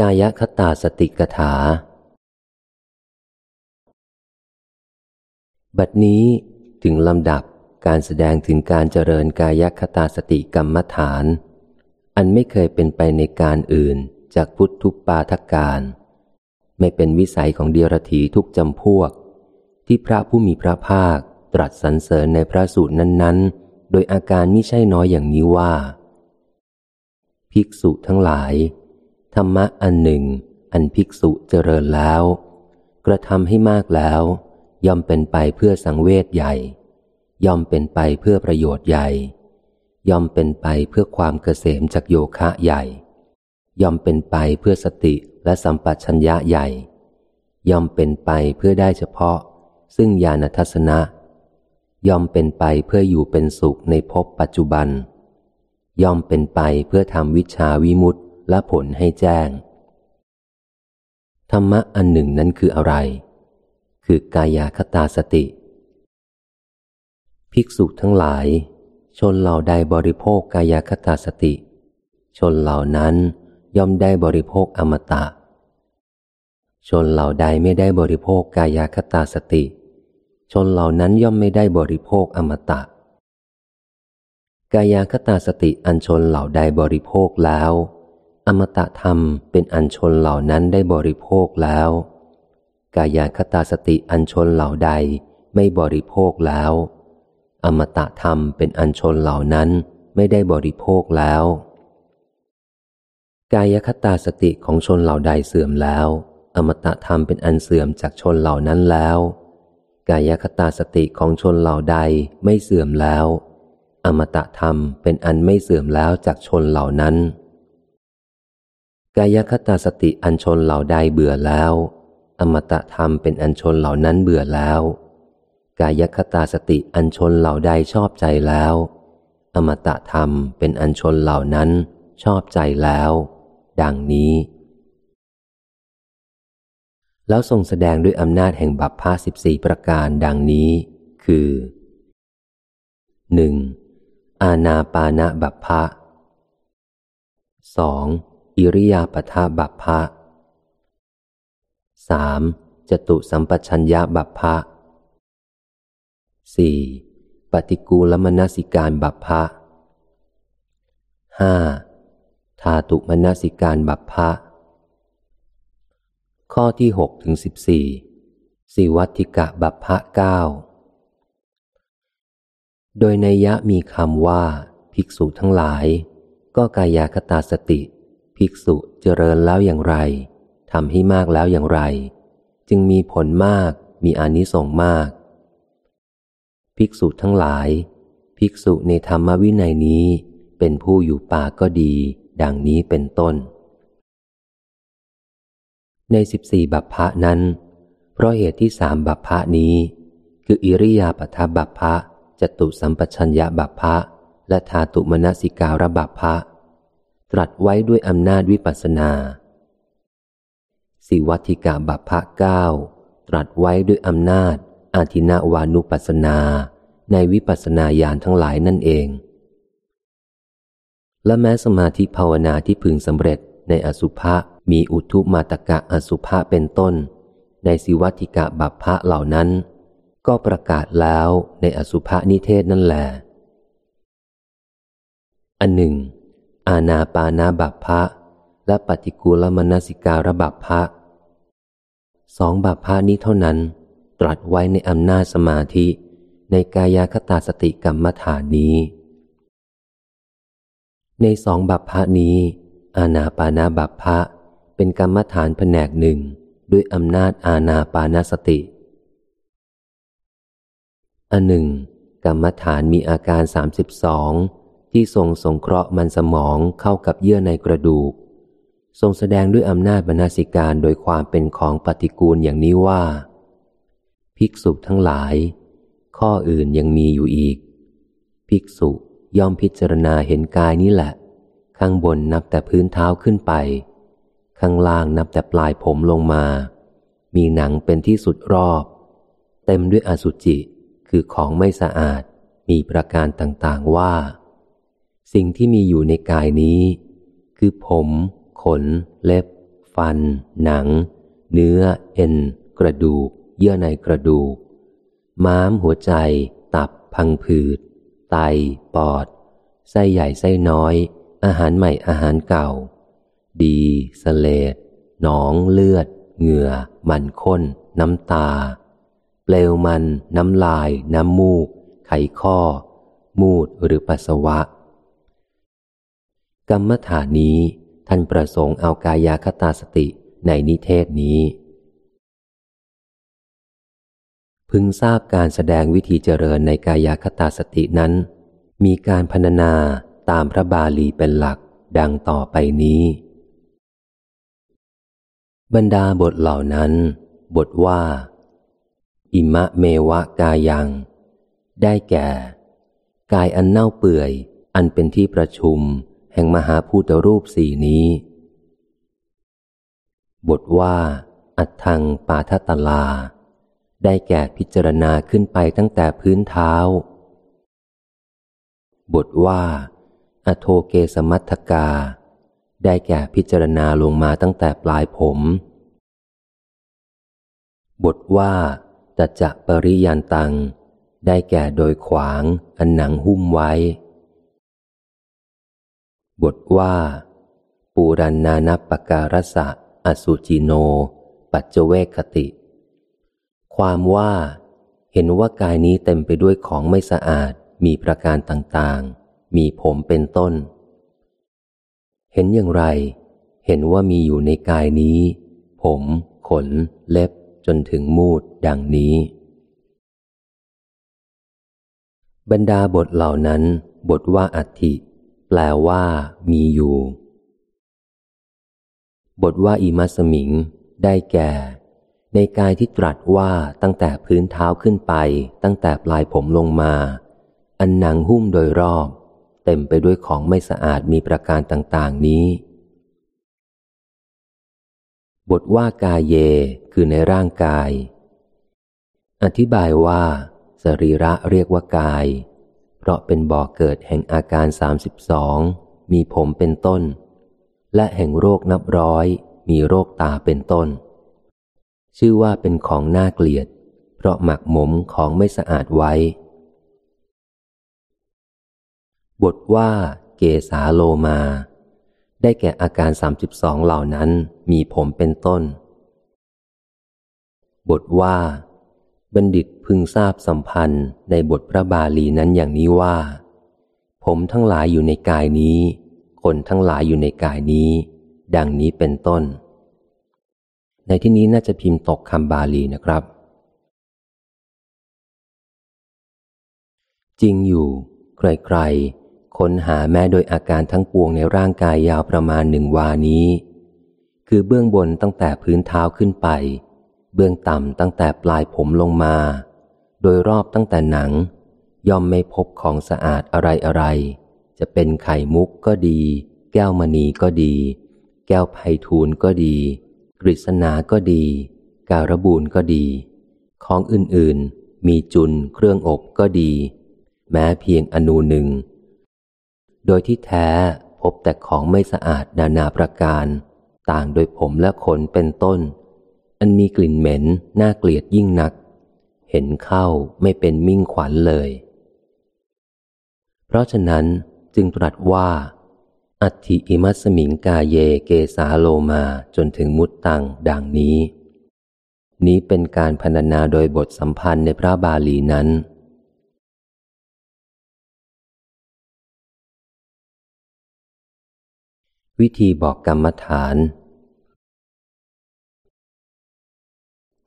กายคตาสติกถา บัดนี้ถึงลำดับการแสดงถึงการเจริญกายคตาสติกรรมฐาน อันไม่เคยเป็นไปในการอื่นจากพุทธุปาทการ ไม่เป็นวิสัยของเดียรถีทุกจำพวก ที่พระผู้มีพระภาคตรัสสรรเสริญในพระสูตรนั้น ๆ โดยอาการมิใช่น้อยอย่างนี้ว่า ภิกษุทั้งหลาย ธรรมะอันหนึ่ง อันภิกษุเจริญแล้ว กระทำให้มากแล้ว ย่อมเป็นไปเพื่อสังเวชใหญ่ ย่อมเป็นไปเพื่อประโยชน์ใหญ่ ย่อมเป็นไปเพื่อความเกษมจากโยคะใหญ่ ย่อมเป็นไปเพื่อสติและสัมปชัญญะใหญ่ ย่อมเป็นไปเพื่อได้เฉพาะ ซึ่งญาณทัศนะ ย่อมเป็นไปเพื่ออยู่เป็นสุขในภพปัจจุบัน ย่อมเป็นไปเพื่อทำวิชาวิมุตติ และผลให้แจ้ง ธรรมะอันหนึ่งนั้นคืออะไร คือกายาคตาสติ ภิกษุทั้งหลาย ชนเหล่าใดบริโภคกายาคตาสติ ชนเหล่านั้นย่อมได้บริโภคอมตะ ชนเหล่าใดไม่ได้บริโภคกายาคตาสติ ชนเหล่านั้นย่อมไม่ได้บริโภคอมตะกายาคตาสติอันชนเหล่าใดบริโภคแล้ว อมตะธรรมเป็นอันชนเหล่านั้นได้บริโภคแล้ว กายาคตาสติอันชนเหล่าใดไม่บริโภคแล้ว อมตะธรรมเป็นอันชนเหล่านั้นไม่ได้บริโภคแล้ว กายคตาสติของชนเหล่าใดเสื่อมแล้ว อมตะธรรมเป็นอันเสื่อมจากชนเหล่านั้นแล้ว กายคตาสติของชนเหล่าใดไม่เสื่อมแล้ว อมตะธรรมเป็นอันไม่เสื่อมแล้วจากชนเหล่านั้น กายคตาสติอันชนเหล่าใดเบื่อแล้ว อมตะธรรมเป็นอันชนเหล่านั้นเบื่อแล้ว กายคตาสติอันชนเหล่าใดชอบใจแล้ว อมตะธรรมเป็นอันชนเหล่านั้นชอบใจแล้ว ดังนี้ แล้วทรงแสดงด้วยอำนาจแห่งบัพพาสิบสี่ประการดังนี้ คือหนึ่งอาณาปานะบัพพะส อิริยาปทาบัพพะสามจตุสัมปชัญญะบัพพะสี่ปฏิกูลมนสิการบัพพะห้าธาตุมนสิการบัพพะ ข้อที่หกถึงสิบสี่สิวัติกะบัพพะเก้าโดยในยะมีคำว่า ภิกษุทั้งหลาย ก็กายาคตาสติ ภิกษุเจริญแล้วอย่างไรทำให้มากแล้วอย่างไร จึงมีผลมากมีอานิสงส์มาก ภิกษุทั้งหลาย ภิกษุในธรรมวินัยนี้เป็นผู้อยู่ป่าก็ดี ดังนี้เป็นต้น ในสิบสี่บัพพะนั้น เพราะเหตุที่สามบัพพะนี้ คืออิริยาปถบัพพะจตุสัมปชัญญะบัพพะและธาตุมนสิการบัพพะ ตรัสไว้ด้วยอำนาจวิปัสนา สิวัติกาบัพพะเก้าตรัสไว้ด้วยอำนาจอาทินาวานุปัสนา ในวิปัสนาญาณทั้งหลายนั่นเอง และแม้สมาธิภาวนาที่พึงสำเร็จในอสุภะมีอุทุมาตกะอสุภะเป็นต้น ในสิวัติกะบัพพะเหล่านั้น ก็ประกาศแล้วในอสุภะนิเทศนั่นแหละอันหนึ่ง อาณาปานาบัพพะ และปฏิกูลมนสิการบัพพะสองบัพพะนี้เท่านั้น ตรัสไว้ในอำนาจสมาธิ ในกายคตาสติกรรมฐานนี้ ในสองบัพพะนี้ อาณาปานาบัพพะ เป็นกรรมฐานแผนกหนึ่งด้วยอำนาจอาณาปานสติ อันหนึ่ง กรรมฐานมีอาการสามสิบสอง ที่ทรงสงเคราะห์มันสมองเข้ากับเยื่อในกระดูก ทรงแสดงด้วยอำนาจบรรณาสิการโดยความเป็นของปฏิกูลอย่างนี้ว่า ภิกษุทั้งหลาย ข้ออื่นยังมีอยู่อีก ภิกษุย่อมพิจารณาเห็นกายนี้แหละ ข้างบนนับแต่พื้นเท้าขึ้นไป ข้างล่างนับแต่ปลายผมลงมา มีหนังเป็นที่สุดรอบ เต็มด้วยอสุจิคือของไม่สะอาดมีประการต่างๆว่า สิ่งที่มีอยู่ในกายนี้ คือผม ขน เล็บ ฟัน หนัง เนื้อ เอ็น กระดูก เยื่อในกระดูก ม้ามหัวใจ ตับ พังผืด ไต ปอด ไส้ใหญ่ไส้น้อย อาหารใหม่อาหารเก่า ดีสเลดหนองเลือด เหงื่อ มันข้น น้ำตา เปลวมัน น้ำลาย น้ำมูก ไขข้อ มูดหรือปัสสาวะ กรรมฐานนี้ท่านประสงค์เอากายาคตาสติในนิเทศนี้ พึงทราบการแสดงวิธีเจริญในกายาคตาสตินั้น มีการพรรณนาตามพระบาลีเป็นหลักดังต่อไปนี้ บรรดาบทเหล่านั้น บทว่า อิมะเมวะกายัง ได้แก่ กายอันเน่าเปื่อย อันเป็นที่ประชุม แห่งมหาพูตรูปสี่นี้ บทว่า อัตถังปาทตลา ได้แก่พิจารณาขึ้นไปตั้งแต่พื้นเท้า บทว่า อโทเกสมัทกา ได้แก่พิจารณาลงมาตั้งแต่ปลายผม บทว่าจะจะปริยันตัง ได้แก่โดยขวางอันหนังหุ้มไว้ บทว่า ปูรันนานัปการสะอสุจิโน ปัจเจเวคติ ความว่า เห็นว่ากายนี้เต็มไปด้วยของไม่สะอาด มีประการต่างๆ มีผมเป็นต้น เห็นอย่างไร เห็นว่ามีอยู่ในกายนี้ ผม ขน เล็บ จนถึงมูดดังนี้ บรรดาบทเหล่านั้น บทว่าอัติ แปลว่า มีอยู่ บทว่าอิมัสมิง ได้แก่ ในกายที่ตรัสว่าตั้งแต่พื้นเท้าขึ้นไป ตั้งแต่ปลายผมลงมา อันหนังหุ้มโดยรอบ เต็มไปด้วยของไม่สะอาดมีประการต่างๆนี้ บทว่ากายเย คือในร่างกาย อธิบายว่า สรีระเรียกว่ากาย ราะเป็นบ่อเกิดแห่งอาการสามสิบสองมีผมเป็นต้น และแห่งโรคนับร้อย มีโรคตาเป็นต้น ชื่อว่าเป็นของน่าเกลียด เพราะหมักหมมของไม่สะอาดไว้ บทว่าเกสาโลมา ได้แก่อาการสามสิบสองเหล่านั้นมีผมเป็นต้น บทว่า บัณฑิต พึงทราบสัมพันธ์ในบทพระบาลีนั้นอย่างนี้ว่า ผมทั้งหลายอยู่ในกายนี้ คนทั้งหลายอยู่ในกายนี้ ดังนี้เป็นต้น ในที่นี้น่าจะพิมพ์ตกคำบาลีนะครับ จริงอยู่ ใครๆค้นหาแม้โดยอาการทั้งปวงในร่างกายยาวประมาณหนึ่งวานี้ คือเบื้องบนตั้งแต่พื้นเท้าขึ้นไปเบื้องต่ำตั้งแต่ปลายผมลงมา โดยรอบตั้งแต่หนัง ย่อมไม่พบของสะอาดอะไรอะไร จะเป็นไข่มุกก็ดี แก้วมณีก็ดี แก้วไพทูลก็ดี กฤษณาก็ดี การบูนก็ดี ของอื่นๆ มีจุนเครื่องอบก็ดี แม้เพียงอนูหนึ่ง โดยที่แท้พบแต่ของไม่สะอาดนานาประการ ต่างโดยผมและขนเป็นต้น อันมีกลิ่นเหม็นน่าเกลียดยิ่งนัก เห็นเข้าไม่เป็นมิ่งขวัญเลย เพราะฉะนั้นจึงตรัสว่า อัติอิมัสมิงกาเยเกสาโลมาจนถึงมุตตังดังนี้ นี้เป็นการพรรณนาโดยบทสัมพันธ์ในพระบาลีนั้น วิธีบอกกรรมฐาน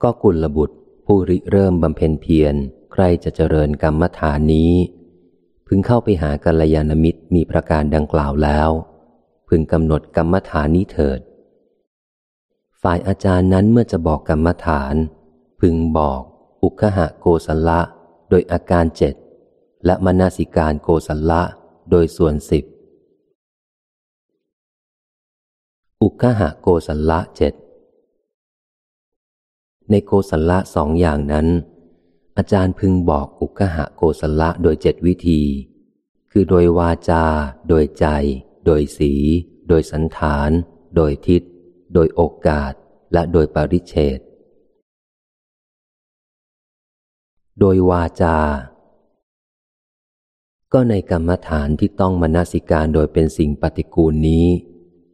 ก็กุลบุตร ผู้ริเริ่มบำเพ็ญเพียรใครจะเจริญกรรมฐานนี้ พึงเข้าไปหากัลยาณมิตรมีประการดังกล่าวแล้ว พึงกำหนดกรรมฐานนี้เถิด ฝ่ายอาจารย์นั้นเมื่อจะบอกกรรมฐาน พึงบอก อุคหะโกสัลละ โดยอาการเจ็ดและมนาสิการโกสัลละโดยส่วนสิบอุคหะโกสัลละเจ็ด ในโกศลละสองอย่างนั้น อาจารย์พึงบอกอุกหะโกศลละโดยเจ็ดวิธี คือโดยวาจา โดยใจ โดยสี โดยสันฐาน โดยทิศ โดยโอกาส และโดยปริเชตโดยวาจา ก็ในกรรมฐานที่ต้องมนสิการโดยเป็นสิ่งปฏิกูลนี้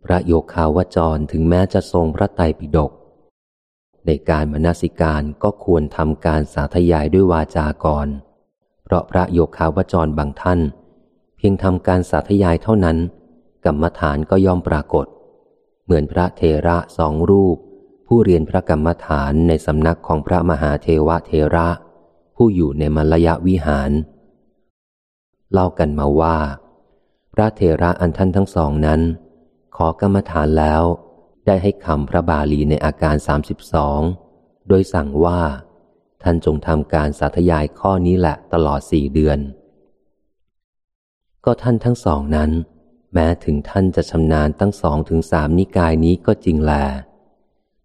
พระโยคาวจรถึงแม้จะทรงพระไตรปิฎก ในการมนสิการก็ควรทำการสาธยายด้วยวาจากร เพราะพระโยคาวจรบางท่าน เพียงทำการสาธยายเท่านั้นกรรมฐานก็ย่อมปรากฏ เหมือนพระเทระสองรูป ผู้เรียนพระกรรมฐานในสำนักของพระมหาเทวเทระ ผู้อยู่ในมลยวิหาร เล่ากันมาว่า พระเทระอันท่านทั้งสองนั้น ขอกรรมฐานแล้ว ได้ให้คำพระบาลีในอาการสามสิบสองโดยสั่งว่า ท่านจงทำการสาธยายข้อนี้แหละตลอดสี่เดือน ก็ท่านทั้งสองนั้น แม้ถึงท่านจะชำนาญตั้งสองถึงสามนิกายนี้ก็จริงแล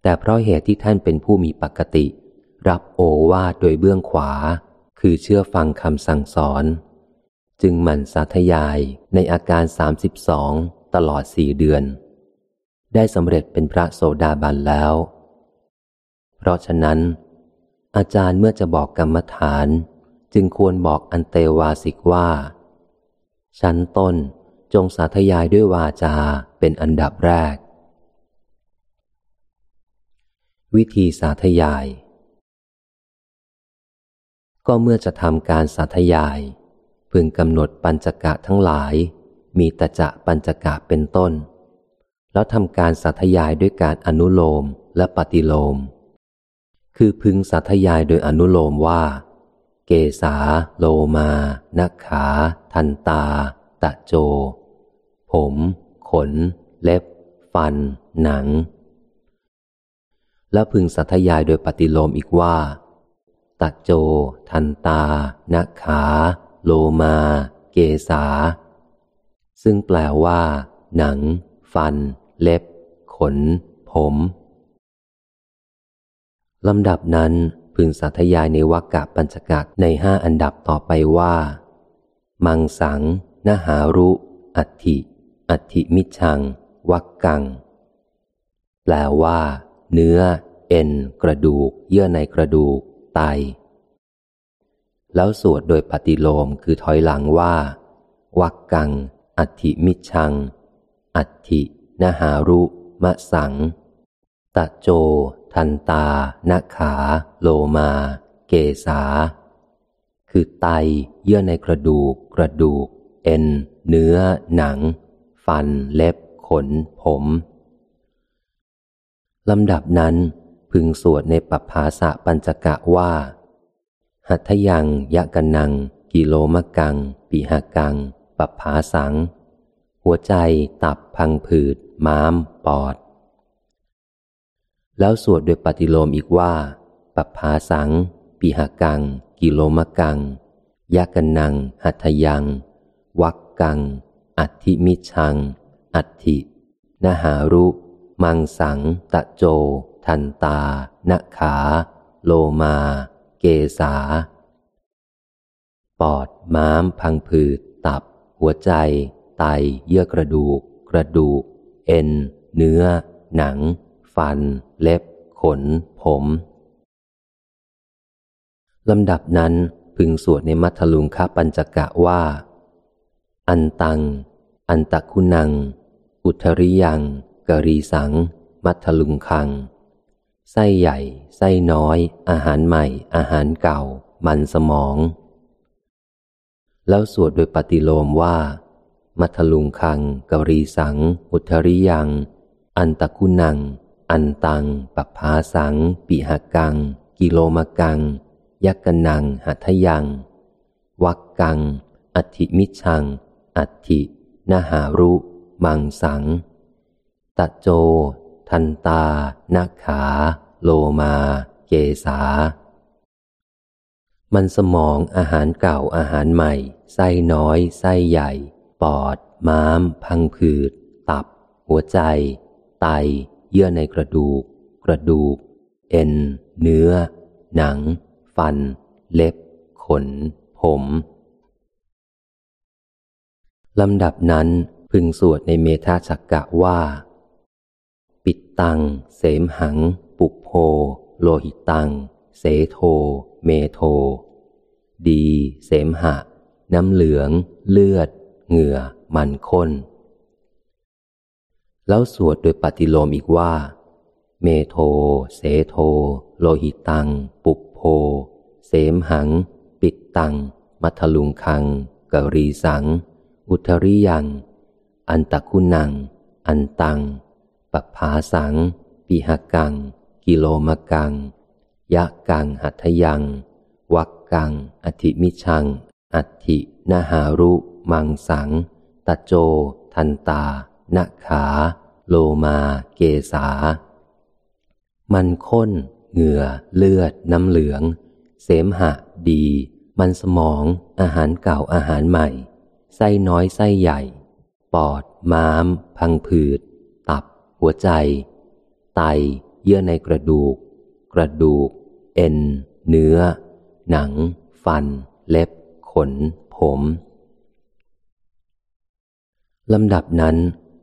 แต่เพราะเหตุที่ท่านเป็นผู้มีปกติ รับโอวาโดยเบื้องขวา คือเชื่อฟังคำสั่งสอน จึงหมั่นสาธยายในอาการสามสิบสองตลอดสี่เดือน ได้สำเร็จเป็นพระโสดาบันแล้ว เพราะฉะนั้น อาจารย์เมื่อจะบอกกรรมฐาน จึงควรบอกอันเตวาสิกว่า ชั้นต้นจงสาธยายด้วยวาจาเป็นอันดับแรก วิธีสาธยาย ก็เมื่อจะทำการสาธยาย พึงกำหนดปัญจกะทั้งหลาย มีตะจะปัญจกะเป็นต้น แล้วทำการสาธยายด้วยการอนุโลมและปฏิโลม คือพึงสาธยายโดยอนุโลมว่า เกษาโลมานักขา ทันตา ตะโจ ผม ขน เล็บ ฟัน หนัง แล้วพึงสัทยายโดยปฏิโลมอีกว่าตะโจ ทันตา นักขา โลมา เกษา ซึ่งแปลว่า หนัง ฟัน เล็บ ขน ผมลำดับนั้นพึงสาธยายในวักกะปัญจกะในห้าอันดับต่อไปว่า มังสัง นหารุ อัติอัติมิชัง วักกัง แปลว่า เนื้อ เอ็น กระดูก เยื่อในกระดูก ไต แล้วสวดโดยปฏิโลมคือถอยหลังว่า วักกัง อัติมิชัง อัติ นหารุมะสัง ตะโจ ทันตานาขา โลมา เกษา คือไต เยื่อในกระดูก กระดูก เอ็น เนื้อ หนัง ฟัน เล็บ ขน ผมลำดับนั้น พึงสวดในปภาษะปัญจกะว่า หัตยังยะกันนัง กิโลมะกัง ปิหกังปภาสัง หัวใจ ตับ พังผืด ม้าม ปอด แล้วสวดโดยปฏิโลมอีกว่าปัพาสัง ปิหกัง กิโลมกังยากันนัง หัตยัง วักกัง อัติมิชัง อัตินหารุ มังสัง ตะโจ ทันตานขา โลมา เกษา ปอด ม้าม พังผืด ตับ หัวใจ ต เยื่อกระดูก กระดูก เอ็น เนื้อ หนัง ฟัน เล็บ ขน ผมลำดับนั้นพึงสวดในมัทลุงคปัญจกะว่า อันตัง อันตะคุณัง อุทริยังกรีสัง มัทลุงคัง ไส้ใหญ่ ไส้น้อย อาหารใหม่ อาหารเก่า มันสมอง แล้วสวดโดยปฏิโลมว่า มัทลุงคัง กรีสัง อุทริยัง อันตะกุนัง อันตัง ปัพาสัง ปิหกัง กิโลมกัง ยักกนัง หัทยัง วักกังอัติมิชัง อัตินหารุ มังสัง ตะโจ ทันตา นาขา โลมา เกษามันสมองอาหารเก่าอาหารใหม่ ไส้น้อย ไส้ใหญ่ ปอด ม้าม พังผืด ตับ หัวใจ ไต เยื่อในกระดูก กระดูก เอ็น เนื้อ หนัง ฟัน เล็บ ขน ผมลำดับนั้นพึงสวดในเมทฉักกะว่า ปิตัง เสมหัง ปุพโพ โลหิตัง เสโท เมโท ดี เสมหะ น้ำเหลือง เลือด เหงื่อ มันข้น แล้วสวดโดยปฏิโลมอีกว่า เมโท เสโท โลหิตัง ปุพโพ เสมหัง ปิตตัง มัตถลุงคังกรีสัง อุทริยัง อันตะคุณัง อันตังปัปผาสัง ปิหกัง กิโลมกัง ยะกะนังหะทะยัง วักกัง อัฏฐิมิญชัง อัฏฐินะหารุ มังสัง ตะโจ ทันตานาขา โลมา เกสามันข้น เหงื่อ เลือด น้ำเหลือง เสมหะ ดี มันสมอง อาหารเก่าอาหารใหม่ ไส้น้อยไส้ใหญ่ ปอด ม้าม พังผืด ตับ หัวใจ ไต เยื่อในกระดูก กระดูก เอ็น เนื้อ หนัง ฟัน เล็บ ขน ผม ลำดับนั้น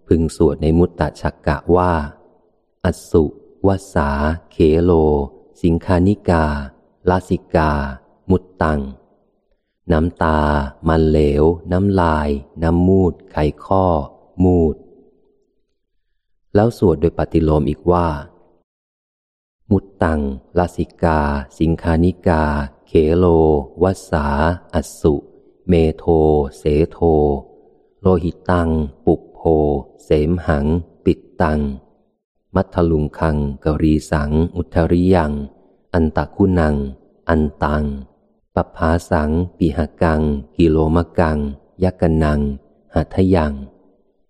พึงสวดในมุตตะชักกะว่าอสุวัสาเคโล สิงคานิกา ลาสิกา มุตตัง น้ำตา มันเหลว น้ำลาย น้ำมูด ไขข้อ มูด แล้วสวดโดยปฏิโลมอีกว่า มุตตัง ลาสิกา สิงคานิกาเคโลวัสสาอสุ เมโท เสโท โลหิตัง ปุโพเสมหัง ปิดตัง มัทลุงคังกรีสัง อุทริยัง อันตะคุณัง อันตังปภาสัง ปิหกัง กิโลมกังยักนัง หัทยัง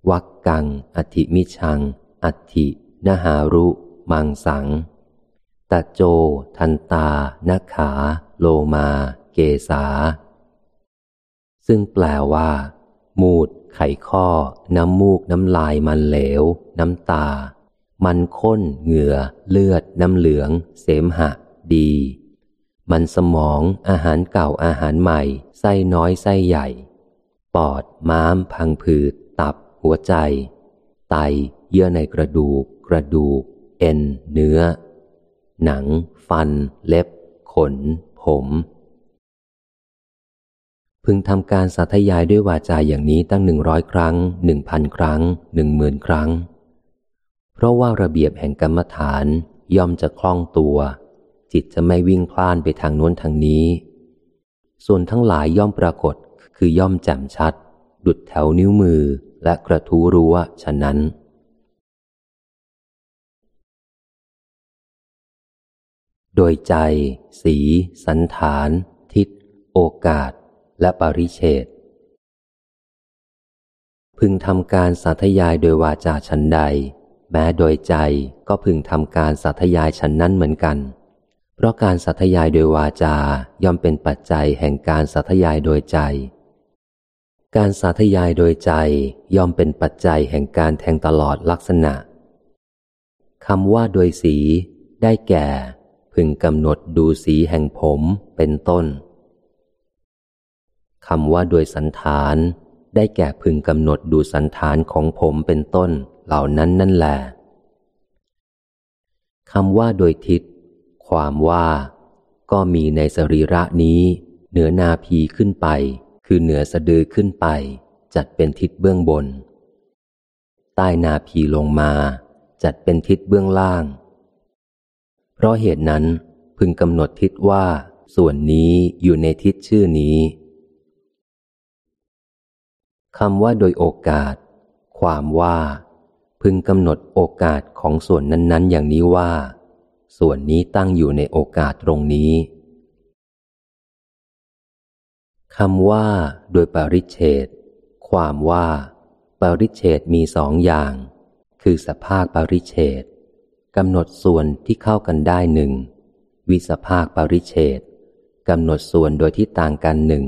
วักกัง อธิมิชัง อัตินหารุ มังสังตะโจ ทันตานาขา โลมา เกสาซึ่งแปลว่า มูด ไขข้อ น้ำมูกน้ำลายมันเหลว น้ำตา มันข้น เหงื่อ เลือด น้ำเหลือง เสมหะ ดี มันสมอง อาหารเก่าอาหารใหม่ ไส้น้อยไส้ใหญ่ ปอด ม้าม พังผืด ตับ หัวใจ ไต เยื่อในกระดูก กระดูก เอ็น เนื้อ หนัง ฟัน เล็บ ขน ผม พึงทำการสาธยายด้วยวาจาอย่างนี้ตั้งหนึ่งร้อยครั้งหนึ่งพันครั้งหนึ่งหมื่นครั้ง เพราะว่าระเบียบแห่งกรรมฐานย่อมจะคล่องตัว จิตจะไม่วิ่งพล่านไปทางโน้นทางนี้ ส่วนทั้งหลายย่อมปรากฏคือย่อมแจ่มชัด ดุดแถวนิ้วมือและกระทู้รั้ว่าฉะนั้น โดยใจ สี สันฐาน ทิศ โอกาส และปริเชตพึงทำการสาธยายโดยวาจาชันใด แม้โดยใจก็พึงทำการสาธยายฉันนั้นเหมือนกัน เพราะการสาธยายโดยวาจาย่อมเป็นปัจจัยแห่งการสาธยายโดยใจ การสาธยายโดยใจย่อมเป็นปัจจัยแห่งการแทงตลอดลักษณะคำว่าโดยสี ได้แก่ พึงกำหนดดูสีแห่งผมเป็นต้น คำว่าโดยสันฐาน ได้แก่พึงกำหนดดูสันฐานของผมเป็นต้นเหล่านั้นนั่นแหละคำว่าโดยทิศ ความว่า ก็มีในสรีระนี้ เหนือนาพีขึ้นไป คือเหนือสะดือขึ้นไป จัดเป็นทิศเบื้องบน ใต้นาพีลงมา จัดเป็นทิศเบื้องล่าง เพราะเหตุนั้นพึงกำหนดทิศว่า ส่วนนี้อยู่ในทิศชื่อนี้ คำว่าโดยโอกาส ความว่า พึงกำหนดโอกาสของส่วนนั้น ๆ อย่างนี้ว่า ส่วนนี้ตั้งอยู่ในโอกาสตรงนี้คำว่า โดยปริเฉดความว่า ปริเฉดมีสองอย่าง คือสภาคปริเฉดกำหนดส่วนที่เข้ากันได้หนึ่งวิสภาคปริเฉดกำหนดส่วนโดยที่ต่างกันหนึ่ง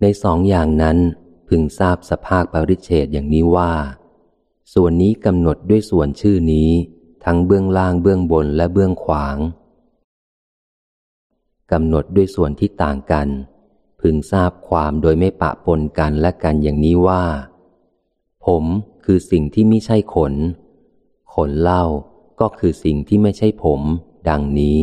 ในสองอย่างนั้น พึงทราบสภาพปริเฉดอย่างนี้ว่า ส่วนนี้กำหนดด้วยส่วนชื่อนี้ ทั้งเบื้องล่างเบื้องบนและเบื้องขวางกำหนดด้วยส่วนที่ต่างกัน พึงทราบความโดยไม่ปะปนกันและกันอย่างนี้ว่า ผมคือสิ่งที่ไม่ใช่ขน ขนเล่าก็คือสิ่งที่ไม่ใช่ผม ดังนี้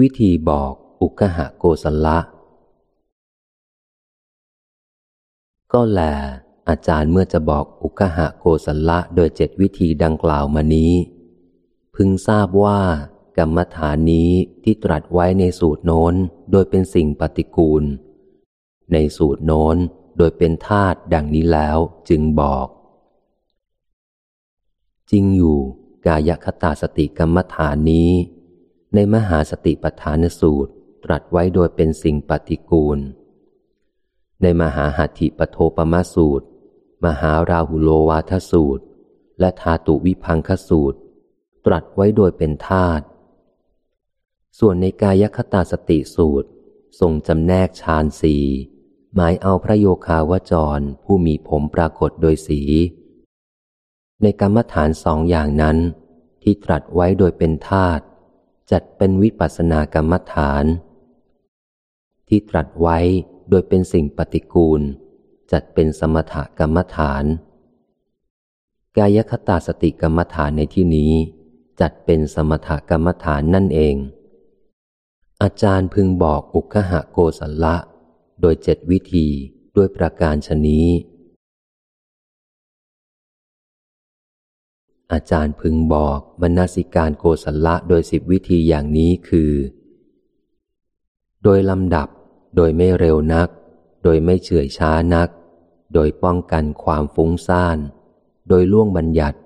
วิธีบอก อุกหะโกสละ ก็แล อาจารย์เมื่อจะบอกอุกหะโกสละโดยเจ็ดวิธีดังกล่าวมานี้ พึงทราบว่ากรรมฐานนี้ที่ตรัสไว้ในสูตรโน้นโดยเป็นสิ่งปฏิกูล ในสูตรโน้นโดยเป็นธาตุดังนี้แล้วจึงบอก จริงอยู่กายคตาสติกรรมฐานนี้ ในมหาสติปัฏฐานสูตร ตรัสไว้โดยเป็นสิ่งปฏิกูล ในมหาหัตถิปโทปมาสูตร มหาราหุโลวาทสูตร และธาตุวิพังคสูตร ตรัสไว้โดยเป็นธาตุ ส่วนในกายคตาสติสูตรทรงจำแนกฌานสีหมายเอาพระโยคาวจรผู้มีผมปรากฏโดยสี ในกรรมฐานสองอย่างนั้น ที่ตรัสไว้โดยเป็นธาตุจัดเป็นวิปัสสนากรรมฐาน ที่ตรัสไว้โดยเป็นสิ่งปฏิกูล จัดเป็นสมถกรรมฐาน กายคตาสติกรรมฐานในที่นี้ จัดเป็นสมถกรรมฐานนั่นเอง อาจารย์พึงบอกอุคหะโกสละ โดยเจ็ดวิธีด้วยประการชนี้ อาจารย์พึงบอกมนสิการโกสละโดยสิบวิธีอย่างนี้คือ โดยลำดับ โดยไม่เร็วนัก โดยไม่เฉื่อยช้านัก โดยป้องกันความฟุ้งซ่าน โดยล่วงบัญญัติ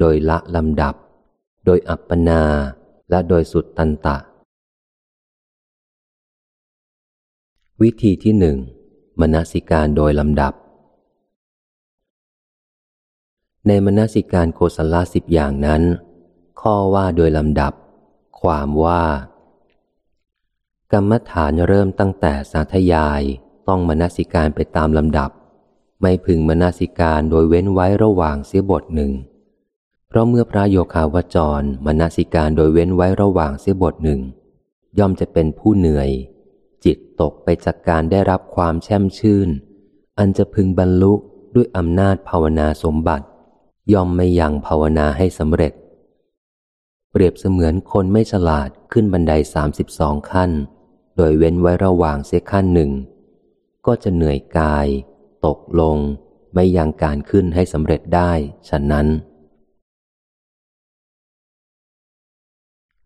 โดยละลำดับ โดยอัปปนา และโดยสุดตันตะ วิธีที่หนึ่งมนสิการโดยลำดับ ในมนสิการโกศลสิบอย่างนั้น ข้อว่าโดยลำดับ ความว่า กรรมฐานเริ่มตั้งแต่สาธยายต้องมนสิการไปตามลำดับ ไม่พึงมนสิการโดยเว้นไว้ระหว่างเสียบทหนึ่ง เพราะเมื่อพระโยคาวจรมนสิการโดยเว้นไว้ระหว่างเสียบทหนึ่ง ย่อมจะเป็นผู้เหนื่อย จิตตกไปจากการได้รับความแช่มชื่น อันจะพึงบรรลุด้วยอำนาจภาวนาสมบัติ ย่อมไม่ยังภาวนาให้สำเร็จ เปรียบเสมือนคนไม่ฉลาดขึ้นบันไดสามสิบสองขั้น โดยเว้นไว้ระหว่างเสียขั้นหนึ่ง ก็จะเหนื่อยกาย ตกลง ไม่ยังการขึ้นให้สำเร็จได้ฉะนั้น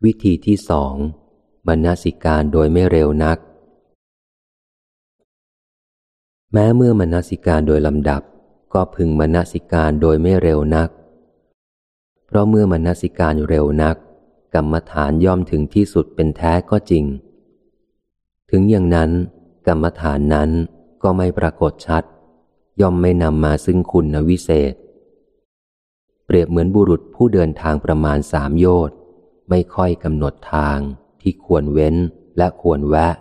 วิธีที่สองบรรณสิการโดยไม่เร็วนัก แม้เมื่อมนสิการโดยลำดับ ก็พึงมนสิการโดยไม่เร็วนัก เพราะเมื่อมนสิการเร็วนัก กรรมฐานย่อมถึงที่สุดเป็นแท้ก็จริง ถึงอย่างนั้น กรรมฐานนั้นก็ไม่ปรากฏชัด ย่อมไม่นำมาซึ่งคุณวิเศษ เปรียบเหมือนบุรุษผู้เดินทางประมาณสามโยชน์ไม่ค่อยกำหนดทางที่ควรเว้นและควรแวะ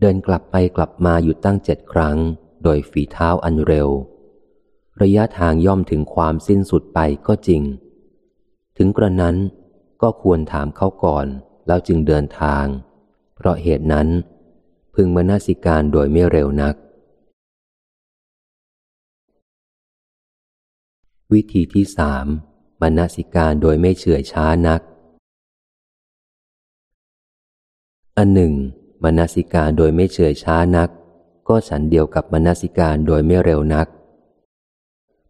เดินกลับไปกลับมาอยู่ตั้งเจ็ดครั้ง โดยฝีเท้าอันเร็ว ระยะทางย่อมถึงความสิ้นสุดไปก็จริง ถึงกระนั้นก็ควรถามเขาก่อนแล้วจึงเดินทาง เพราะเหตุนั้น พึงมนาสิการโดยไม่เร็วนัก วิธีที่สามมนาสิการโดยไม่เฉื่อยช้านัก อันหนึ่งมนาสิการโดยไม่เฉื่อยช้านัก ก็ฉันเดียวกับมนาสิการโดยไม่เร็วนัก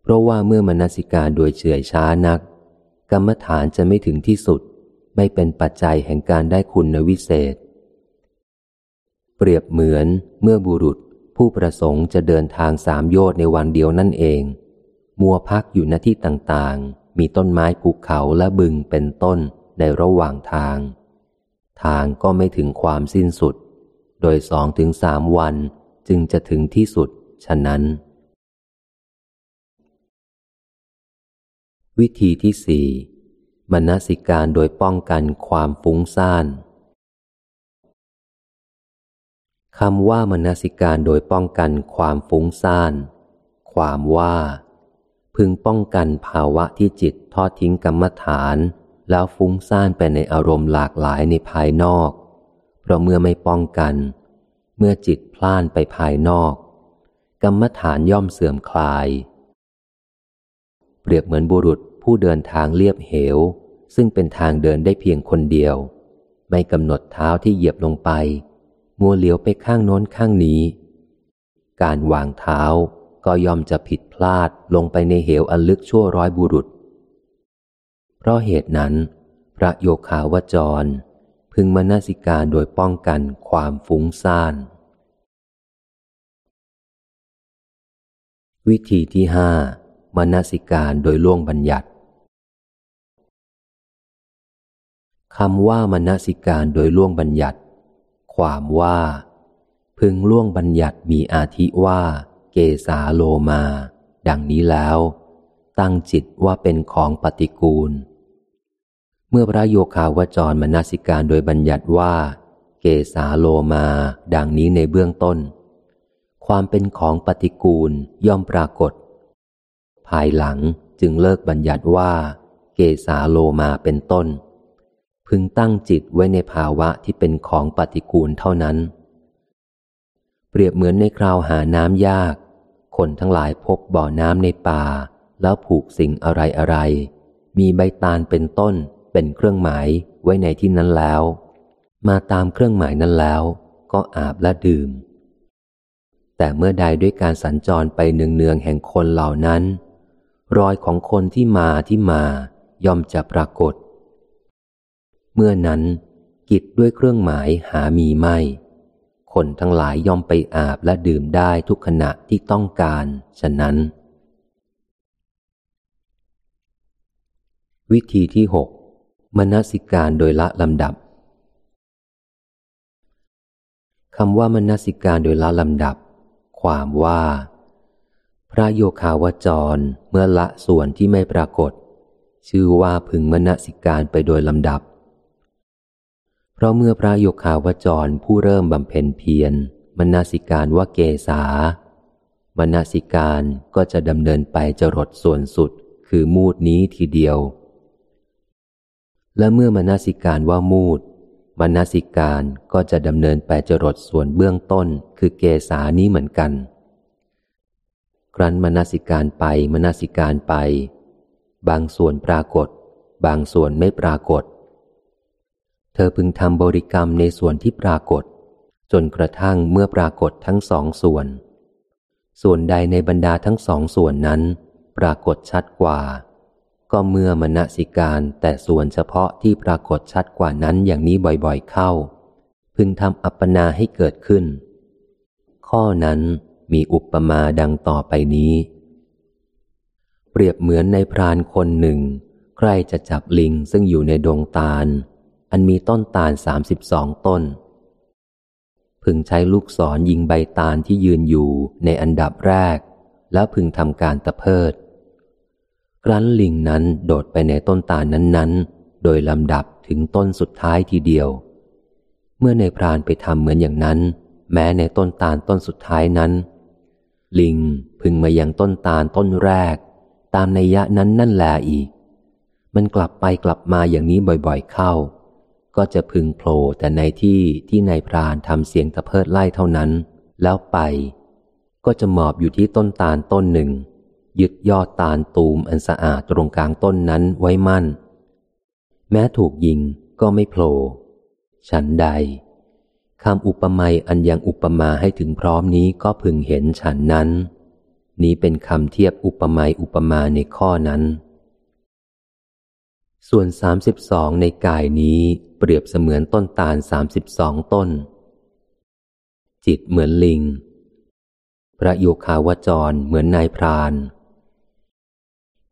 เพราะว่าเมื่อมนาสิการโดยเฉื่อยช้านัก กรรมฐานจะไม่ถึงที่สุด ไม่เป็นปัจจัยแห่งการได้คุณวิเศษ เปรียบเหมือนเมื่อบุรุษ ผู้ประสงค์จะเดินทางสามโยชน์ในวันเดียวนั่นเอง มัวพักอยู่ณที่ต่างๆ มีต้นไม้ภูเขาและบึงเป็นต้นในระหว่างทาง ทางก็ไม่ถึงความสิ้นสุด โดยสองถึงสามวันจึงจะถึงที่สุด ฉะนั้น วิธีที่สี่มนสิการโดยป้องกันความฟุ้งซ่าน คำว่ามนสิการโดยป้องกันความฟุ้งซ่าน ความว่า พึงป้องกันภาวะที่จิตทอดทิ้งกรรมฐาน แล้วฟุ้งซ่านไปในอารมณ์หลากหลายในภายนอก เพราะเมื่อไม่ป้องกัน เมื่อจิตพล่านไปภายนอก กรรมฐานย่อมเสื่อมคลาย เปรียบเหมือนบุรุษผู้เดินทางเลียบเหว ซึ่งเป็นทางเดินได้เพียงคนเดียว ไม่กำหนดเท้าที่เหยียบลงไป มัวเหลียวไปข้างโน้นข้างนี้ การวางเท้าก็ย่อมจะผิดพลาดลงไปในเหวอันลึกชั่วร้อยบุรุษ เพราะเหตุนั้น พระโยคาวจร พึงมนสิการโดยป้องกันความฟุ้งซ่าน วิธีที่ห้ามนสิการโดยล่วงบัญญัติคำว่ามนสิการโดยล่วงบัญญัติ ความว่า พึงล่วงบัญญัติมีอาทิว่า เกสาโลมา ดังนี้แล้ว ตั้งจิตว่าเป็นของปฏิกูล เมื่อพระโยคาวจรมนาสิการโดยบัญญัติว่า เกสาโลมา ดังนี้ในเบื้องต้น ความเป็นของปฏิกูลย่อมปรากฏ ภายหลังจึงเลิกบัญญัติว่า เกสาโลมาเป็นต้น พึงตั้งจิตไว้ในภาวะที่เป็นของปฏิกูลเท่านั้น เปรียบเหมือนในคราวหาน้ำยาก คนทั้งหลายพบบ่อน้ำในป่า แล้วผูกสิ่งอะไรอะไร มีใบตาลเป็นต้น เป็นเครื่องหมายไว้ในที่นั้นแล้ว มาตามเครื่องหมายนั้นแล้ว ก็อาบและดื่ม แต่เมื่อใดด้วยการสัญจรไปเนืองๆแห่งคนเหล่านั้น รอยของคนที่มาที่มาย่อมจะปรากฏ เมื่อนั้น กิจด้วยเครื่องหมายหามีไม่ คนทั้งหลายย่อมไปอาบและดื่มได้ทุกขณะที่ต้องการ ฉะนั้น วิธีที่หกมนสิการโดยละลำดับคำว่ามนสิการโดยละลำดับ ความว่า พระโยคาวจรเมื่อละส่วนที่ไม่ปรากฏ ชื่อว่าพึงมนสิการไปโดยลำดับ เพราะเมื่อพระโยคาวจรผู้เริ่มบำเพ็ญเพียรมนาสิการว่าเกษามนาสิการก็จะดำเนินไปจรดส่วนสุดคือมูดนี้ทีเดียว และเมื่อมนาสิการว่ามูดมนาสิการก็จะดำเนินไปจรดส่วนเบื้องต้นคือเกษานี้เหมือนกัน ครั้นมนาสิการไปมนาสิการไป บางส่วนปรากฏ บางส่วนไม่ปรากฏ ธอพึงทำบริกรรมในส่วนที่ปรากฏ จนกระทั่งเมื่อปรากฏทั้งสองส่วน ส่วนใดในบรรดาทั้งสองส่วนนั้น ปรากฏชัดกว่า ก็เมื่อมณสิการแต่ส่วนเฉพาะที่ปรากฏชัดกว่านั้นอย่างนี้บ่อยๆเข้า พึงทำอัปปนาให้เกิดขึ้น ข้อนั้นมีอุปมาดังต่อไปนี้ เปรียบเหมือนในพรานคนหนึ่ง ใครจะจับลิงซึ่งอยู่ในดงตาล อันมีต้นตาลสามสิบสองต้น พึงใช้ลูกศรยิงใบตาลที่ยืนอยู่ในอันดับแรก แล้วพึงทำการตะเพิด ครั้นลิงนั้นโดดไปในต้นตาลนั้นๆ โดยลำดับถึงต้นสุดท้ายทีเดียว เมื่อในพรานไปทำเหมือนอย่างนั้น แม้ในต้นตาลต้นสุดท้ายนั้น ลิงพึงมายังต้นตาลต้นแรก ตามในยะนั้นนั่นแลอีก มันกลับไปกลับมาอย่างนี้บ่อยๆเข้า ก็จะพึงโผล่แต่ในที่ที่นายพรานทำเสียงตะเพิดไล่เท่านั้น แล้วไป ก็จะหมอบอยู่ที่ต้นตาลต้นหนึ่ง ยึดยอดตาลตูมอันสะอาดตรงกลางต้นนั้นไว้มั่น แม้ถูกยิงก็ไม่โผล่ฉันใดคำอุปมาอันยังอุปมาให้ถึงพร้อมนี้ก็พึงเห็นฉันนั้น นี้เป็นคำเทียบอุปมาอุปมาในข้อนั้น ส่วนสามสิบสองในกายนี้เปรียบเสมือนต้นตาลสามสิบสองต้น จิตเหมือนลิง พระโยคาวจรเหมือนนายพราน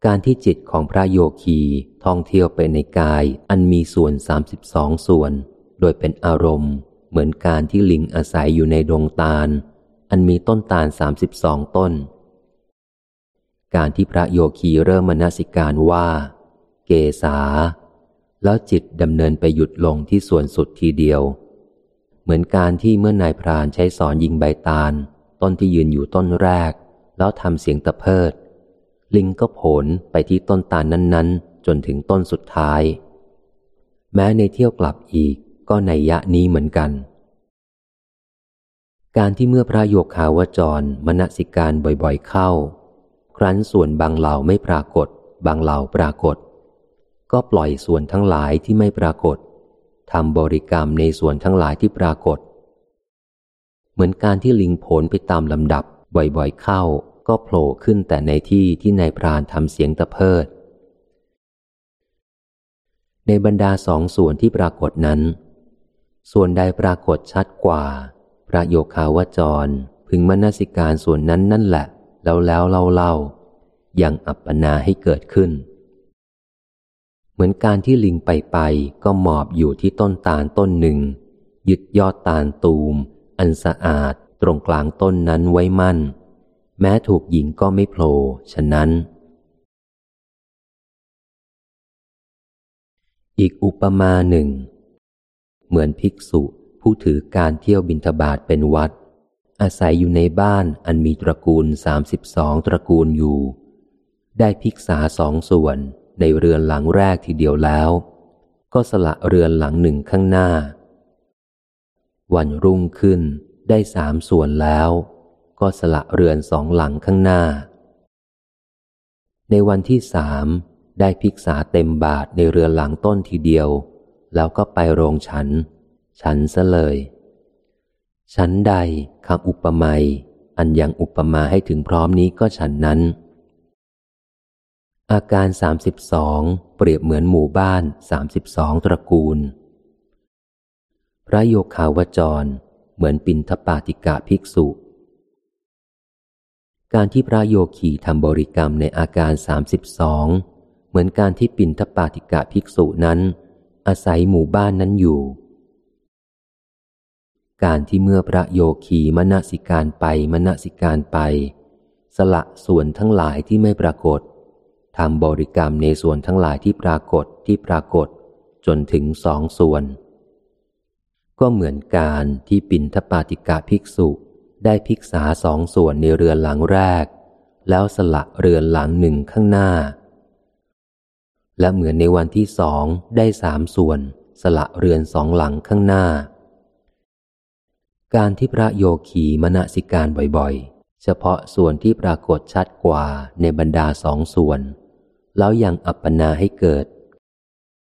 การที่จิตของพระโยคีท่องเที่ยวไปในกายอันมีส่วนสามสิบสองส่วน โดยเป็นอารมณ์ เหมือนการที่ลิงอาศัยอยู่ในดงตาล อันมีต้นตาลสามสิบสองต้น การที่พระโยคีเริ่มมนสิการว่า เกษา แล้วจิตดำเนินไปหยุดลงที่ส่วนสุดทีเดียว เหมือนการที่เมื่อนายพรานใช้สอนยิงใบตาล ต้นที่ยืนอยู่ต้นแรก แล้วทำเสียงตะเพิด ลิงก็ผลไปที่ต้นตาลนั้นๆ จนถึงต้นสุดท้าย แม้ในเที่ยวกลับอีกก็ในยะนี้เหมือนกันการที่เมื่อพระโยคาวจรมณสิการบ่อยๆเข้า ครั้นส่วนบางเหล่าไม่ปรากฏ บางเหล่าปรากฏ ก็ปล่อยส่วนทั้งหลายที่ไม่ปรากฏทำบริกรรมในส่วนทั้งหลายที่ปรากฏ เหมือนการที่ลิงผลไปตามลำดับบ่อยๆเข้า ก็โผล่ขึ้นแต่ในที่ที่นายพรานทำเสียงตะเพิด ในบรรดาสองส่วนที่ปรากฏนั้น ส่วนใดปรากฏชัดกว่า พระโยคาวจร พึงมนสิการส่วนนั้นนั่นแหละ แล้วแล้วเล่าเล่ายังอัปปนาให้เกิดขึ้น เหมือนการที่ลิงไปไปก็หมอบอยู่ที่ต้นตาลต้นหนึ่ง ยึดยอดตาลตูม อันสะอาดตรงกลางต้นนั้นไว้มั่น แม้ถูกหญิงก็ไม่โผล่ฉะนั้น อีกอุปมาหนึ่ง เหมือนภิกษุผู้ถือการเที่ยวบินทบาทเป็นวัด อาศัยอยู่ในบ้านอันมีตระกูลสามสิบสองตระกูลอยู่ ได้ภิกษาสองส่วน ในเรือนหลังแรกทีเดียวแล้ว ก็สละเรือนหลังหนึ่งข้างหน้า วันรุ่งขึ้นได้สามส่วนแล้ว ก็สละเรือนสองหลังข้างหน้า ในวันที่สามได้ภิกษาเต็มบาทในเรือนหลังต้นทีเดียว แล้วก็ไปโรงฉัน ฉันซะเลย ฉันใดคำอุปมาอันยังอุปมาให้ถึงพร้อมนี้ก็ฉันนั้น อาการสามสิบสองเปรียบเหมือนหมู่บ้านสามสิบสองตระกูล พระโยคาวจร เหมือนปินทปาติกาภิกษุ การที่พระโยคีทำบริกรรมในอาการสามสิบสองเหมือนการที่ปินทปาติกาภิกษุนั้น อาศัยหมู่บ้านนั้นอยู่ การที่เมื่อพระโยคีมณสิการไปมณสิการไป สละส่วนทั้งหลายที่ไม่ปรากฏ ทำบริกรรมในส่วนทั้งหลายที่ปรากฏที่ปรากฏ จนถึงสองส่วน ก็เหมือนการที่ปินทปาติกาภิกษุได้ภิกษาสองส่วนในเรือนหลังแรก แล้วสละเรือนหลังหนึ่งข้างหน้า และเหมือนในวันที่สองได้สามส่วน สละเรือนสองหลังข้างหน้า การที่พระโยคีมณสิการบ่อยๆ เฉพาะส่วนที่ปรากฏชัดกว่าในบรรดาสองส่วน แล้วยังอัปปนาให้เกิด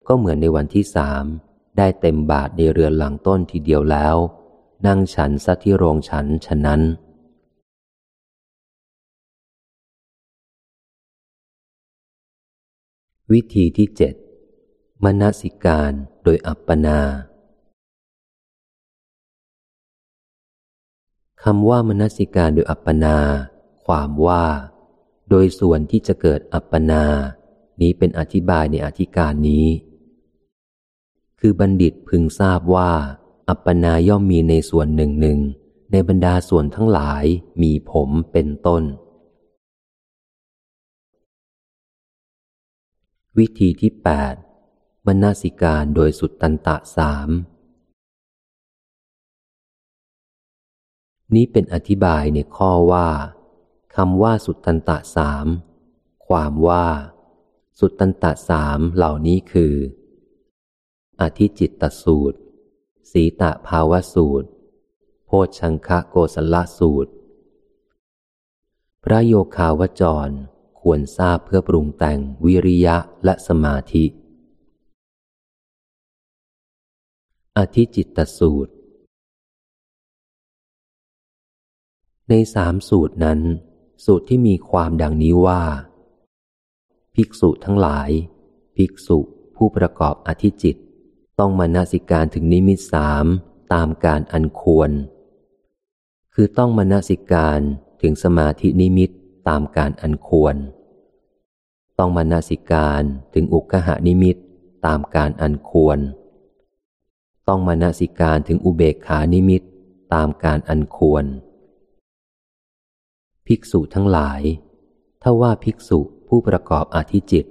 ก็เหมือนในวันที่สามได้เต็มบาทในเรือนหลังต้นทีเดียวแล้ว นั่งฉันซะที่โรงฉันฉะนั้น วิธีที่เจ็ดมนสิการโดยอัปปนาคำว่ามนสิการโดยอัปปนา ความว่า โดยส่วนที่จะเกิดอัปปนา นี้เป็นอธิบายในอธิการนี้ คือบัณฑิตพึงทราบว่า อัปปนาย่อมมีในส่วนหนึ่งหนึ่งในบรรดาส่วนทั้งหลายมีผมเป็นต้น วิธีที่แปดมนาสิการโดยสุดตันตะสามนี้เป็นอธิบายในข้อว่าคำว่าสุดตันตะสาม ความว่า สุตตันตะสามเหล่านี้คือ อธิจิตตสูตร สีตะภาวสูตร โพชังคะโกสละสูตร พระโยคาวจรควรทราบเพื่อปรุงแต่งวิริยะและสมาธิ อธิจิตตสูตร ในสามสูตรนั้น สูตรที่มีความดังนี้ว่า ภิกษุทั้งหลาย ภิกษุผู้ประกอบอธิจิต ต้องมานาสิการถึงนิมิตสามตามการอันควร คือต้องมานาสิการถึงสมาธินิมิตตามการอันควร ต้องมานาสิการถึงอุกหานิมิตตามการอันควร ต้องมานาสิการถึงอุเบกขานิมิตตามการอันควร ภิกษุทั้งหลาย ถ้าว่าภิกษุ ผู้ประกอบอธิจิต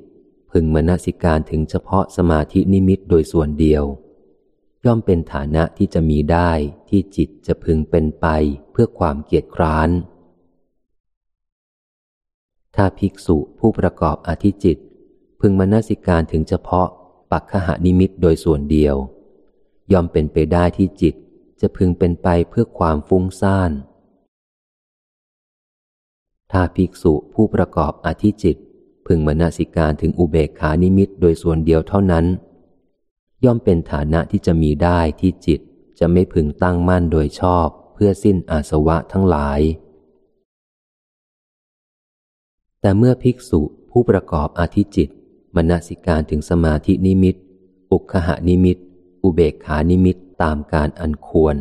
พึงมนสิการถึงเฉพาะสมาธินิมิตโดยส่วนเดียว ย่อมเป็นฐานะที่จะมีได้ที่จิตจะพึงเป็นไปเพื่อความเกียจคร้าน ถ้าภิกษุผู้ประกอบอธิจิต พึงมนสิการถึงเฉพาะปักขหานิมิตโดยส่วนเดียว ย่อมเป็นไปได้ที่จิตจะจะพึงเป็นไปเพื่อความฟุ้งซ่านถ้าภิกษุผู้ประกอบอธิจิต พึงมนสิการถึงอุเบกขานิมิตโดยส่วนเดียวเท่านั้น ย่อมเป็นฐานะที่จะมีได้ที่จิตจะไม่พึงตั้งมั่นโดยชอบ เพื่อสิ้นอาสวะทั้งหลาย แต่เมื่อภิกษุผู้ประกอบอาธิจิตมนสิการถึงสมาธินิมิต อุคหานิมิต อุเบกขานิมิตตามการอันควร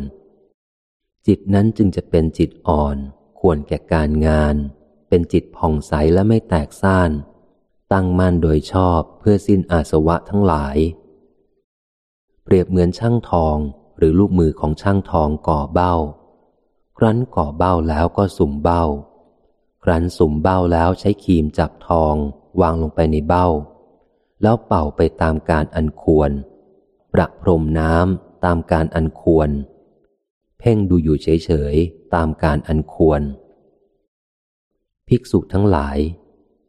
จิตนั้นจึงจะเป็นจิตอ่อน ควรแก่การงาน เป็นจิตผ่องใสและไม่แตกซ่าน ตั้งมั่นโดยชอบเพื่อสิ้นอาสวะทั้งหลาย เปรียบเหมือนช่างทองหรือลูกมือของช่างทองก่อเบ้า ครั้นก่อเบ้าแล้วก็สุ่มเบ้า ครั้นสุ่มเบ้าแล้วใช้ครีมจับทองวางลงไปในเบ้า แล้วเป่าไปตามการอันควร ประพรมน้ำตามการอันควร เพ่งดูอยู่เฉยๆตามการอันควร ภิกษุทั้งหลาย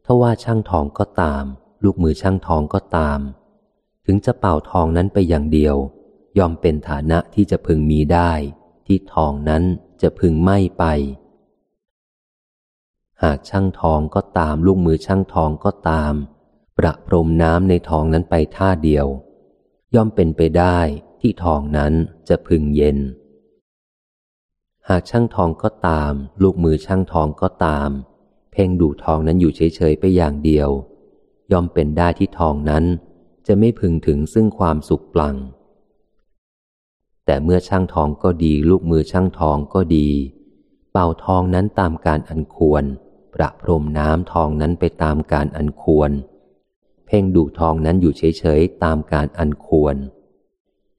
ถ้าว่าช่างทองก็ตาม ลูกมือช่างทองก็ตาม ถึงจะเป่าทองนั้นไปอย่างเดียว ยอมเป็นฐานะที่จะพึงมีได้ ที่ทองนั้นจะพึงไม่ไป หากช่างทองก็ตาม ลูกมือช่างทองก็ตาม ประพรมน้ำในทองนั้นไปท่าเดียว ย่อมเป็นไปได้ที่ทองนั้นจะพึงเย็น หากช่างทองก็ตาม ลูกมือช่างทองก็ตาม พ่งดูทองนั้นอยู่เฉยๆไปอย่างเดียว ย่อมเป็นได้ที่ทองนั้น จะไม่พึงถึงซึ่งความสุขปลัง แต่เมื่อช่างทองก็ดีลูกมือช่างทองก็ดี เป่าทองนั้นตามการอันควร ประพรมน้ำทองนั้นไปตามการอันควร เพ่งดูทองนั้นอยู่เฉยๆตามการอันควร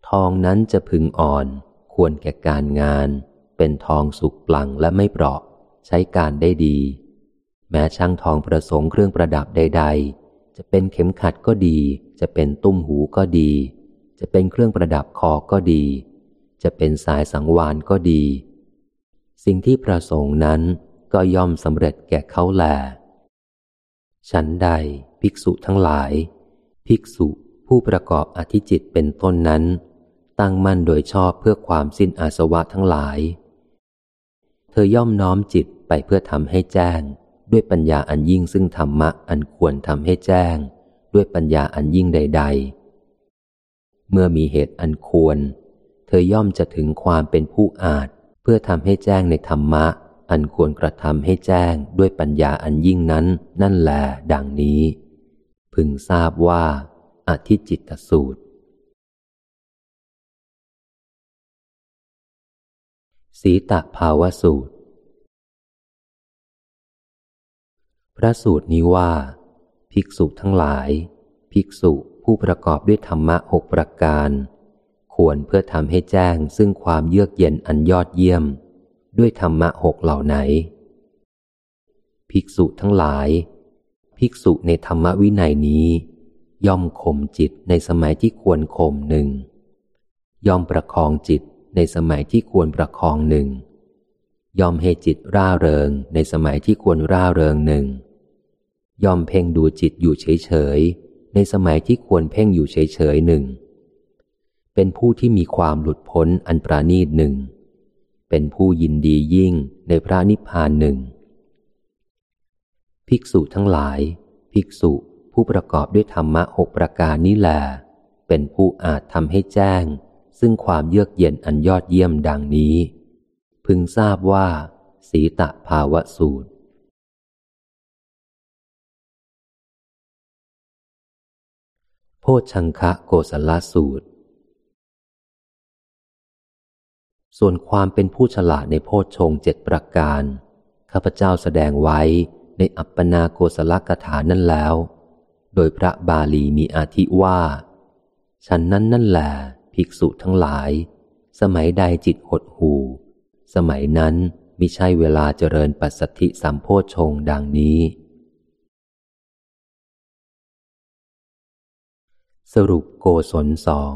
ทองนั้นจะพึงอ่อน ควรแก่การงาน เป็นทองสุกปลังและไม่เปราะ ใช้การได้ดี แม้ช่างทองประสงค์เครื่องประดับใด ๆ จะเป็นเข็มขัดก็ดี จะเป็นตุ้มหูก็ดี จะเป็นเครื่องประดับคอก็ดี จะเป็นสายสังวานก็ดี สิ่งที่ประสงค์นั้นก็ย่อมสำเร็จแก่เขาแล ฉันใดภิกษุทั้งหลาย ภิกษุผู้ประกอบอธิจิตเป็นต้นนั้น ตั้งมั่นโดยชอบเพื่อความสิ้นอาสวะทั้งหลาย เธอย่อมน้อมจิตไปเพื่อทำให้แจ้ง ด้วยปัญญาอันยิ่งซึ่งธรรมะอันควรทำให้แจ้ง ด้วยปัญญาอันยิ่งใด ๆ เมื่อมีเหตุอันควร เธอย่อมจะถึงความเป็นผู้อาจเพื่อทำให้แจ้งในธรรมะ อันควรกระทำให้แจ้งด้วยปัญญาอันยิ่งนั้น นั่นแหลดังนี้ พึงทราบว่าอธิจิตตสูตรสีตะภาวสูตร พระสูตรนี้ว่า ภิกษุทั้งหลาย ภิกษุผู้ประกอบด้วยธรรมะหกประการ ควรเพื่อทำให้แจ้งซึ่งความเยือกเย็นอันยอดเยี่ยม ด้วยธรรมะหกเหล่าไหน ภิกษุทั้งหลาย ภิกษุในธรรมวินัยนี้ ย่อมข่มจิตในสมัยที่ควรข่มหนึ่งย่อมประคองจิตในสมัยที่ควรประคองหนึ่งย่อมให้จิตร่าเริงในสมัยที่ควรร่าเริงหนึ่ง ย่อมเพ่งดูจิตอยู่เฉยๆ ในสมัยที่ควรเพ่งอยู่เฉยๆหนึ่ง เป็นผู้ที่มีความหลุดพ้นอันปราณีตหนึ่ง เป็นผู้ยินดียิ่งในพระนิพพานหนึ่ง ภิกษุทั้งหลาย ภิกษุผู้ประกอบด้วยธรรมะหกประการนี้แหลเป็นผู้อาจทำให้แจ้ง ซึ่งความเยือกเย็นอันยอดเยี่ยมดังนี้ พึงทราบว่า สีตะภาวะสูตร โพชังคะโกสลสูตร ส่วนความเป็นผู้ฉลาดในโพชฌงเจ็ดประการ ข้าพเจ้าแสดงไว้ในอัปปนาโกสลกถานั่นแล้ว โดยพระบาลีมีอาทิว่า ฉันนั้นนั่นแหละภิกษุทั้งหลาย สมัยใดจิตหดหู สมัยนั้นมิใช่เวลาเจริญปัสสธิสัมโพชงดังนี้ สรุปโกศลสอง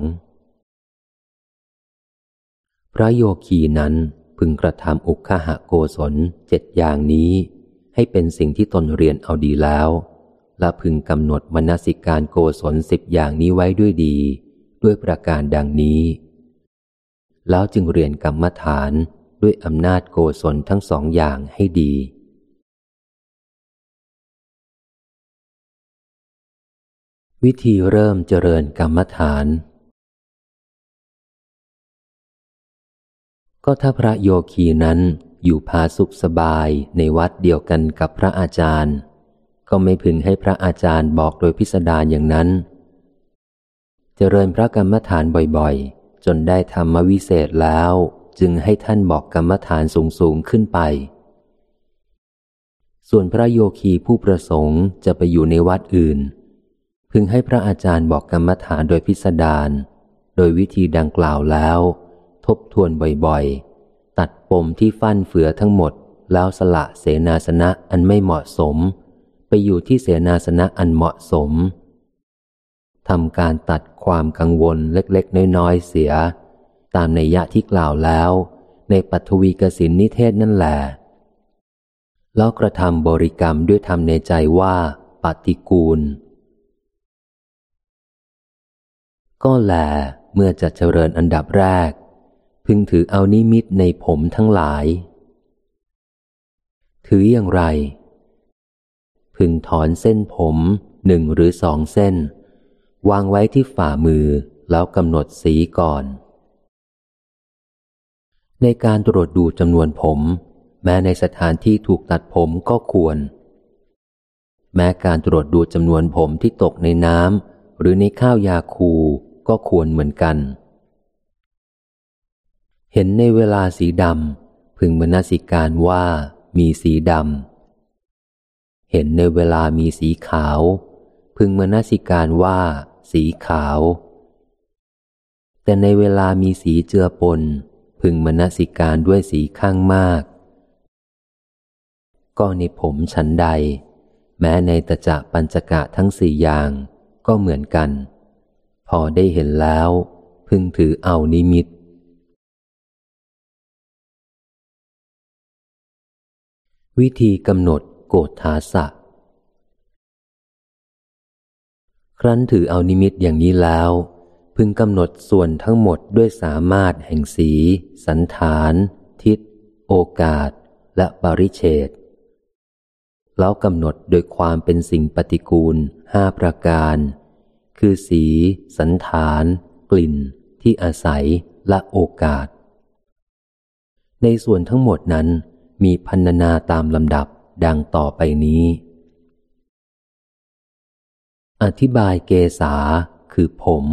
พระโยคีนั้นพึงกระทำอุคหะโกศลเจ็ดอย่างนี้ ให้เป็นสิ่งที่ตนเรียนเอาดีแล้ว และพึงกำหนดมนสิการโกศลสิบอย่างนี้ไว้ด้วยดี ด้วยประการดังนี้ แล้วจึงเรียนกรรมฐานด้วยอำนาจโกศลทั้งสองอย่างให้ดี วิธีเริ่มเจริญกรรมฐาน ก็ถ้าพระโยคีนั้นอยู่พาสุขสบายในวัดเดียวกันกับพระอาจารย์ ก็ไม่พึงให้พระอาจารย์บอกโดยพิสดารอย่างนั้น เจริญพระกรรมฐานบ่อยๆ จนได้ธรรมวิเศษแล้ว จึงให้ท่านบอกกรรมฐานสูงๆขึ้นไป ส่วนพระโยคีผู้ประสงค์จะไปอยู่ในวัดอื่น พึงให้พระอาจารย์บอกกรรมฐานโดยพิสดารโดยวิธีดังกล่าวแล้ว ทบทวนบ่อยๆ ตัดปมที่ฟั่นเฟือทั้งหมด แล้วสละเสนาสนะอันไม่เหมาะสม ไปอยู่ที่เสนาสนะอันเหมาะสมทำการตัดความกังวลเล็กๆ น้อยๆ เสีย ตามในยะที่กล่าวแล้ว ในปัทวีกสินนิเทศนั่นแหละแล้วกระทำบริกรรมด้วยธรรมในใจว่าปฏิกูล ก็แลเมื่อจะเจริญอันดับแรก พึงถือเอานิมิตในผมทั้งหลาย ถืออย่างไร พึงถอนเส้นผมหนึ่งหรือสองเส้น วางไว้ที่ฝ่ามือแล้วกำหนดสีก่อน ในการตรวจดูจำนวนผม แม้ในสถานที่ถูกตัดผมก็ควร แม้การตรวจดูจำนวนผมที่ตกในน้ำหรือในข้าวยาคู ก็ควรเหมือนกัน เห็นในเวลาสีดำพึงมนสิการว่ามีสีดำ เห็นในเวลามีสีขาว พึงมนสิการว่าสีขาว แต่ในเวลามีสีเจือปน พึงมนสิการด้วยสีข้างมาก ก็ในผมฉันใด แม้ในตะจะปัญจกะทั้งสี่อย่างก็เหมือนกัน พอได้เห็นแล้ว พึงถือเอานิมิต วิธีกำหนดโกฏฐาสะ ครั้นถือเอานิมิตอย่างนี้แล้ว พึงกำหนดส่วนทั้งหมดด้วยสามารถแห่งสี สันฐาน ทิศ โอกาส และปริเฉดแล้วกำหนดโดยความเป็นสิ่งปฏิกูลห้าประการ คือสี สันฐาน กลิ่น ที่อาศัยและโอกาส ในส่วนทั้งหมดนั้นมีพันนาตามลำดับดังต่อไปนี้ อธิบายเกษาคือผม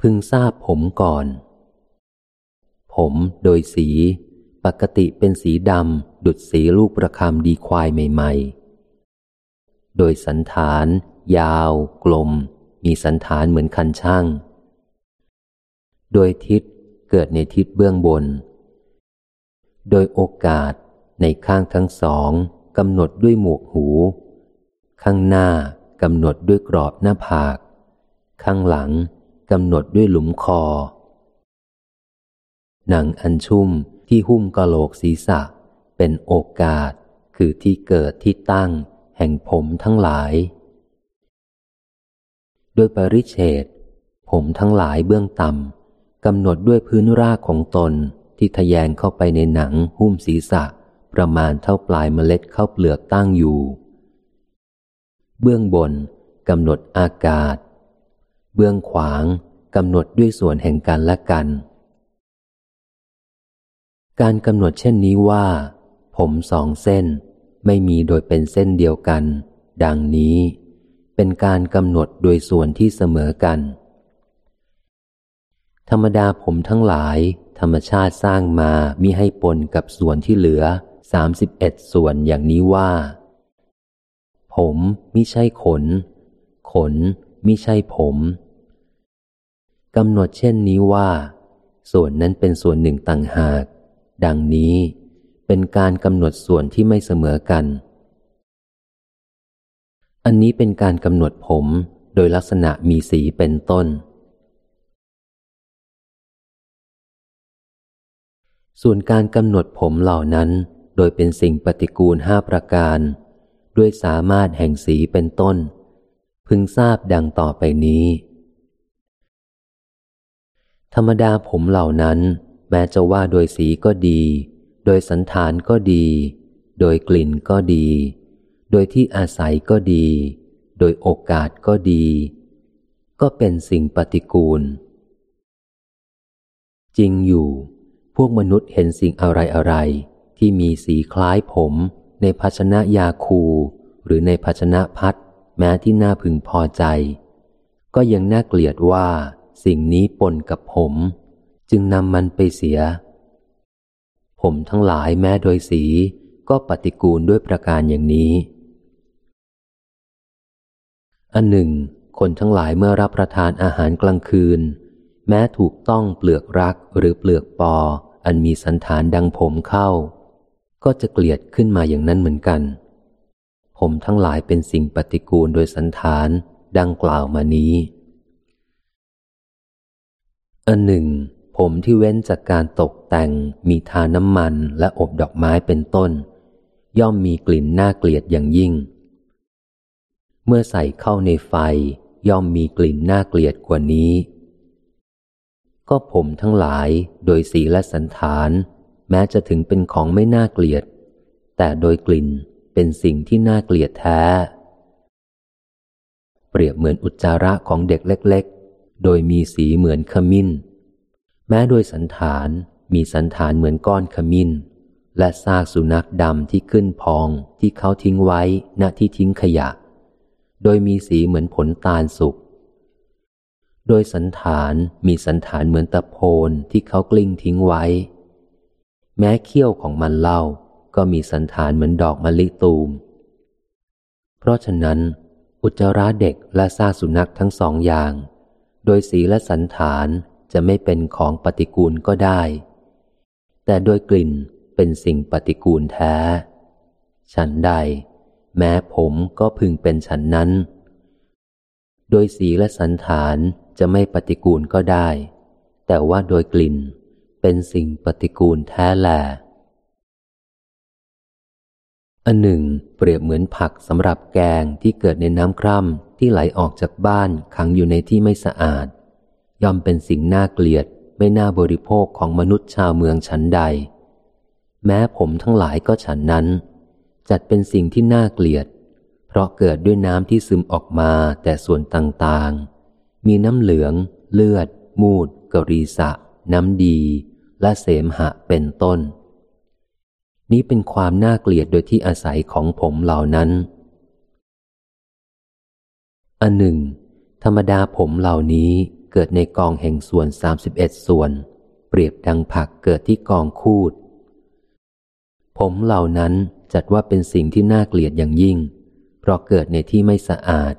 พึงทราบผมก่อน ผมโดยสี ปกติเป็นสีดำดุดสีลูกประคำดีควายใหม่ ๆ โดยสันฐาน ยาว กลม มีสันฐานเหมือนคันช่าง โดยทิศเกิดในทิศเบื้องบน โดยโอกาสในข้างทั้งสองกำหนดด้วยหมวกหู ข้างหน้ากำหนดด้วยกรอบหน้าผาก ข้างหลังกำหนดด้วยหลุมคอ หนังอันชุ่มที่หุ้มกะโหลกศีรษะ เป็นโอกาสคือที่เกิดที่ตั้งแห่งผมทั้งหลาย โดยปริเฉดผมทั้งหลายเบื้องต่ำกำหนดด้วยพื้นรากของตนที่ทะแยงเข้าไปในหนังหุ้มศีรษะ ประมาณเท่าปลายเมล็ดข้าวเปลือกตั้งอยู่ เบื้องบนกำหนดอากาศ เบื้องขวางกำหนดด้วยส่วนแห่งกันและกัน การกำหนดเช่นนี้ว่า ผมสองเส้นไม่มีโดยเป็นเส้นเดียวกัน ดังนี้ เป็นการกำหนดโดยส่วนที่เสมอกัน ธรรมดาผมทั้งหลาย ธรรมชาติสร้างมามิให้ปนกับส่วนที่เหลือสามสิบเอ็ดส่วนอย่างนี้ว่า ผมมิใช่ขน ขนมิใช่ผมกำหนดเช่นนี้ว่า ส่วนนั้นเป็นส่วนหนึ่งต่างหาก ดังนี้เป็นการกำหนดส่วนที่ไม่เสมอกัน อันนี้เป็นการกำหนดผมโดยลักษณะมีสีเป็นต้น ส่วนการกำหนดผมเหล่านั้น โดยเป็นสิ่งปฏิกูลห้าประการ ด้วยสามารถแห่งสีเป็นต้น พึงทราบดังต่อไปนี้ ธรรมดาผมเหล่านั้น แม้จะว่าโดยสีก็ดี โดยสันฐานก็ดี โดยกลิ่นก็ดี โดยที่อาศัยก็ดี โดยโอกาสก็ดี ก็เป็นสิ่งปฏิกูล จริงอยู่ พวกมนุษย์เห็นสิ่งอะไรอะไรที่มีสีคล้ายผม ในภาชนะยาคู หรือในภาชนะพัดแม้ที่น่าพึงพอใจ ก็ยังน่าเกลียดว่าสิ่งนี้ปนกับผม จึงนำมันไปเสีย ผมทั้งหลายแม้โดยสีก็ปฏิกูลด้วยประการอย่างนี้ อันหนึ่ง คนทั้งหลายเมื่อรับประทานอาหารกลางคืน แม้ถูกต้องเปลือกรักหรือเปลือกปอ อันมีสันฐานดังผมเข้า ก็จะเกลียดขึ้นมาอย่างนั้นเหมือนกัน ผมทั้งหลายเป็นสิ่งปฏิกูลโดยสันฐานดังกล่าวมานี้ อันหนึ่ง ผมที่เว้นจากการตกแต่งมีทาน้ำมันและอบดอกไม้เป็นต้น ย่อมมีกลิ่นน่าเกลียดอย่างยิ่ง เมื่อใส่เข้าในไฟย่อมมีกลิ่นน่าเกลียดกว่านี้ ก็ผมทั้งหลายโดยสีและสันฐาน แม้จะถึงเป็นของไม่น่าเกลียด แต่โดยกลิ่นเป็นสิ่งที่น่าเกลียดแท้ เปรียบเหมือนอุจจาระของเด็กเล็กโดยมีสีเหมือนขมิ้น แม้โดยสันฐานมีสันฐานเหมือนก้อนขมิ้น และซากสุนัขดำที่ขึ้นพองที่เขาทิ้งไว้ณที่ทิ้งขยะ โดยมีสีเหมือนผลตาลสุก โดยสันฐานมีสันฐานเหมือนตะโพนที่เขากลิ้งทิ้งไว้ แม้เขี้ยวของมันเล่าก็มีสันฐานเหมือนดอกมะลิตูม เพราะฉะนั้น อุจจาระเด็กและซาสุนัขทั้งสองอย่าง โดยสีและสันฐานจะไม่เป็นของปฏิกูลก็ได้ แต่โดยกลิ่นเป็นสิ่งปฏิกูลแท้ ฉันใด แม้ผมก็พึงเป็นฉันนั้น โดยสีและสันฐานจะไม่ปฏิกูลก็ได้ แต่ว่าโดยกลิ่นเป็นสิ่งปฏิกูลแท้แลอันหนึ่ง เปรียบเหมือนผักสำหรับแกงที่เกิดในน้ำคร่ำที่ไหลออกจากบ้านขังอยู่ในที่ไม่สะอาด ย่อมเป็นสิ่งน่าเกลียดไม่น่าบริโภคของมนุษย์ชาวเมืองชั้นใด แม้ผมทั้งหลายก็ฉันนั้น จัดเป็นสิ่งที่น่าเกลียด เพราะเกิดด้วยน้ำที่ซึมออกมาแต่ส่วนต่างๆ มีน้ำเหลือง เลือด มูด กรีสะ น้ำดี และเสมหะเป็นต้น นี้เป็นความน่าเกลียดโดยที่อาศัยของผมเหล่านั้น อันหนึ่ง ธรรมดาผมเหล่านี้เกิดในกองแห่งส่วนสามสิบเอ็ดส่วน เปรียบดังผักเกิดที่กองคูดผมเหล่านั้น จัดว่าเป็นสิ่งที่น่าเกลียดอย่างยิ่ง เพราะเกิดในที่ไม่สะอาด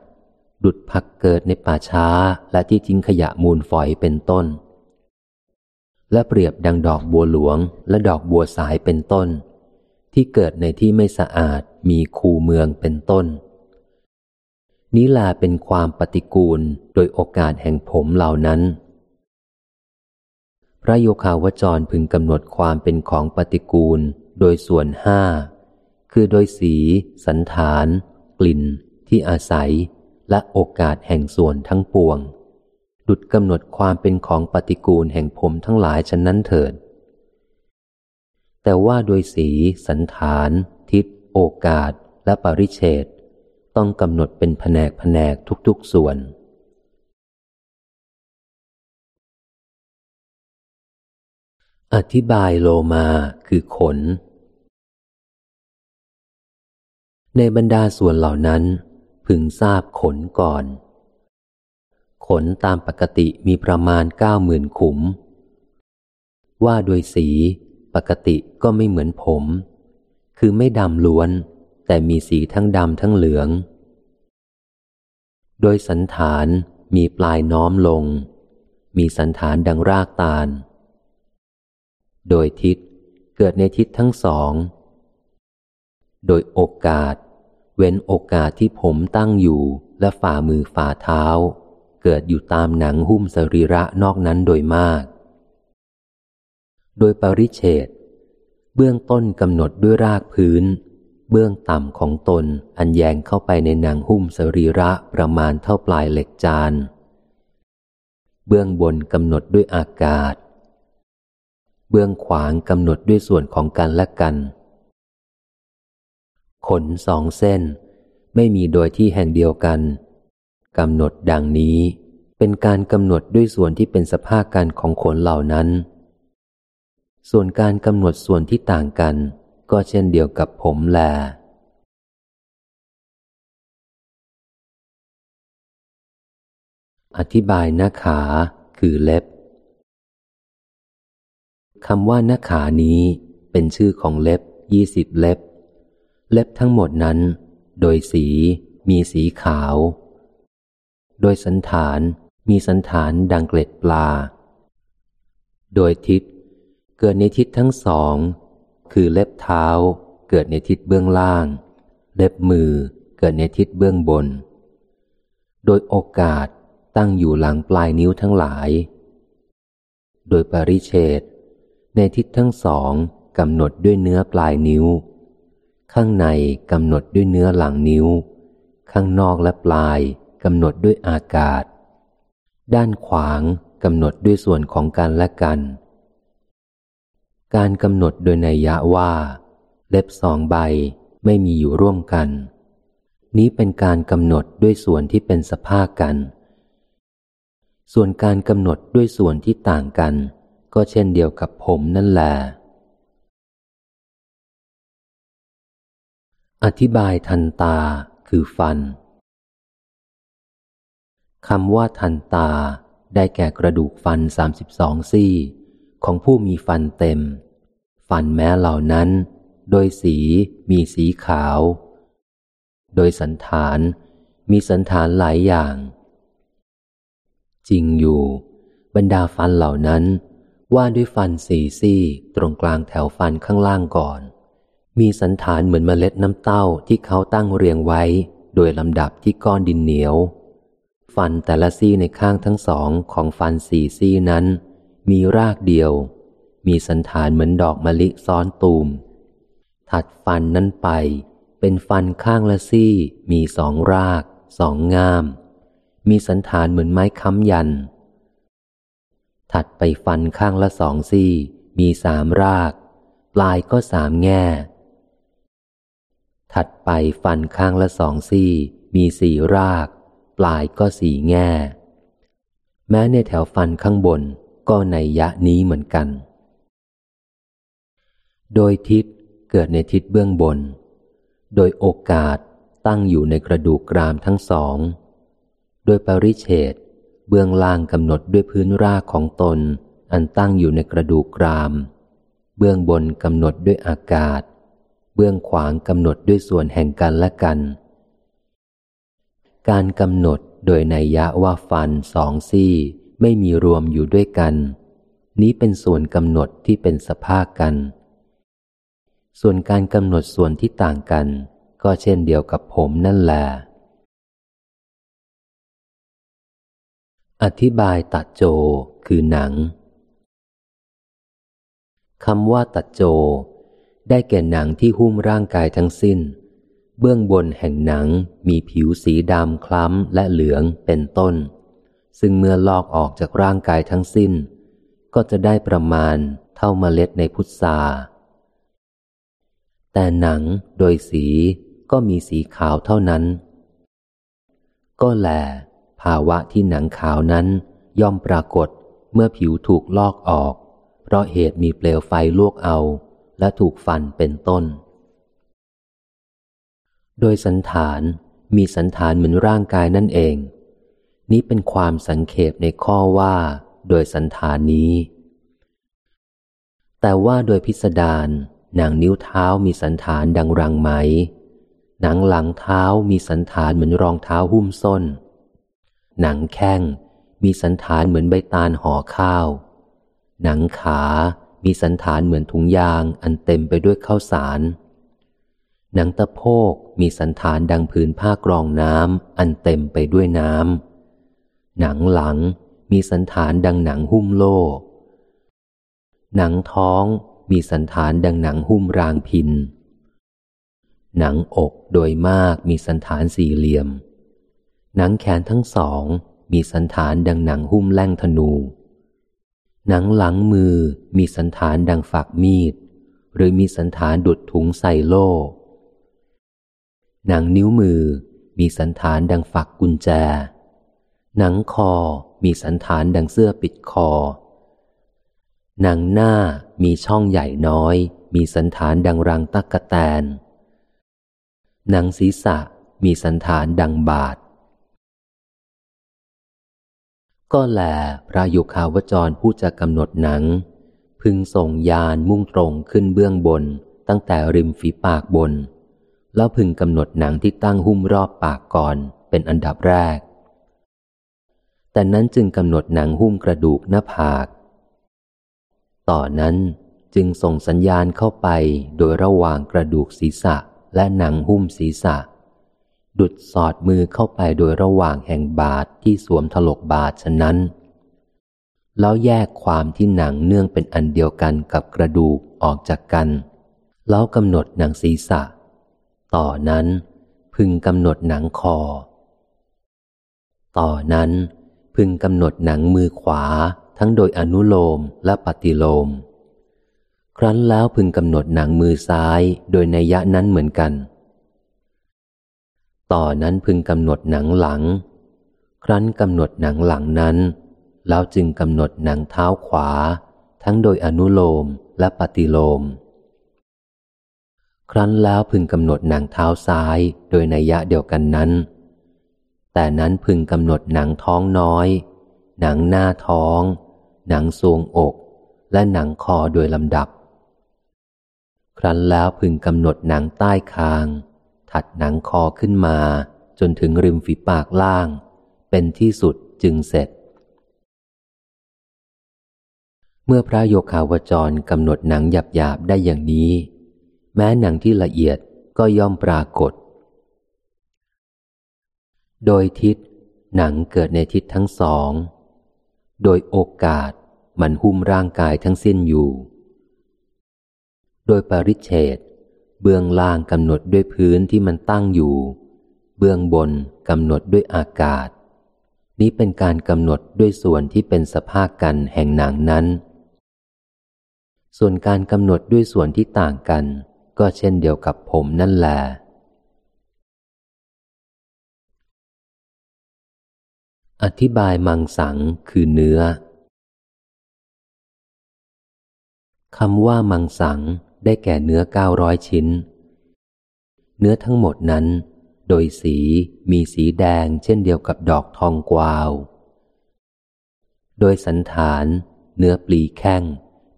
ดุดผักเกิดในป่าช้าและที่ทิ้งขยะมูลฝอยเป็นต้น และเปรียบดังดอกบัวหลวงและดอกบัวสายเป็นต้น ที่เกิดในที่ไม่สะอาดมีคูเมืองเป็นต้น นี้ลาเป็นความปฏิกูลโดยโอกาสแห่งผมเหล่านั้นพระโยคาวจรพึงกำหนดความเป็นของปฏิกูลโดยส่วนห้า คือโดยสี สันฐาน กลิ่น ที่อาศัย และโอกาสแห่งส่วนทั้งปวง ดุดกำหนดความเป็นของปฏิกูลแห่งผมทั้งหลายฉะนั้นเถิด แต่ว่าโดยสี สันฐาน ทิศ โอกาส และปริเฉดต้องกำหนดเป็นแผนกแผนกทุกๆส่วนอธิบายโลมาคือขน ในบรรดาส่วนเหล่านั้น พึงทราบขนก่อน ขนตามปกติมีประมาณเก้าหมื่นขุม ว่าโดยสีปกติก็ไม่เหมือนผม คือไม่ดำล้วน แต่มีสีทั้งดำทั้งเหลือง โดยสันฐานมีปลายน้อมลง มีสันฐานดังรากตาล โดยทิศเกิดในทิศทั้งสอง โดยโอกาส เว้นโอกาสที่ผมตั้งอยู่และฝ่ามือฝ่าเท้า เกิดอยู่ตามหนังหุ้มสรีระนอกนั้นโดยมาก โดยปริเฉดเบื้องต้นกำหนดด้วยรากพื้น เบื้องต่ำของตนอันแยงเข้าไปในหนังหุ้มสรีระประมาณเท่าปลายเหล็กจาน เบื้องบนกำหนดด้วยอากาศ เบื้องขวางกำหนดด้วยส่วนของกันและกัน ขนสองเส้น ไม่มีโดยที่แห่งเดียวกันกำหนดดังนี้ เป็นการกำหนดด้วยส่วนที่เป็นสภาพกันของขนเหล่านั้น ส่วนการกำหนดส่วนที่ต่างกัน ก็เช่นเดียวกับผมแลอธิบายหน้าขาคือเล็บคำว่าหน้าขานี้เป็นชื่อของเล็บยี่สิบเล็บ เล็บทั้งหมดนั้น โดยสีมีสีขาว โดยสันฐานมีสันฐานดังเกล็ดปลา โดยทิศ เกิดในทิศทั้งสอง คือเล็บเท้าเกิดในทิศเบื้องล่าง เล็บมือเกิดในทิศเบื้องบน โดยโอกาสตั้งอยู่หลังปลายนิ้วทั้งหลาย โดยปริเชตในทิศทั้งสองกำหนดด้วยเนื้อปลายนิ้ว ข้างในกำหนดด้วยเนื้อหลังนิ้ว ข้างนอกและปลายกำหนดด้วยอากาศ ด้านขวางกำหนดด้วยส่วนของกันและกัน การกำหนดโดยในยะว่า เล็บสองใบไม่มีอยู่ร่วมกัน นี้เป็นการกำหนดด้วยส่วนที่เป็นสภาพกัน ส่วนการกำหนดด้วยส่วนที่ต่างกัน ก็เช่นเดียวกับผมนั่นแหละ อธิบายทันตาคือฟันคำว่าทันตาได้แก่กระดูกฟันสามสิบสองซี่ ของผู้มีฟันเต็ม ฟันแม้เหล่านั้น โดยสีมีสีขาว โดยสันฐานมีสันฐานหลายอย่าง จริงอยู่ บรรดาฟันเหล่านั้น ว่าด้วยฟันสี่ซี่ตรงกลางแถวฟันข้างล่างก่อน มีสันฐานเหมือนเมล็ดน้ำเต้าที่เขาตั้งเรียงไว้ โดยลำดับที่ก้อนดินเหนียว ฟันแต่ละซี่ในข้างทั้งสองของฟันสี่ซี่นั้น มีรากเดียว มีสันฐานเหมือนดอกมะลิซ้อนตูม ถัดฟันนั้นไป เป็นฟันข้างละซี่ มีสองราก สองงาม มีสันฐานเหมือนไม้ค้ำยัน ถัดไปฟันข้างละสองซี่ มีสามราก ปลายก็สามแง่ ไปฟันข้างละสองซี่ มีสี่ราก ปลายก็สี่แง่ แม้ในแถวฟันข้างบนก็ในยะนี้เหมือนกัน โดยทิศเกิดในทิศเบื้องบน โดยโอกาสตั้งอยู่ในกระดูกกรามทั้งสอง โดยปริเฉดเบื้องล่างกำหนดด้วยพื้นรากของตน อันตั้งอยู่ในกระดูกกราม เบื้องบนกำหนดด้วยอากาศ เบื้องขวางกำหนดด้วยส่วนแห่งกันและกัน การกำหนดโดยในยะว่าฟันสองซี่ไม่มีรวมอยู่ด้วยกัน นี้เป็นส่วนกำหนดที่เป็นสภาพกัน ส่วนการกำหนดส่วนที่ต่างกัน ก็เช่นเดียวกับผมนั่นแหละอธิบายตัดโจคือหนังคำว่าตัดโจ ได้แก่หนังที่หุ้มร่างกายทั้งสิ้น เบื้องบนแห่งหนังมีผิวสีดำคล้ำและเหลืองเป็นต้น ซึ่งเมื่อลอกออกจากร่างกายทั้งสิ้น ก็จะได้ประมาณเท่าเมล็ดในพุทราแต่หนังโดยสีก็มีสีขาวเท่านั้น ก็แล ภาวะที่หนังขาวนั้นย่อมปรากฏเมื่อผิวถูกลอกออก เพราะเหตุมีเปลวไฟลวกเอา และถูกฟันเป็นต้น โดยสันฐานมีสันฐานเหมือนร่างกายนั่นเอง นี้เป็นความสังเขปในข้อว่า โดยสันฐานนี้ แต่ว่าโดยพิสดารหนังนิ้วเท้ามีสันฐานดังรังไหม หนังหลังเท้ามีสันฐานเหมือนรองเท้าหุ้มส้น หนังแข้งมีสันฐานเหมือนใบตาลห่อข้าว หนังขา มีสันฐานเหมือนถุงยางอันเต็มไปด้วยข้าวสาร หนังตะโพกมีสันฐานดังผืนผ้ากรองน้ำอันเต็มไปด้วยน้ำ หนังหลังมีสันฐานดังหนังหุ้มโล หนังท้องมีสันฐานดังหนังหุ้มรางพิน หนังอกโดยมากมีสันฐานสี่เหลี่ยม หนังแขนทั้งสองมีสันฐานดังหนังหุ้มแล่งธนู หนังหลังมือมีสันฐานดังฝักมีด หรือมีสันฐานดุดถุงใส่โล่หนังนิ้วมือมีสันฐานดังฝักกุญแจ หนังคอมีสันฐานดังเสื้อปิดคอ หนังหน้ามีช่องใหญ่น้อย มีสันฐานดังรังตักกะแตน หนังศีรษะมีสันฐานดังบาท ก็แลพระยุคาวจรผู้จะกำหนดหนัง พึงส่งยานมุ่งตรงขึ้นเบื้องบน ตั้งแต่ริมฝีปากบน แล้วพึงกำหนดหนังที่ตั้งหุ้มรอบปากก่อนเป็นอันดับแรก แต่นั้นจึงกำหนดหนังหุ้มกระดูกหน้าผาก ต่อนนั้นจึงส่งสัญญาณเข้าไปโดยระหว่างกระดูกศีรษะและหนังหุ้มศีรษะ ดุดสอดมือเข้าไปโดยระหว่างแห่งบาทที่สวมถลกบาทฉะนั้น แล้วแยกความที่หนังเนื่องเป็นอันเดียวกันกับกระดูกออกจากกัน แล้วกำหนดหนังศีรษะ ต่อนั้นพึงกำหนดหนังคอ ต่อนั้นพึงกำหนดหนังมือขวาทั้งโดยอนุโลมและปฏิโลม ครั้นแล้วพึงกำหนดหนังมือซ้ายโดยในยะนั้นเหมือนกัน ต่อนั้นพึงกำหนดหนังหลัง ครั้นกำหนดหนังหลังนั้น แล้วจึงกำหนดหนังเท้าขวา ทั้งโดยอนุโลมและปฏิโลม ครั้นแล้วพึงกำหนดหนังเท้าซ้ายโดยนัยยะเดียวกันนั้น แต่นั้นพึงกำหนดหนังท้องน้อย หนังหน้าท้อง หนังทรวงอก และหนังคอโดยลำดับ ครั้นแล้วพึงกำหนดหนังใต้คาง ถัดหนังคอขึ้นมา จนถึงริมฝีปากล่าง เป็นที่สุดจึงเสร็จ เมื่อพระโยคาวจรกำหนดหนังหยาบๆได้อย่างนี้ แม้หนังที่ละเอียดก็ย่อมปรากฏ โดยทิศหนังเกิดในทิศทั้งสอง โดยโอกาสมันหุ้มร่างกายทั้งสิ้นอยู่ โดยปริเฉด เบื้องล่างกำหนดด้วยพื้นที่มันตั้งอยู่ เบื้องบนกำหนดด้วยอากาศ นี้เป็นการกำหนดด้วยส่วนที่เป็นสภาพกันแห่งหนังนั้น ส่วนการกำหนดด้วยส่วนที่ต่างกัน ก็เช่นเดียวกับผมนั่นแหละอธิบายมังสังคือเนื้อคำว่ามังสัง ได้แก่เนื้อเก้าร้อยชิ้น เนื้อทั้งหมดนั้น โดยสีมีสีแดงเช่นเดียวกับดอกทองกวาว โดยสันฐาน เนื้อปลีแข้ง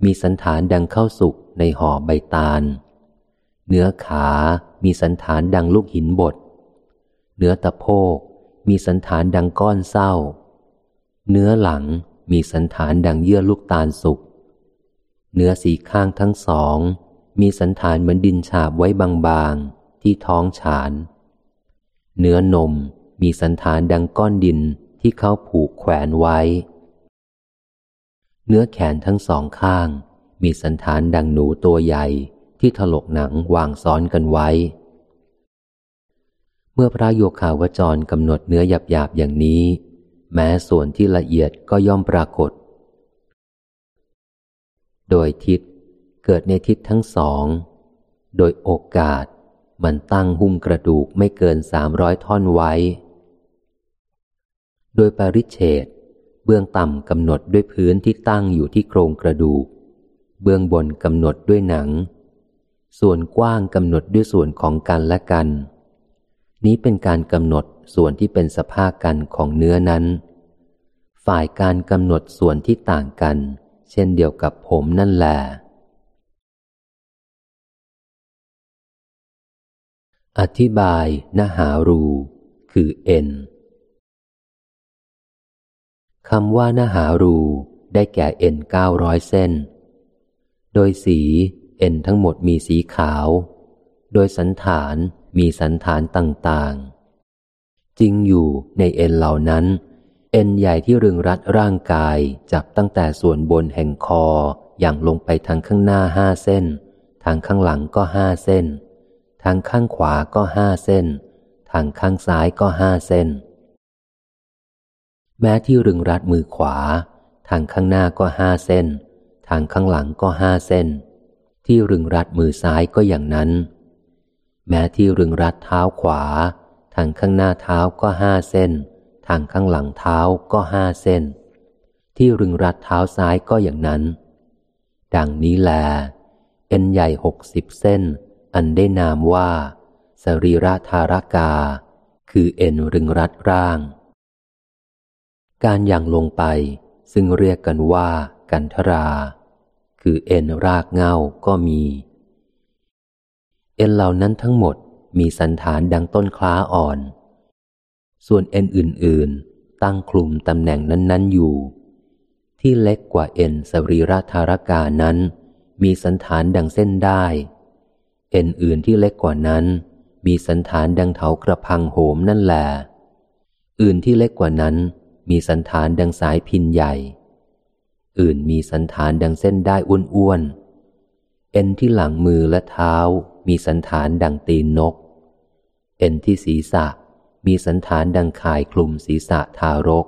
มีสันฐานดังเข้าสุกในห่อใบตาล เนื้อขา มีสันฐานดังลูกหินบด เนื้อตะโพก มีสันฐานดังก้อนเศร้า เนื้อหลัง มีสันฐานดังเยื่อลูกตาลสุกเนื้อสีข้างทั้งสอง มีสันฐานเหมือนดินฉาบไว้บางๆ ที่ท้องฉาน เนื้อนมมีสันฐานดังก้อนดินที่เขาผูกแขวนไว้ เนื้อแขนทั้งสองข้าง มีสันฐานดังหนูตัวใหญ่ที่ถลกหนังวางซ้อนกันไว้ เมื่อพระโยคาวจรกำหนดเนื้อหยาบๆอย่างนี้ แม้ส่วนที่ละเอียดก็ย่อมปรากฏ โดยทิศ เกิดในทิศทั้งสอง โดยโอกาสมันตั้งหุ้มกระดูกไม่เกินสามร้อยท่อนไว้ โดยปริเฉดเบื้องต่ำกำหนดด้วยพื้นที่ตั้งอยู่ที่โครงกระดูก เบื้องบนกำหนดด้วยหนัง ส่วนกว้างกำหนดด้วยส่วนของกันและกัน นี้เป็นการกำหนดส่วนที่เป็นสภาพกันของเนื้อนั้น ฝ่ายการกำหนดส่วนที่ต่างกัน เช่นเดียวกับผมนั่นแหละ อธิบายนหารู คือเอ็นคำว่านหารูได้แก่เอ็นเก้าร้อยเส้น โดยสีเอ็นทั้งหมดมีสีขาว โดยสันฐานมีสันฐานต่างๆ จริงอยู่ในเอ็นเหล่านั้น เอ็นใหญ่ที่รึงรัดร่างกายจับตั้งแต่ส่วนบนแห่งคออย่างลงไปทางข้างหน้าห้าเส้น ทางข้างหลังก็ห้าเส้น ทางข้างขวาก็ห้าเส้น ทางข้างซ้ายก็ห้าเส้น แม้ที่รึงรัดมือขวา ทางข้างหน้าก็ห้าเส้น ทางข้างหลังก็ห้าเส้น ที่รึงรัดมือซ้ายก็อย่างนั้น แม้ที่รึงรัดเท้าขวา ทางข้างหน้าเท้าก็ห้าเส้น ทางข้างหลังเท้าก็ห้าเส้น ที่รึงรัดเท้าซ้ายก็อย่างนั้น ดังนี้แลเอ็นใหญ่หกสิบเส้น อันได้นามว่า สรีระธารกา คือเอ็นรึงรัดร่าง การอย่างลงไปซึ่งเรียกกันว่ากันทรา คือเอ็นรากเงาก็มี เอ็นเหล่านั้นทั้งหมดมีสันฐานดังต้นคล้าอ่อน ส่วนเอ็นอื่น ๆ ตั้งคลุมตำแหน่งนั้น ๆ อยู่ ที่เล็กกว่าเอ็นสรีระธารกานั้น มีสันฐานดังเส้นได้ เอ็นอื่นที่เล็กกว่านั้น มีสันฐานดังเถากระพังโหมนั่นแหละอื่นที่เล็กกว่านั้น มีสันฐานดังสายพินใหญ่ อื่นมีสันฐานดังเส้นได้อ้วนๆเอ็นที่หลังมือและเท้า มีสันฐานดังตีนนก เอ็นที่ศีรษะมีสันฐานดังข่ายคลุมศีรษะทารก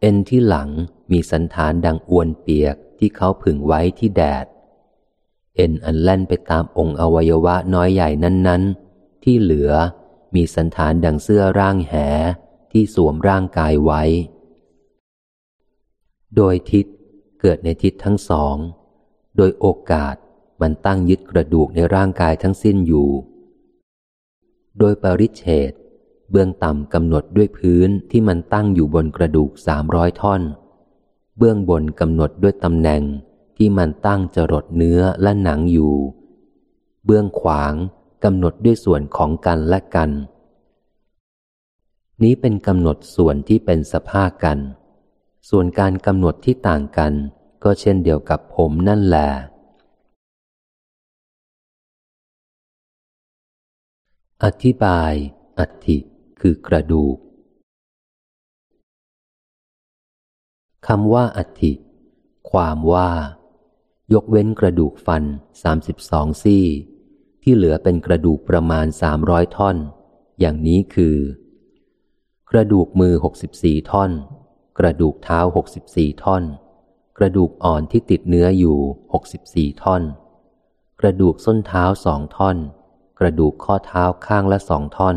เอ็นที่หลังมีสันฐานดังอวนเปียกที่เขาผึ่งไว้ที่แดด เอ็นอันแล่นไปตามองค์อวัยวะน้อยใหญ่นั้น ๆ ที่เหลือมีสันฐานดังเสื้อร่างแหที่สวมร่างกายไว้ โดยทิศเกิดในทิศทั้งสอง โดยโอกาสมันตั้งยึดกระดูกในร่างกายทั้งสิ้นอยู่ โดยปริเฉดเบื้องต่ำกำหนดด้วยพื้นที่มันตั้งอยู่บนกระดูกสามร้อยท่อน เบื้องบนกำหนดด้วยตำแหน่ง ที่มันตั้งจรดเนื้อและหนังอยู่ เบื้องขวางกำหนดด้วยส่วนของกันและกัน นี้เป็นกำหนดส่วนที่เป็นสภาพกัน ส่วนการกำหนดที่ต่างกัน ก็เช่นเดียวกับผมนั่นแหละอธิบาย อัติคือกระดูกคำว่าอัติความว่า ยกเว้นกระดูกฟันสามสิบสองซี่ ที่เหลือเป็นกระดูกประมาณสามร้อยท่อน อย่างนี้คือ กระดูกมือหกสิบสี่ท่อน กระดูกเท้าหกสิบสี่ท่อน กระดูกอ่อนที่ติดเนื้ออยู่หกสิบสี่ท่อน กระดูกส้นเท้าสองท่อน กระดูกข้อเท้าข้างละสองท่อน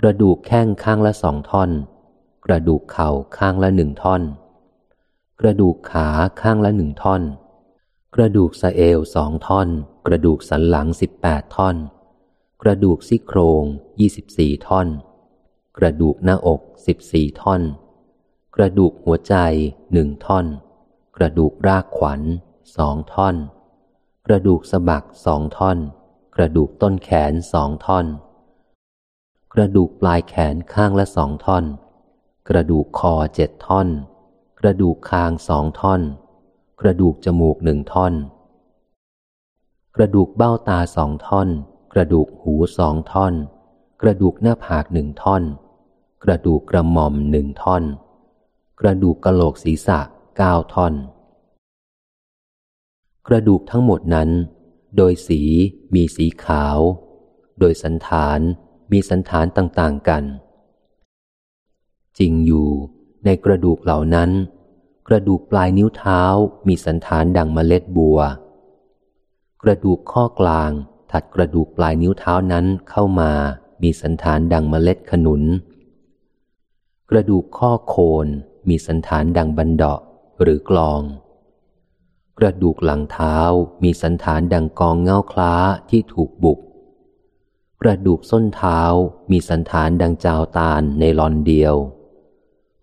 กระดูกแข้งข้างละสองท่อน กระดูกเข่าข้างละหนึ่งท่อน กระดูกขาข้างละหนึ่งท่อน กระดูกสะเอวสองท่อน กระดูกสันหลังสิบแปดท่อน กระดูกซี่โครงยี่สิบสี่ท่อน กระดูกหน้าอกสิบสี่ท่อน กระดูกหัวใจหนึ่งท่อน กระดูกรากขวัญสองท่อน กระดูกสะบักสองท่อน กระดูกต้นแขนสองท่อน กระดูกปลายแขนข้างละสองท่อน กระดูกคอเจ็ดท่อน กระดูกคางสองท่อน กระดูกจมูกหนึ่งท่อน กระดูกเบ้าตาสองท่อน กระดูกหูสองท่อน กระดูกหน้าผากหนึ่งท่อน กระดูกกระหม่อมหนึ่งท่อน กระดูกกระโหลกศีรษะเก้าท่อน กระดูกทั้งหมดนั้น โดยสีมีสีขาว โดยสันฐานมีสันฐานต่าง ๆ กัน จริงอยู่ในกระดูกเหล่านั้น กระดูกปลายนิ้วเท้ามีสันฐานดังเมล็ดบัว กระดูกข้อกลางถัดกระดูกปลายนิ้วเท้านั้นเข้ามา มีสันฐานดังเมล็ดขนุน กระดูกข้อโคนมีสันฐานดังบันดาะหรือกลอง กระดูกหลังเท้ามีสันฐานดังกองเงาคล้าที่ถูกบุก กระดูกส้นเท้ามีสันฐานดังจาวตาลในลอนเดียว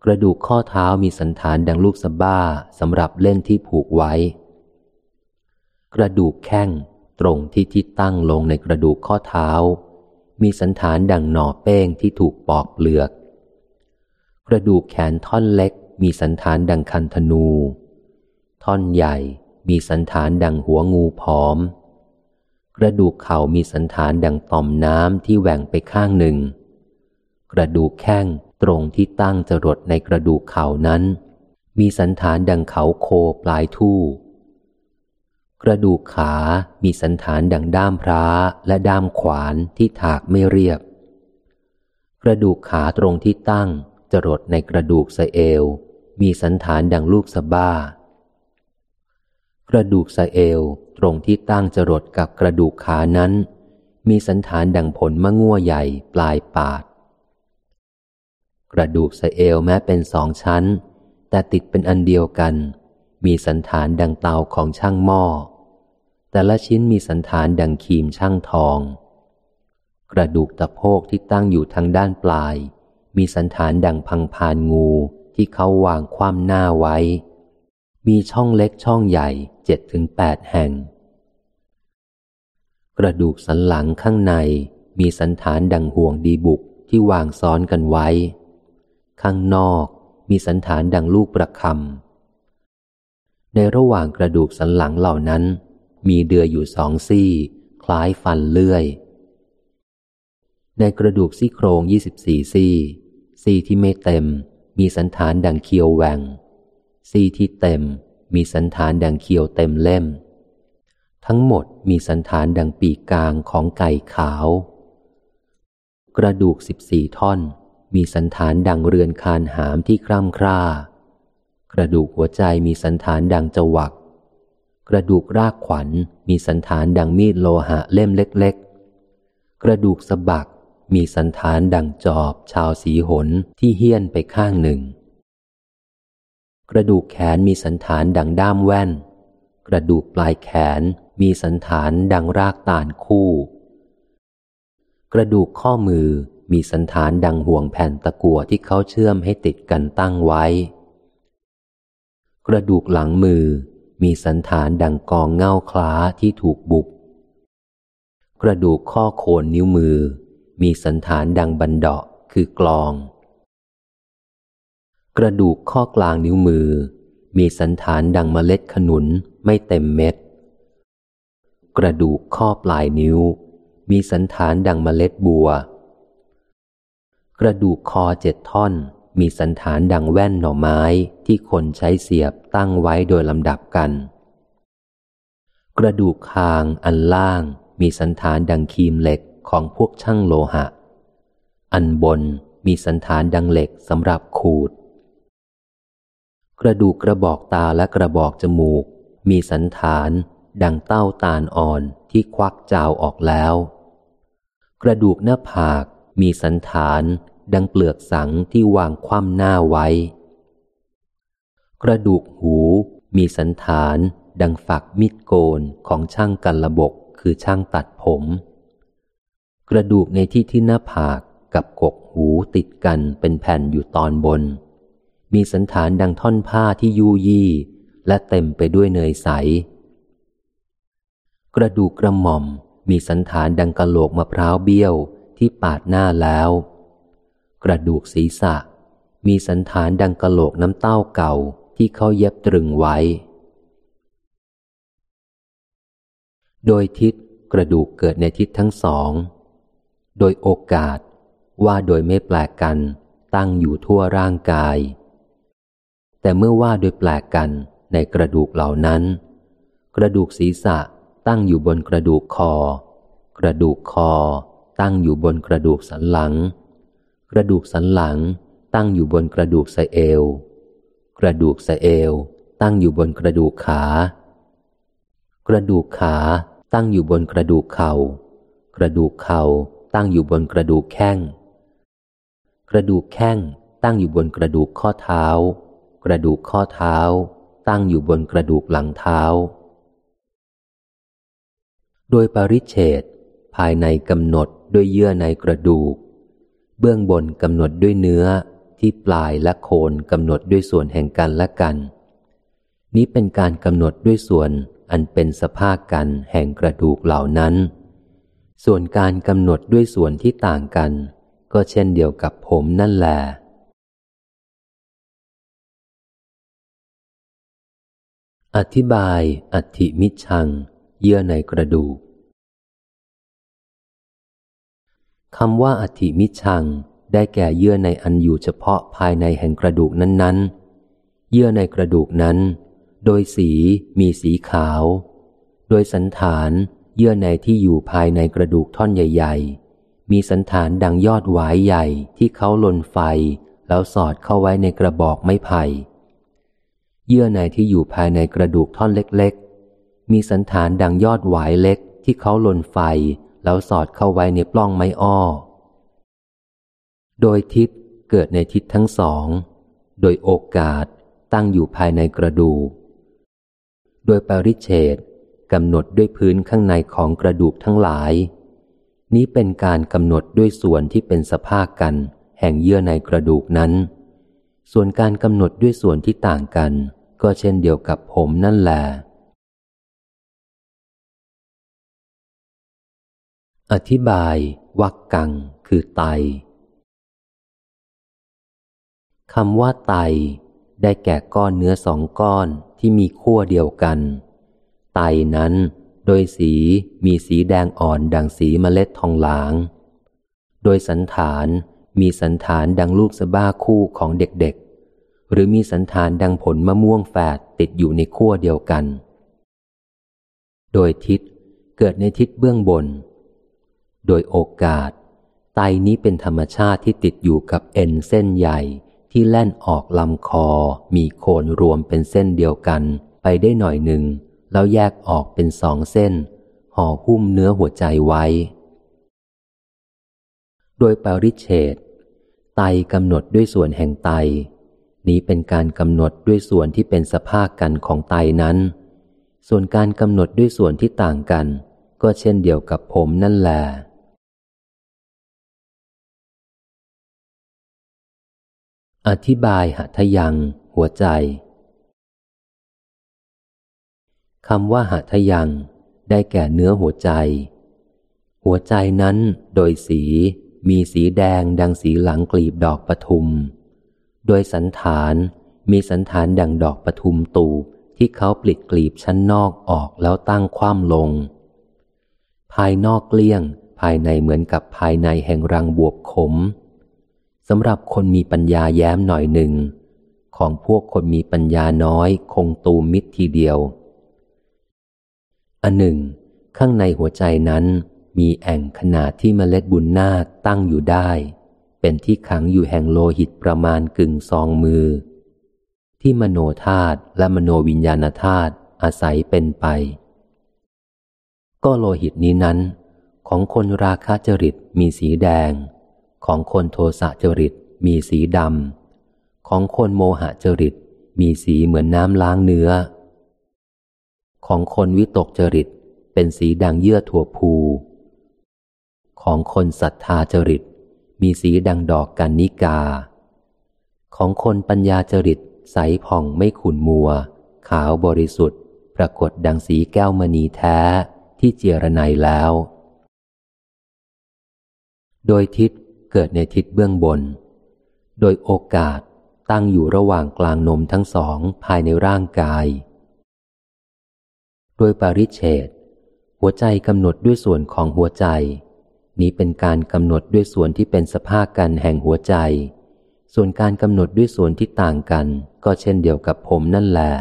กระดูกข้อเท้ามีสันฐานดังลูกสะบ้าสำหรับเล่นที่ผูกไว้ กระดูกแข้งตรงที่ที่ตั้งลงในกระดูกข้อเท้า มีสันฐานดังหน่อเป้งที่ถูกปอกเปลือก กระดูกแขนท่อนเล็ก มีสันฐานดังคันธนู ท่อนใหญ่มีสันฐานดังหัวงูผอม กระดูกเข่ามีสันฐานดังต่อมน้ำที่แหว่งไปข้างหนึ่ง กระดูกแข้ง ตรงที่ตั้งจรดในกระดูกเข่านั้น มีสันฐานดังเขาโคปลายทู่ กระดูกขา มีสันฐานดังด้ามพระและด้ามขวานที่ถากไม่เรียบ กระดูกขาตรงที่ตั้งจรดในกระดูกสะเอว มีสันฐานดังลูกสะบ้า กระดูกสะเอวตรงที่ตั้งจรดกับกระดูกขานั้น มีสันฐานดังผลมะง่วใหญ่ปลายปาด กระดูกสะเอวแม้เป็นสองชั้น แต่ติดเป็นอันเดียวกัน มีสันฐานดังเตาของช่างหม้อ แต่ละชิ้นมีสันฐานดังคีมช่างทอง กระดูกตะโพกที่ตั้งอยู่ทางด้านปลาย มีสันฐานดังพังพานงูที่เขาวางคว่ำหน้าไว้ มีช่องเล็กช่องใหญ่เจ็ดถึงแปดแห่ง กระดูกสันหลังข้างในมีสันฐานดังห่วงดีบุกที่วางซ้อนกันไว้ ข้างนอกมีสันฐานดังลูกประคำ ในระหว่างกระดูกสันหลังเหล่านั้น มีเดืออยู่สองซี่ คล้ายฟันเลื่อย ในกระดูกซี่โครงยี่สิบสี่ซี่ ซี่ที่ไม่เต็ม มีสันฐานดังเคียวแหวงซี่ที่เต็ม มีสันฐานดังเคียวเต็มเล่ม ทั้งหมดมีสันฐานดังปีกกลางของไก่ขาว กระดูกสิบสี่ท่อน มีสันฐานดังเรือนคานหามที่คร่ำคร่า กระดูกหัวใจมีสันฐานดังจวัก กระดูกรากขวัญมีสันฐานดังมีดโลหะเล่มเล็ก ๆ กระดูกสะบักมีสันฐานดังจอบ ชาวสีหนที่เฮี้ยนไปข้างหนึ่ง กระดูกแขนมีสันฐานดังด้ามแว่น กระดูกปลายแขนมีสันฐานดังรากตาลคู่ กระดูกข้อมือ มีสันฐานดังห่วงแผ่นตะกั่วที่เขาเชื่อมให้ติดกันตั้งไว้ กระดูกหลังมือมีสันฐานดังกองเง่าคล้าที่ถูกบุบ กระดูกข้อโคนนิ้วมือ มีสันฐานดังบันเดาะคือกลอง กระดูกข้อกลางนิ้วมือ มีสันฐานดังเมล็ดขนุนไม่เต็มเม็ด กระดูกข้อปลายนิ้ว มีสันฐานดังเมล็ดบัว กระดูกคอเจ็ดท่อน มีสันฐานดังแว่นหน่อไม้ที่คนใช้เสียบตั้งไว้โดยลำดับกัน กระดูกคางอันล่างมีสันฐานดังคีมเหล็กของพวกช่างโลหะ อันบนมีสันฐานดังเหล็กสำหรับขูด กระดูกกระบอกตาและกระบอกจมูก มีสันฐานดังเต้าตาลอ่อนที่ควักจาวออกแล้ว กระดูกหน้าผาก มีสันฐานดังเปลือกสังที่วางคว่ำหน้าไว้ กระดูกหูมีสันฐานดังฝักมิดโกนของช่างกันระบกคือช่างตัดผม กระดูกในที่ที่หน้าผากกับกกหูติดกันเป็นแผ่นอยู่ตอนบน มีสันฐานดังท่อนผ้าที่ยูยี่และเต็มไปด้วยเนยใส กระดูกกระหม่อมมีสันฐานดังกะโหลกมะพร้าวเบี้ยว ที่ปาดหน้าแล้ว กระดูกศีรษะ มีสันฐานดังกะโหลกน้ำเต้าเก่าที่เขาเย็บตรึงไว้ โดยทิศกระดูกเกิดในทิศทั้งสอง โดยโอกาสว่าโดยไม่แปลกกันตั้งอยู่ทั่วร่างกาย แต่เมื่อว่าโดยแปลกกันในกระดูกเหล่านั้น กระดูกศีรษะตั้งอยู่บนกระดูกคอ กระดูกคอ ตั้งอยู่บนกระดูกสันหลัง กระดูกสันหลัง ตั้งอยู่บนกระดูกสะเอว กระดูกสะเอว ตั้งอยู่บนกระดูกขา กระดูกขาตั้งอยู่บนกระดูกเขา่า กระดูกเข่าตั้งอยู่บนกระดูกแข้ง กระดูกแข้งตั้งอยู่บนกระดูกข้อเท้า กระดูกข้อเท้า ตั้งอยู่บนกระดูกหลังเท้า โดยปริเฉด ภายในกำหนดด้วยเยื่อในกระดูก เบื้องบนกำหนดด้วยเนื้อที่ปลายและโคนกำหนดด้วยส่วนแห่งกันและกัน นี้เป็นการกำหนดด้วยส่วนอันเป็นสภาพกันแห่งกระดูกเหล่านั้น ส่วนการกำหนดด้วยส่วนที่ต่างกัน ก็เช่นเดียวกับผมนั่นแหละอธิบาย อธิมิชัง เยื่อในกระดูก คำว่าอธิมิชัง ได้แก่เยื่อในอันอยู่เฉพาะภายในแห่งกระดูกนั้นๆ เยื่อในกระดูกนั้น โดยสีมีสีขาว โดยสันฐานเยื่อในที่อยู่ภายในกระดูกท่อนใหญ่ ๆ มีสันฐานดังยอดหวายใหญ่ที่เขาลนไฟ แล้วสอดเข้าไว้ในกระบอกไม้ไผ่ เยื่อในที่อยู่ภายในกระดูกท่อนเล็ก ๆ มีสันฐานดังยอดหวายเล็กที่เขาลนไฟ แล้วสอดเข้าไว้ในปล้องไม้อ้อ โดยทิศเกิดในทิศทั้งสอง โดยโอกาสตั้งอยู่ภายในกระดูก โดยปริเฉดกำหนดด้วยพื้นข้างในของกระดูกทั้งหลาย นี้เป็นการกำหนดด้วยส่วนที่เป็นสภาพกัน แห่งเยื่อในกระดูกนั้น ส่วนการกำหนดด้วยส่วนที่ต่างกัน ก็เช่นเดียวกับผมนั่นแหละ อธิบาย วักกัง คือไตคำว่าไต ได้แก่ก้อนเนื้อสองก้อนที่มีขั้วเดียวกัน ไตนั้น โดยสีมีสีแดงอ่อนดังสีเมล็ดทองหลาง โดยสันฐานมีสันฐานดังลูกสะบ้าคู่ของเด็กๆ หรือมีสันฐานดังผลมะม่วงแฝดติดอยู่ในขั้วเดียวกัน โดยทิศเกิดในทิศเบื้องบน โดยโอกาส ไตนี้เป็นธรรมชาติที่ติดอยู่กับเอ็นเส้นใหญ่ที่แล่นออกลำคอ มีโคนรวมเป็นเส้นเดียวกัน ไปได้หน่อยหนึ่ง แล้วแยกออกเป็นสองเส้น ห่อหุ้มเนื้อหัวใจไว้ โดยปริเฉดไตกำหนดด้วยส่วนแห่งไต นี้เป็นการกำหนดด้วยส่วนที่เป็นสภาพกันของไตนั้น ส่วนการกำหนดด้วยส่วนที่ต่างกัน ก็เช่นเดียวกับผมนั่นแหละ อธิบายหัตยัง หัวใจคำว่าหัตยังได้แก่เนื้อหัวใจ หัวใจนั้นโดยสีมีสีแดงดังสีหลังกลีบดอกปทุม โดยสันฐานมีสันฐานดังดอกปทุมตูที่เขาปลิดกลีบชั้นนอกออกแล้วตั้งคว่ำลง ภายนอกเกลี้ยง ภายในเหมือนกับภายในแห่งรังบวบขม สำหรับคนมีปัญญาแย้มหน่อยหนึ่ง ของพวกคนมีปัญญาน้อยคงตูมิตรทีเดียว อันหนึ่ง ข้างในหัวใจนั้นมีแอ่งขนาดที่เมล็ดบุญนาคตั้งอยู่ได้ เป็นที่ขังอยู่แห่งโลหิตประมาณกึ่งซองมือ ที่มโนธาตุและมโนวิญญาณธาตุอาศัยเป็นไป ก็โลหิตนี้นั้น ของคนราคะจริตมีสีแดง ของคนโทสะจริตมีสีดำ ของคนโมหะจริตมีสีเหมือนน้ำล้างเนื้อ ของคนวิตกจริตเป็นสีดังเยื่อถั่วพู ของคนศรัทธาจริต มีสีดังดอกกันนิกา ของคนปัญญาจริตใสผ่องไม่ขุนมัว ขาวบริสุทธิ์ ปรากฏดังสีแก้วมณีแท้ที่เจรไนแล้ว โดยทิศ เกิดในทิศเบื้องบน โดยโอกาสตั้งอยู่ระหว่างกลางนมทั้งสองภายในร่างกาย โดยปริเฉดหัวใจกำหนดด้วยส่วนของหัวใจ นี้เป็นการกำหนดด้วยส่วนที่เป็นสภาพกันแห่งหัวใจ ส่วนการกำหนดด้วยส่วนที่ต่างกัน ก็เช่นเดียวกับผมนั่นแหละ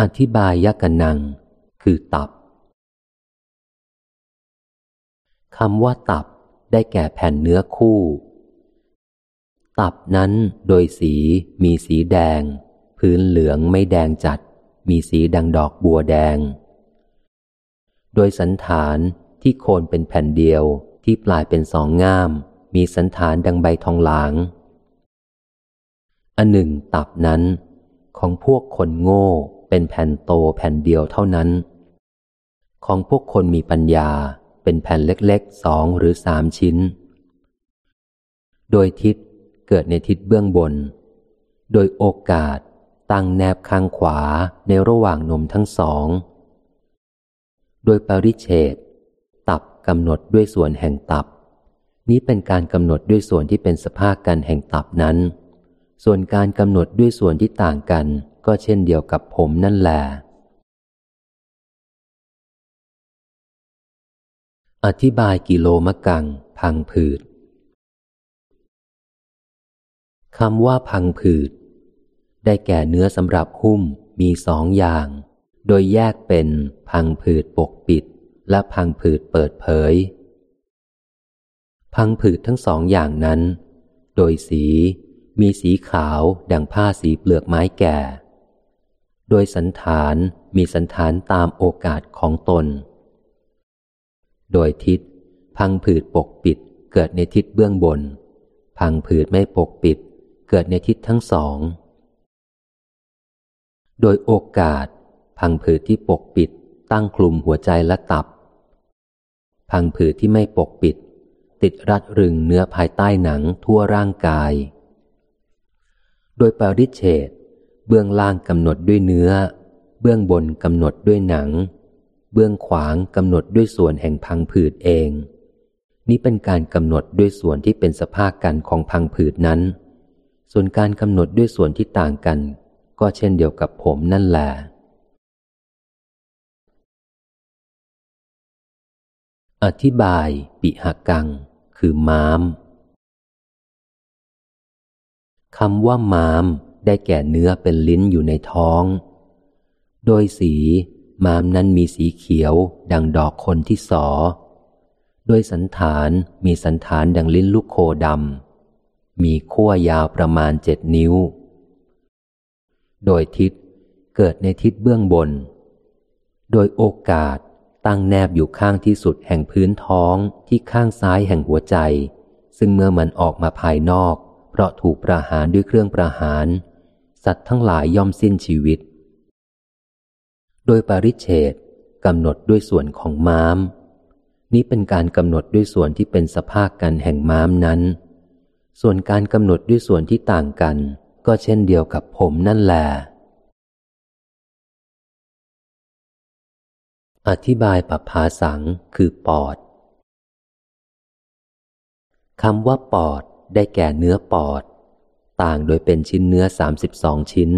อธิบายยกันนัง คือตับ คำว่าตับได้แก่แผ่นเนื้อคู่ ตับนั้นโดยสีมีสีแดง พื้นเหลืองไม่แดงจัด มีสีดังดอกบัวแดง โดยสันฐานที่โคนเป็นแผ่นเดียวที่ปลายเป็นสองง่าม มีสันฐานดังใบทองหลาง อันหนึ่ง ตับนั้น ของพวกคนโง่เป็นแผ่นโตแผ่นเดียวเท่านั้น ของพวกคนมีปัญญา เป็นแผ่นเล็กๆสองหรือสามชิ้น โดยทิศเกิดในทิศเบื้องบน โดยโอกาสตั้งแนบข้างขวาในระหว่างนมทั้งสอง โดยปริเฉดตับกำหนดด้วยส่วนแห่งตับ นี้เป็นการกำหนดด้วยส่วนที่เป็นสภาพกันแห่งตับนั้น ส่วนการกำหนดด้วยส่วนที่ต่างกันก็เช่นเดียวกับผมนั่นแหละ อธิบายกิโลมะกัง พังผืดคำว่าพังผืด ได้แก่เนื้อสำหรับหุ้มมีสองอย่าง โดยแยกเป็นพังผืดปกปิด และพังผืดเปิดเผย พังผืดทั้งสองอย่างนั้น โดยสีมีสีขาวดังผ้าสีเปลือกไม้แก่ โดยสันฐานมีสันฐานตามโอกาสของตน โดยทิศ พังผืดปกปิด เกิดในทิศเบื้องบน พังผืดไม่ปกปิด เกิดในทิศทั้งสอง โดยโอกาส พังผืดที่ปกปิด ตั้งคลุมหัวใจและตับ พังผืดที่ไม่ปกปิด ติดรัดรึงเนื้อภายใต้หนังทั่วร่างกาย โดยปริเฉดเบื้องล่างกำหนดด้วยเนื้อ เบื้องบนกำหนดด้วยหนัง เบื้องขวางกำหนดด้วยส่วนแห่งพังผืดเอง นี้เป็นการกำหนดด้วยส่วนที่เป็นสภาพกันของพังผืดนั้น ส่วนการกำหนดด้วยส่วนที่ต่างกัน ก็เช่นเดียวกับผมนั่นแหละอธิบาย ปิหกัง คือม้ามคำว่าม้ามได้แก่เนื้อเป็นลิ้นอยู่ในท้อง โดยสี ม้ามนั้นมีสีเขียว ดังดอกคนที่สอโดยสันฐานมีสันฐานดังลิ้นลูกโคดำ มีขั้วยาวประมาณเจ็ดนิ้ว โดยทิศเกิดในทิศเบื้องบน โดยโอกาสตั้งแนบอยู่ข้างที่สุดแห่งพื้นท้องที่ข้างซ้ายแห่งหัวใจ ซึ่งเมื่อมันออกมาภายนอก เพราะถูกประหารด้วยเครื่องประหาร สัตว์ทั้งหลายย่อมสิ้นชีวิต โดยปริเฉดกำหนดด้วยส่วนของม้าม นี้เป็นการกำหนดด้วยส่วนที่เป็นสภาพกันแห่งม้ามนั้น ส่วนการกำหนดด้วยส่วนที่ต่างกัน ก็เช่นเดียวกับผมนั่นแหละอธิบายปภาสังคือปอดคำว่าปอดได้แก่เนื้อปอด ต่างโดยเป็นชิ้นเนื้อสามสิบสองชิ้น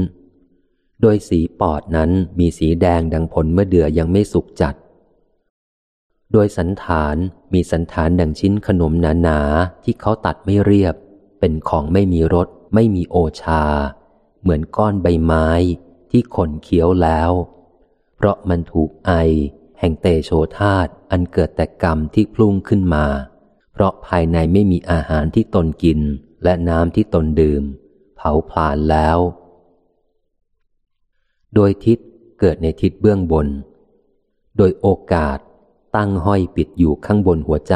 โดยสีปอดนั้นมีสีแดงดังผลเมื่อเดือยังไม่สุกจัด โดยสันฐานมีสันฐานดังชิ้นขนมหนาๆที่เขาตัดไม่เรียบ เป็นของไม่มีรสไม่มีโอชา เหมือนก้อนใบไม้ที่ขนเคี้ยวแล้ว เพราะมันถูกไอ แห่งเตโชธาตอันเกิดแต่กรรมที่พลุ่งขึ้นมา เพราะภายในไม่มีอาหารที่ตนกินและน้ำที่ตนดื่ม เผาผลาญแล้ว โดยทิศเกิดในทิศเบื้องบน โดยโอกาสตั้งห้อยปิดอยู่ข้างบนหัวใจ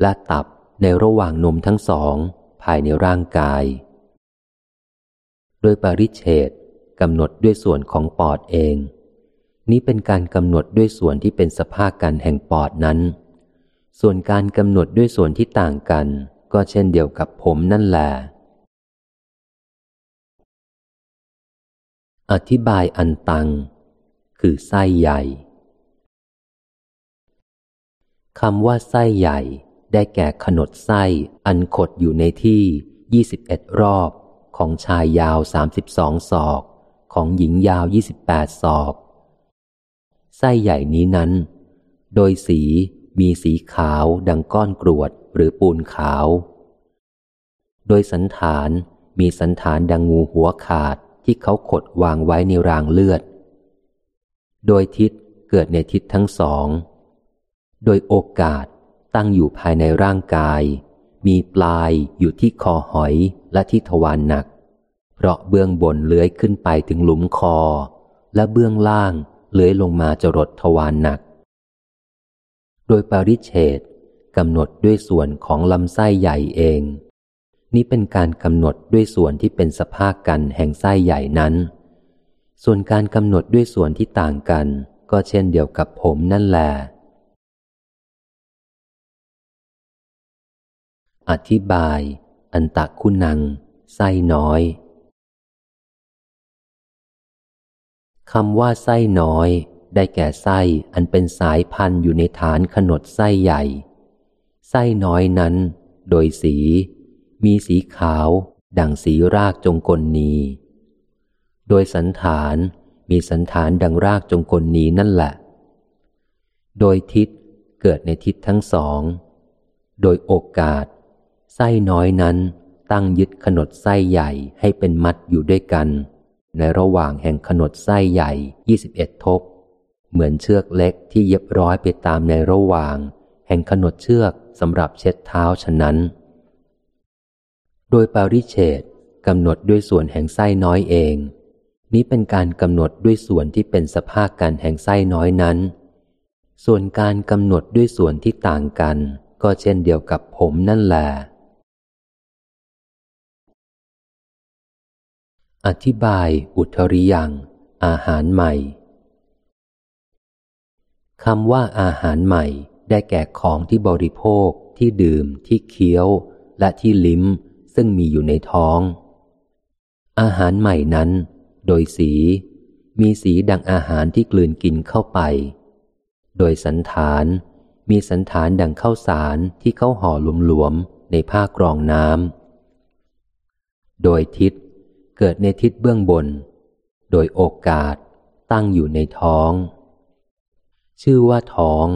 และตับในระหว่างนมทั้งสองภายในร่างกาย โดยปริเฉดกำหนดด้วยส่วนของปอดเอง นี้เป็นการกำหนดด้วยส่วนที่เป็นสภาพกันแห่งปอดนั้น ส่วนการกำหนดด้วยส่วนที่ต่างกัน ก็เช่นเดียวกับผมนั่นแหละ อธิบายอันตัง คือไส้ใหญ่คำว่าไส้ใหญ่ได้แก่ขนดไส้อันขดอยู่ในที่ยี่สิบเอ็ดรอบของชายยาวสามสิบสองศอก ของหญิงยาวยี่สิบแปดศอก ไส้ใหญ่นี้นั้น โดยสีมีสีขาวดังก้อนกรวดหรือปูนขาว โดยสันฐานมีสันฐานดังงูหัวขาด ที่เขาขดวางไว้ในรางเลือด โดยทิศเกิดในทิศทั้งสอง โดยโอกาสตั้งอยู่ภายในร่างกาย มีปลายอยู่ที่คอหอยและที่ทวารหนัก เพราะเบื้องบนเลื้อยขึ้นไปถึงหลุมคอ และเบื้องล่างเลื้อยลงมาจรดทวารหนัก โดยปริเฉดกำหนดด้วยส่วนของลำไส้ใหญ่เอง นี้เป็นการกำหนดด้วยส่วนที่เป็นสภาพกันแห่งไส้ใหญ่นั้น ส่วนการกำหนดด้วยส่วนที่ต่างกัน ก็เช่นเดียวกับผมนั่นแหละอธิบาย อันตะคุณัง ไส้น้อยคำว่าไส้น้อย ได้แก่ไส้อันเป็นสายพันธุ์อยู่ในฐานขนดไส้ใหญ่ ไส้น้อยนั้น โดยสี มีสีขาว ดังสีรากจงกลนี โดยสันฐานมีสันฐานดังรากจงกลนีนั่นแหละ โดยทิศเกิดในทิศทั้งสอง โดยโอกาส ไส้น้อยนั้นตั้งยึดขนดไส้ใหญ่ให้เป็นมัดอยู่ด้วยกัน ในระหว่างแห่งขนดไส้ใหญ่ยี่สิบเอ็ดทบ เหมือนเชือกเล็กที่เย็บร้อยไปตามในระหว่าง แห่งขนดเชือกสำหรับเช็ดเท้าฉะนั้น โดยปริเชตกำหนดด้วยส่วนแห่งไส้น้อยเอง นี้เป็นการกำหนดด้วยส่วนที่เป็นสภาพกันแห่งไส้น้อยนั้น ส่วนการกำหนดด้วยส่วนที่ต่างกัน ก็เช่นเดียวกับผมนั่นแหละอธิบายอุทริยัง อาหารใหม่คำว่าอาหารใหม่ได้แก่ของที่บริโภค ที่ดื่ม ที่เคี้ยว และที่ลิ้ม ซึ่งมีอยู่ในท้อง อาหารใหม่นั้น โดยสี มีสีดังอาหารที่กลืนกินเข้าไป โดยสันฐาน มีสันฐานดังข้าวสารที่เขาห่อหลวมๆในผ้ากรองน้ำโดยทิศเกิดในทิศเบื้องบน โดยโอกาสตั้งอยู่ในท้อง ชื่อว่าท้อง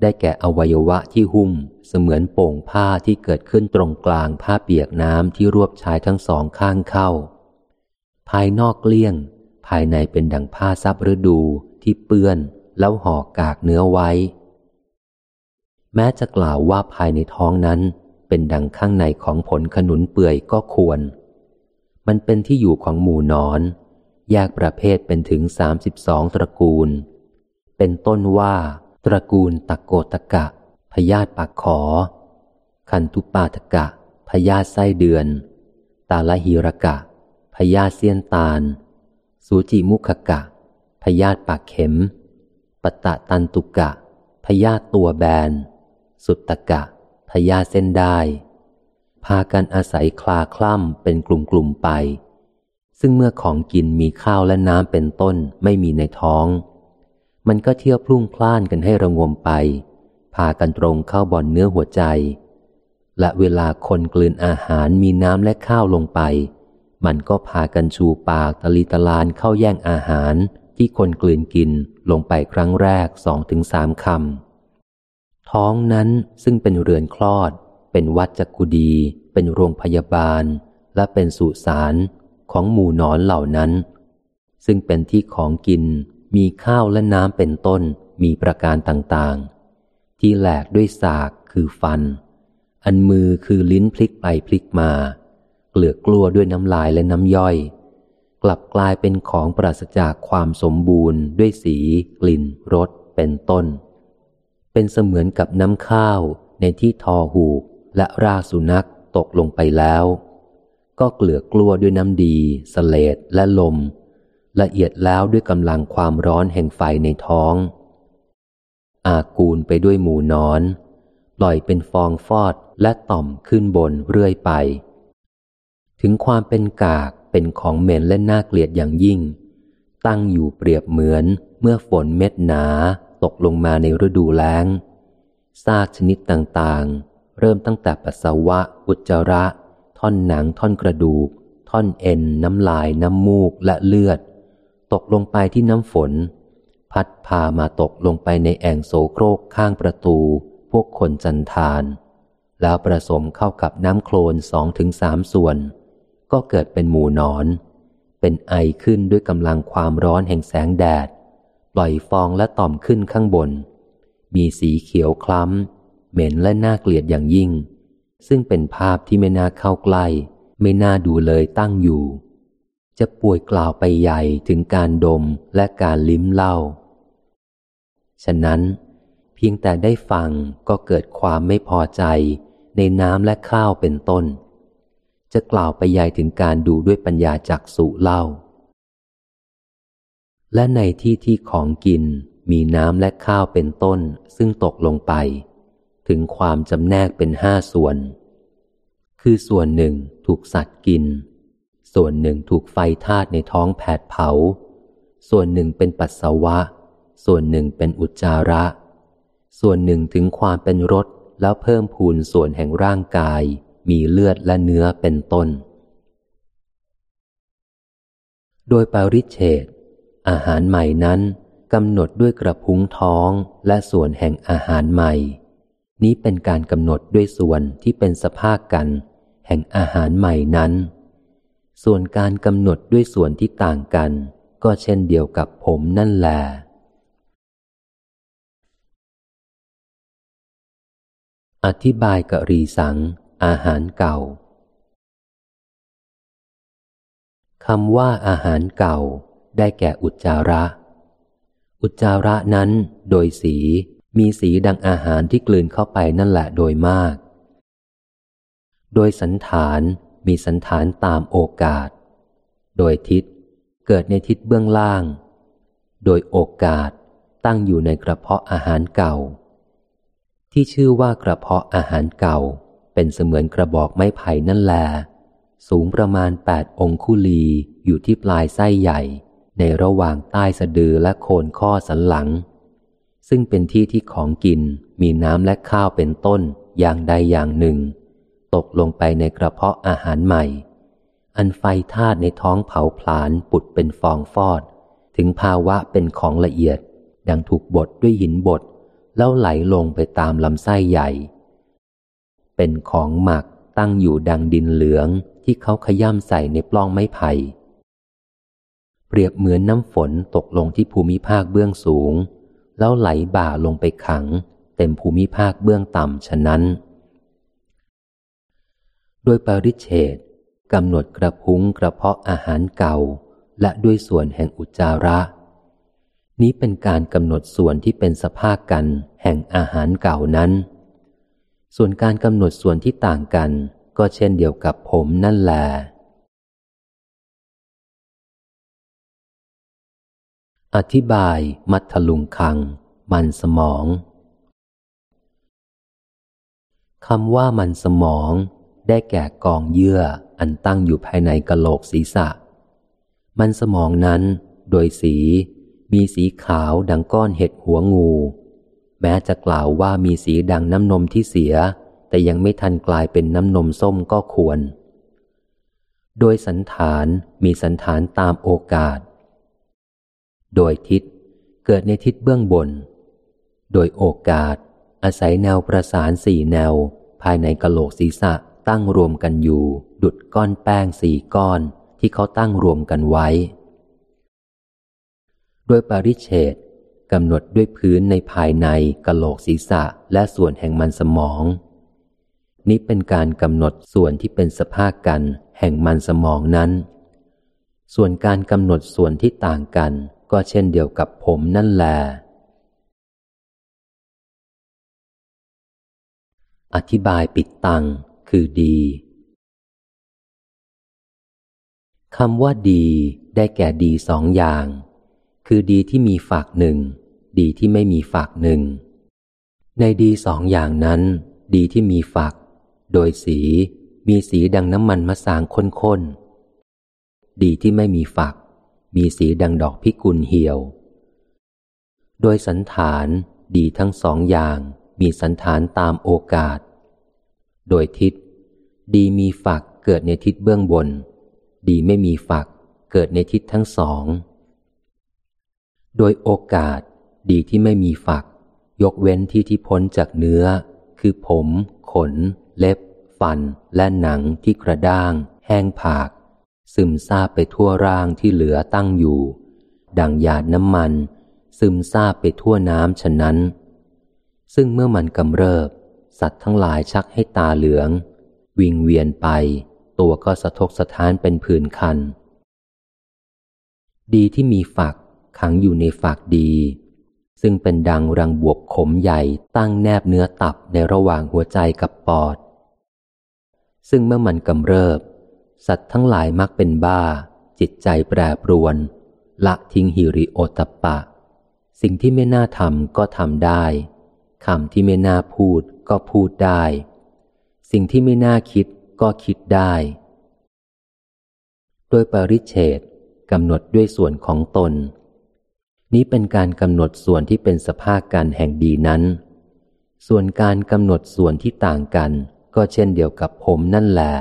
ได้แก่อวัยวะที่หุ้ม เสมือนโป่งผ้าที่เกิดขึ้นตรงกลางผ้าเปียกน้ำที่รวบชายทั้งสองข้างเข้า ภายนอกเกลี้ยง ภายในเป็นดังผ้าซับฤดูที่เปื้อน แล้วห่อกากเนื้อไว้ แม้จะกล่าวว่าภายในท้องนั้น เป็นดังข้างในของผลขนุนเปื่อยก็ควร มันเป็นที่อยู่ของหมู่นอน แยกประเภทเป็นถึงสามสิบสองตระกูล เป็นต้นว่า ตระกูลตะโกตะกะ พยาธิปากขอ คันตุปาทกะ พยาธิไส้เดือน ตาลหิรกะ พยาธิเสี้ยนตาล สูจิมุขกะ พยาธิปากเข็ม ปตะตันตุกะ พยาธิตัวแบน สุตตกะ พยาธิเส้นได้ พากันอาศัยคลาคล่ำเป็นกลุ่มๆไป ซึ่งเมื่อของกินมีข้าวและน้ำเป็นต้นไม่มีในท้อง มันก็เที่ยวพลุ่งพล่านกันให้ระงมไป พากันตรงเข้าบ่อนเนื้อหัวใจ และเวลาคนกลืนอาหารมีน้ำและข้าวลงไป มันก็พากันชูปากตะลีตะลานเข้าแย่งอาหารที่คนกลืนกินลงไปครั้งแรกสองถึงสามคำ ท้องนั้นซึ่งเป็นเรือนคลอด เป็นวัดจักกุดี เป็นโรงพยาบาล และเป็นสุสานของหมู่นอนเหล่านั้น ซึ่งเป็นที่ของกิน มีข้าวและน้ำเป็นต้น มีประการต่างๆ ที่แหลกด้วยสากคือฟัน อันมือคือลิ้นพลิกไปพลิกมาเกลือกกลัวด้วยน้ำลายและน้ำย่อย กลับกลายเป็นของปราศจากความสมบูรณ์ด้วยสี กลิ่นรสเป็นต้น เป็นเสมือนกับน้ำข้าวในที่ทอหูกและรากสุนัขตกลงไปแล้ว ก็เกลือกลัวด้วยน้ำดีสเลดและลม ละเอียดแล้วด้วยกำลังความร้อนแห่งไฟในท้อง อากูลไปด้วยหมูนอน ปล่อยเป็นฟองฟอดและต่อมขึ้นบนเรื่อยไป ถึงความเป็นกากเป็นของเหม็นและน่าเกลียดอย่างยิ่ง ตั้งอยู่เปรียบเหมือนเมื่อฝนเม็ดหนาตกลงมาในฤดูแล้งซากชนิดต่างๆ เริ่มตั้งแต่ปัสสาวะ อุจจาระ ท่อนหนัง ท่อนกระดูก ท่อนเอ็น น้ำลาย น้ำมูก และเลือด ตกลงไปที่น้ำฝน พัดพามาตกลงไปในแอ่งโสโครกข้างประตู พวกคนจันทานแล้วผสมเข้ากับน้ำโคลนสองถึงสามส่วน ก็เกิดเป็นหมูนอน เป็นไอขึ้นด้วยกำลังความร้อนแห่งแสงแดด ปล่อยฟองและต่อมขึ้นข้างบน มีสีเขียวคล้ำ เหม็นและน่าเกลียดอย่างยิ่ง ซึ่งเป็นภาพที่ไม่น่าเข้าใกล้ ไม่น่าดูเลยตั้งอยู่ จะป่วยกล่าวไปใหญ่ถึงการดมและการลิ้มเหล้า ฉะนั้น เพียงแต่ได้ฟังก็เกิดความไม่พอใจในน้ำและข้าวเป็นต้น จะกล่าวไปใหญ่ถึงการดูด้วยปัญญาจักสุเล่า และในที่ที่ของกินมีน้ำและข้าวเป็นต้นซึ่งตกลงไป ถึงความจำแนกเป็นห้าส่วน คือส่วนหนึ่งถูกสัตว์กิน ส่วนหนึ่งถูกไฟธาตุในท้องแผดเผา ส่วนหนึ่งเป็นปัสสาวะ ส่วนหนึ่งเป็นอุจจาระ ส่วนหนึ่งถึงความเป็นรสแล้วเพิ่มพูนส่วนแห่งร่างกาย มีเลือดและเนื้อเป็นต้น โดยปาริเชตอาหารใหม่นั้นกำหนดด้วยกระพุ้งท้องและส่วนแห่งอาหารใหม่ นี้เป็นการกำหนดด้วยส่วนที่เป็นสภาพกัน แห่งอาหารใหม่นั้น ส่วนการกำหนดด้วยส่วนที่ต่างกัน ก็เช่นเดียวกับผมนั่นแหละ อธิบายกะรีสัง อาหารเก่าคำว่าอาหารเก่า ได้แก่อุจจาระ อุจจาระนั้น โดยสีมีสีดังอาหารที่กลืนเข้าไปนั่นแหละโดยมาก โดยสันฐานมีสันฐานตามโอกาส โดยทิศเกิดในทิศเบื้องล่าง โดยโอกาสตั้งอยู่ในกระเพาะอาหารเก่า ที่ชื่อว่ากระเพาะอาหารเก่า เป็นเสมือนกระบอกไม้ไผ่นั่นแล สูงประมาณแปดองคุลีอยู่ที่ปลายไส้ใหญ่ ในระหว่างใต้สะดือและโคนข้อสันหลัง ซึ่งเป็นที่ที่ของกินมีน้ำและข้าวเป็นต้นอย่างใดอย่างหนึ่ง ตกลงไปในกระเพาะอาหารใหม่ อันไฟธาตุในท้องเผาผลาญปุดเป็นฟองฟอด ถึงภาวะเป็นของละเอียด ดังถูกบดด้วยหินบด แล้วไหลลงไปตามลำไส้ใหญ่ เป็นของหมักตั้งอยู่ดังดินเหลืองที่เขาขย่ำใส่ในปล้องไม้ไผ่ เปรียบเหมือนน้ำฝนตกลงที่ภูมิภาคเบื้องสูง แล้วไหลบ่าลงไปขัง เต็มภูมิภาคเบื้องต่ำฉะนั้น โดยปริเฉดกำหนดกระพุ้งกระเพาะอาหารเก่า และด้วยส่วนแห่งอุจจาระ นี้เป็นการกำหนดส่วนที่เป็นสภาพกันแห่งอาหารเก่านั้น ส่วนการกำหนดส่วนที่ต่างกัน ก็เช่นเดียวกับผมนั่นแหละอธิบายมัทลุงคัง มันสมองคำว่ามันสมอง ได้แก่กองเยื่ออันตั้งอยู่ภายในกะโหลกศีรษะ มันสมองนั้น โดยสี มีสีขาวดังก้อนเห็ดหัวงู แม้จะกล่าวว่ามีสีดังน้ำนมที่เสีย แต่ยังไม่ทันกลายเป็นน้ำนมส้มก็ควร โดยสันฐานมีสันฐานตามโอกาส โดยทิศเกิดในทิศเบื้องบน โดยโอกาส อาศัยแนวประสานสี่แนว ภายในกะโหลกศีรษะตั้งรวมกันอยู่ ดุดก้อนแป้งสี่ก้อนที่เขาตั้งรวมกันไว้ ด้วยปริเฉดกำหนดด้วยพื้นในภายในกะโหลกศีรษะและส่วนแห่งมันสมอง นี้เป็นการกำหนดส่วนที่เป็นสภาพกันแห่งมันสมองนั้น ส่วนการกำหนดส่วนที่ต่างกันก็เช่นเดียวกับผมนั่นแหละอธิบายปิดตังคือดีคำว่าดีได้แก่ดีสองอย่าง คือดีที่มีฝากหนึ่ง ดีที่ไม่มีฝากหนึ่ง ในดีสองอย่างนั้น ดีที่มีฝักโดยสี มีสีดังน้ำมันมะสางข้นๆ ดีที่ไม่มีฝักมีสีดังดอกพิกุลเหี่ยว โดยสันฐานดีทั้งสองอย่าง มีสันฐานตามโอกาส โดยทิศ ดีมีฝักเกิดในทิศเบื้องบน ดีไม่มีฝักเกิดในทิศทั้งสอง โดยโอกาสดีที่ไม่มีฝัก ยกเว้นที่ที่พ้นจากเนื้อ คือผม ขน เล็บ ฟัน และหนังที่กระด้าง แห้งผาก ซึมซาบไปทั่วร่างที่เหลือตั้งอยู่ ดังหยาดน้ำมัน ซึมซาบไปทั่วน้ำฉะนั้น ซึ่งเมื่อมันกำเริบ สัตว์ทั้งหลายชักให้ตาเหลือง วิงเวียนไป ตัวก็สะทกสะท้านเป็นผื่นคัน ดีที่มีฝัก ขังอยู่ในฝากดี ซึ่งเป็นดังรังบวบขมใหญ่ตั้งแนบเนื้อตับในระหว่างหัวใจกับปอด ซึ่งเมื่อมันกำเริบ สัตว์ทั้งหลายมักเป็นบ้า จิตใจแปรปรวน ละทิ้งหิริโอตปะสิ่งที่ไม่น่าทำก็ทำได้คำที่ไม่น่าพูดก็พูดได้ สิ่งที่ไม่น่าคิดก็คิดได้ โดยปริเฉดกำหนดด้วยส่วนของตน นี้เป็นการกำหนดส่วนที่เป็นสภาพการแห่งดีนั้น ส่วนการกำหนดส่วนที่ต่างกัน ก็เช่นเดียวกับผมนั่นแหละ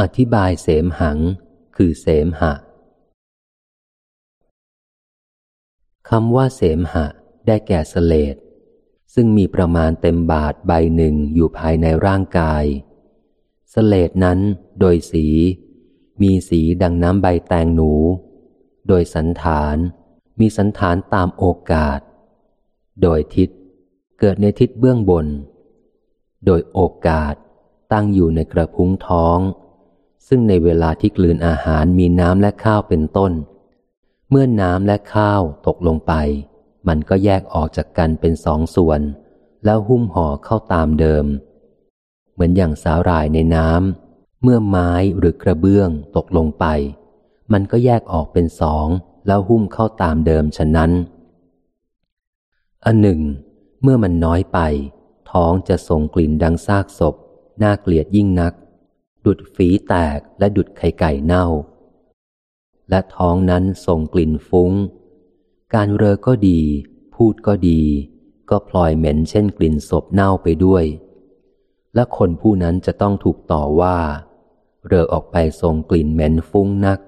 อธิบายเสมหัง คือเสมหะคำว่าเสมหะ ได้แก่สเลดซึ่งมีประมาณเต็มบาทใบหนึ่งอยู่ภายในร่างกาย สเลดนั้นโดยสี มีสีดังน้ำใบแตงหนู โดยสันฐาน มีสันฐานตามโอกาส โดยทิศ เกิดในทิศเบื้องบน โดยโอกาสตั้งอยู่ในกระพุ้งท้อง ซึ่งในเวลาที่กลืนอาหารมีน้ำและข้าวเป็นต้น เมื่อน้ำและข้าวตกลงไป มันก็แยกออกจากกันเป็นสองส่วน แล้วหุ้มห่อเข้าตามเดิม เหมือนอย่างสาหร่ายในน้ำ เมื่อไม้หรือกระเบื้องตกลงไป มันก็แยกออกเป็นสองแล้วหุ้มเข้าตามเดิมฉะนั้นอันหนึ่ง เมื่อมันน้อยไป ท้องจะส่งกลิ่นดังซากศพ น่าเกลียดยิ่งนัก ดุดฝีแตกและดุดไข่ไก่เน่า และท้องนั้นส่งกลิ่นฟุง้ง การเรอก็ดี พูดก็ดี ก็พลอยเหม็นเช่นกลิ่นศพเน่าไปด้วย และคนผู้นั้นจะต้องถูกต่อว่า เรือออกไปส่งกลิ่นเหม็นฟุ้งนัก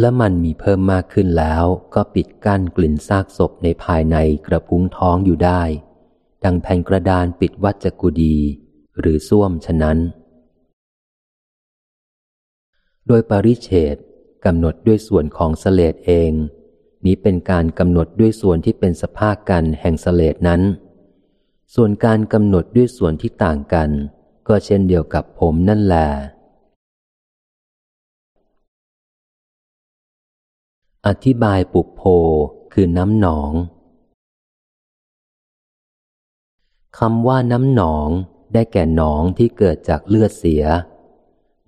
และมันมีเพิ่มมากขึ้นแล้วก็ปิดกั้นกลิ่นซากศพในภายในกระพุ้งท้องอยู่ได้ ดังแผ่นกระดานปิดวัจกุดี หรือส้วมฉะนั้น โดยปริเฉดกำหนดด้วยส่วนของสเลดเอง นี้เป็นการกำหนดด้วยส่วนที่เป็นสภาพกันแห่งสเลดนั้น ส่วนการกำหนดด้วยส่วนที่ต่างกัน ก็เช่นเดียวกับผมนั่นแหละอธิบายปุกโพคือน้ำหนองคำว่าน้ำหนองได้แก่หนองที่เกิดจากเลือดเสีย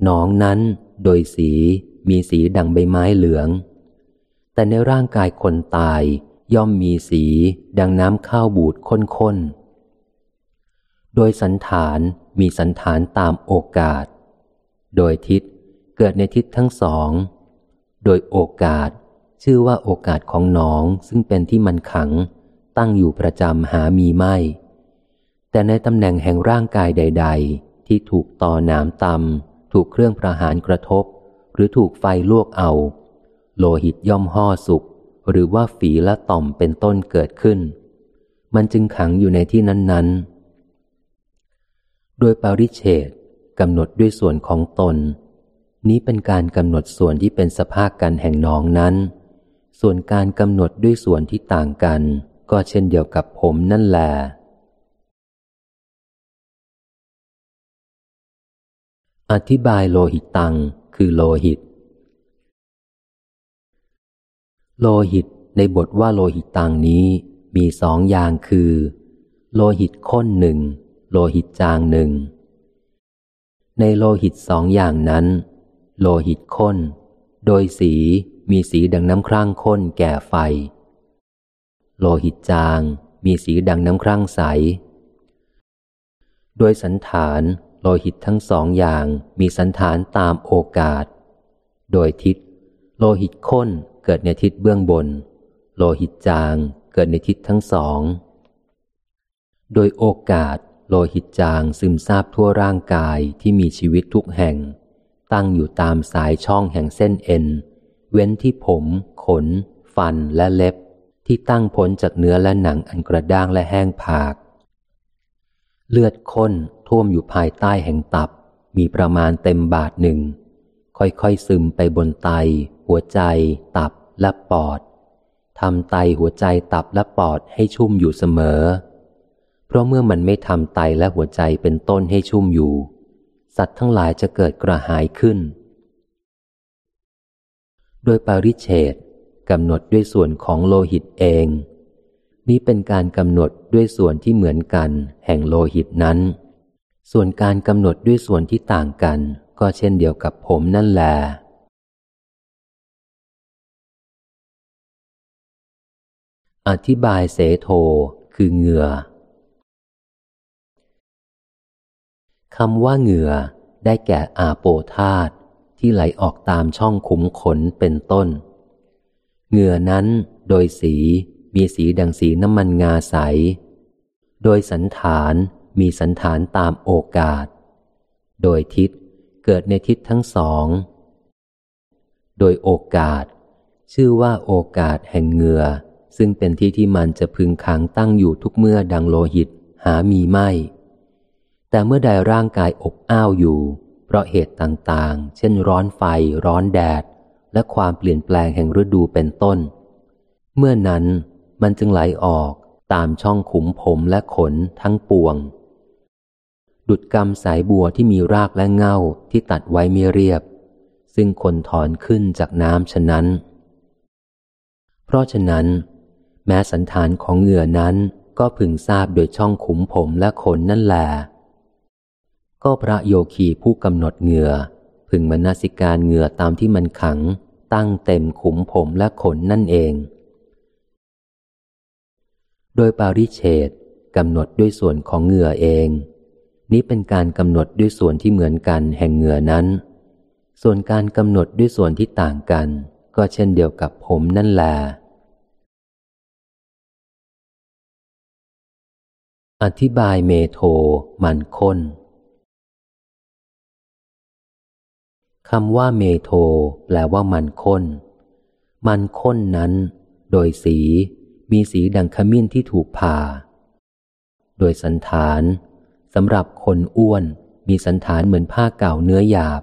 หนองนั้นโดยสีมีสีดังใบไม้เหลือง แต่ในร่างกายคนตายย่อมมีสีดังน้ำข้าวบูดข้นๆ โดยสันฐาน มีสันฐานตามโอกาส โดยทิศเกิดในทิศทั้งสอง โดยโอกาสชื่อว่าโอกาสของหนองซึ่งเป็นที่มันขัง ตั้งอยู่ประจำหามีไม่ แต่ในตำแหน่งแห่งร่างกายใด ๆ ที่ถูกต่อหน้ำตำถูกเครื่องประหารกระทบ หรือถูกไฟลวกเอา โลหิตย่อมห่อสุกหรือว่าฝีและต่อมเป็นต้นเกิดขึ้น มันจึงขังอยู่ในที่นั้นๆ โดยปริเชตกำหนดด้วยส่วนของตน นี้เป็นการกำหนดส่วนที่เป็นสภาพกันแห่งน้องนั้น ส่วนการกำหนดด้วยส่วนที่ต่างกัน ก็เช่นเดียวกับผมนั่นแหละอธิบายโลหิตตังคือโลหิต โลหิตในบทว่าโลหิตตังนี้มีสองอย่างคือ โลหิตข้นหนึ่ง โลหิตจางหนึ่ง ในโลหิตสองอย่างนั้น โลหิตข้น โดยสีมีสีดังน้ำครั่งข้นแก่ไฟ โลหิตจางมีสีดังน้ำครั่งใส โดยสันฐานโลหิตทั้งสองอย่างมีสันฐานตามโอกาส โดยทิศ โลหิตข้นเกิดในทิศเบื้องบน โลหิตจางเกิดในทิศทั้งสอง โดยโอกาส โลหิตจางซึมซาบทั่วร่างกายที่มีชีวิตทุกแห่ง ตั้งอยู่ตามสายช่องแห่งเส้นเอ็น เว้นที่ผม ขน ฟันและเล็บ ที่ตั้งพ้นจากเนื้อและหนังอันกระด้างและแห้งผาก เลือดข้นท่วมอยู่ภายใต้แห่งตับ มีประมาณเต็มบาทหนึ่ง ค่อยๆซึมไปบนไต หัวใจ ตับและปอดทำไตหัวใจตับและปอดให้ชุ่มอยู่เสมอ เพราะเมื่อมันไม่ทำไตและหัวใจเป็นต้นให้ชุ่มอยู่ สัตว์ทั้งหลายจะเกิดกระหายขึ้น โดยปริเชตกำหนดด้วยส่วนของโลหิตเอง นี้เป็นการกำหนดด้วยส่วนที่เหมือนกัน แห่งโลหิตนั้น ส่วนการกำหนดด้วยส่วนที่ต่างกัน ก็เช่นเดียวกับผมนั่นแหละอธิบายเสโทคือเหงื่อ คำว่าเหงื่อได้แก่อาโปธาตที่ไหลออกตามช่องขุมขนเป็นต้น เหงื่อนั้นโดยสีมีสีดังสีน้ำมันงาใส โดยสันฐานมีสันฐานตามโอกาส โดยทิศเกิดในทิศทั้งสอง โดยโอกาส ชื่อว่าโอกาสแห่งเหงื่อซึ่งเป็นที่ที่มันจะพึงขังตั้งอยู่ทุกเมื่อดังโลหิตหามีไม่ แต่เมื่อใดร่างกายอบอ้าวอยู่ เพราะเหตุต่างๆ เช่นร้อนไฟ ร้อนแดด และความเปลี่ยนแปลงแห่งฤดูเป็นต้น เมื่อนั้นมันจึงไหลออกตามช่องขุมผมและขนทั้งปวง ดุดกรรมสายบัวที่มีรากและเง่าที่ตัดไว้ไม่เรียบ ซึ่งคนถอนขึ้นจากน้ำฉะนั้น เพราะฉะนั้น แม้สันฐานของเหงื่อนั้นก็พึงทราบโดยช่องขุมผมและขนนั่นแหละ ก็พระโยคีผู้กำหนดเหงื่อ พึงมนาสิการเหงื่อตามที่มันขัง ตั้งเต็มขุมผมและขนนั่นเอง โดยปาริเฉดกำหนดด้วยส่วนของเหงื่อเอง นี้เป็นการกำหนดด้วยส่วนที่เหมือนกันแห่งเหงื่อนั้น ส่วนการกำหนดด้วยส่วนที่ต่างกัน ก็เช่นเดียวกับผมนั่นแหละอธิบายเมโทมันข้น คำว่าเมโท แปลว่ามันข้น มันข้นนั้น โดยสี มีสีดังขมิ้นที่ถูกผ่า โดยสันฐานสำหรับคนอ้วน มีสันฐานเหมือนผ้าเก่าเนื้อหยาบ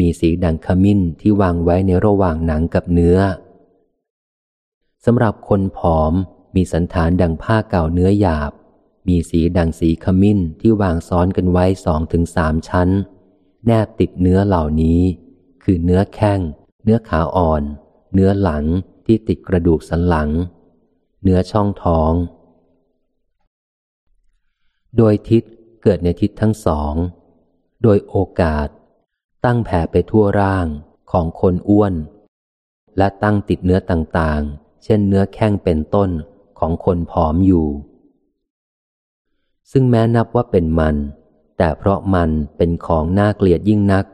มีสีดังขมิ้นที่วางไว้ในระหว่างหนังกับเนื้อสำหรับคนผอม มีสันฐานดังผ้าเก่าเนื้อหยาบ มีสีดังสีขมิ้นที่วางซ้อนกันไว้สองถึงสามชั้น แนบติดเนื้อเหล่านี้ คือเนื้อแข้ง เนื้อขาอ่อน เนื้อหลังที่ติดกระดูกสันหลัง เนื้อช่องท้อง โดยทิศเกิดในทิศทั้งสอง โดยโอกาส ตั้งแผ่ไปทั่วร่างของคนอ้วน และตั้งติดเนื้อต่างๆ เช่นเนื้อแข้งเป็นต้นของคนผอมอยู่ ซึ่งแม้นับว่าเป็นมัน แต่เพราะมันเป็นของน่าเกลียดยิ่งนัก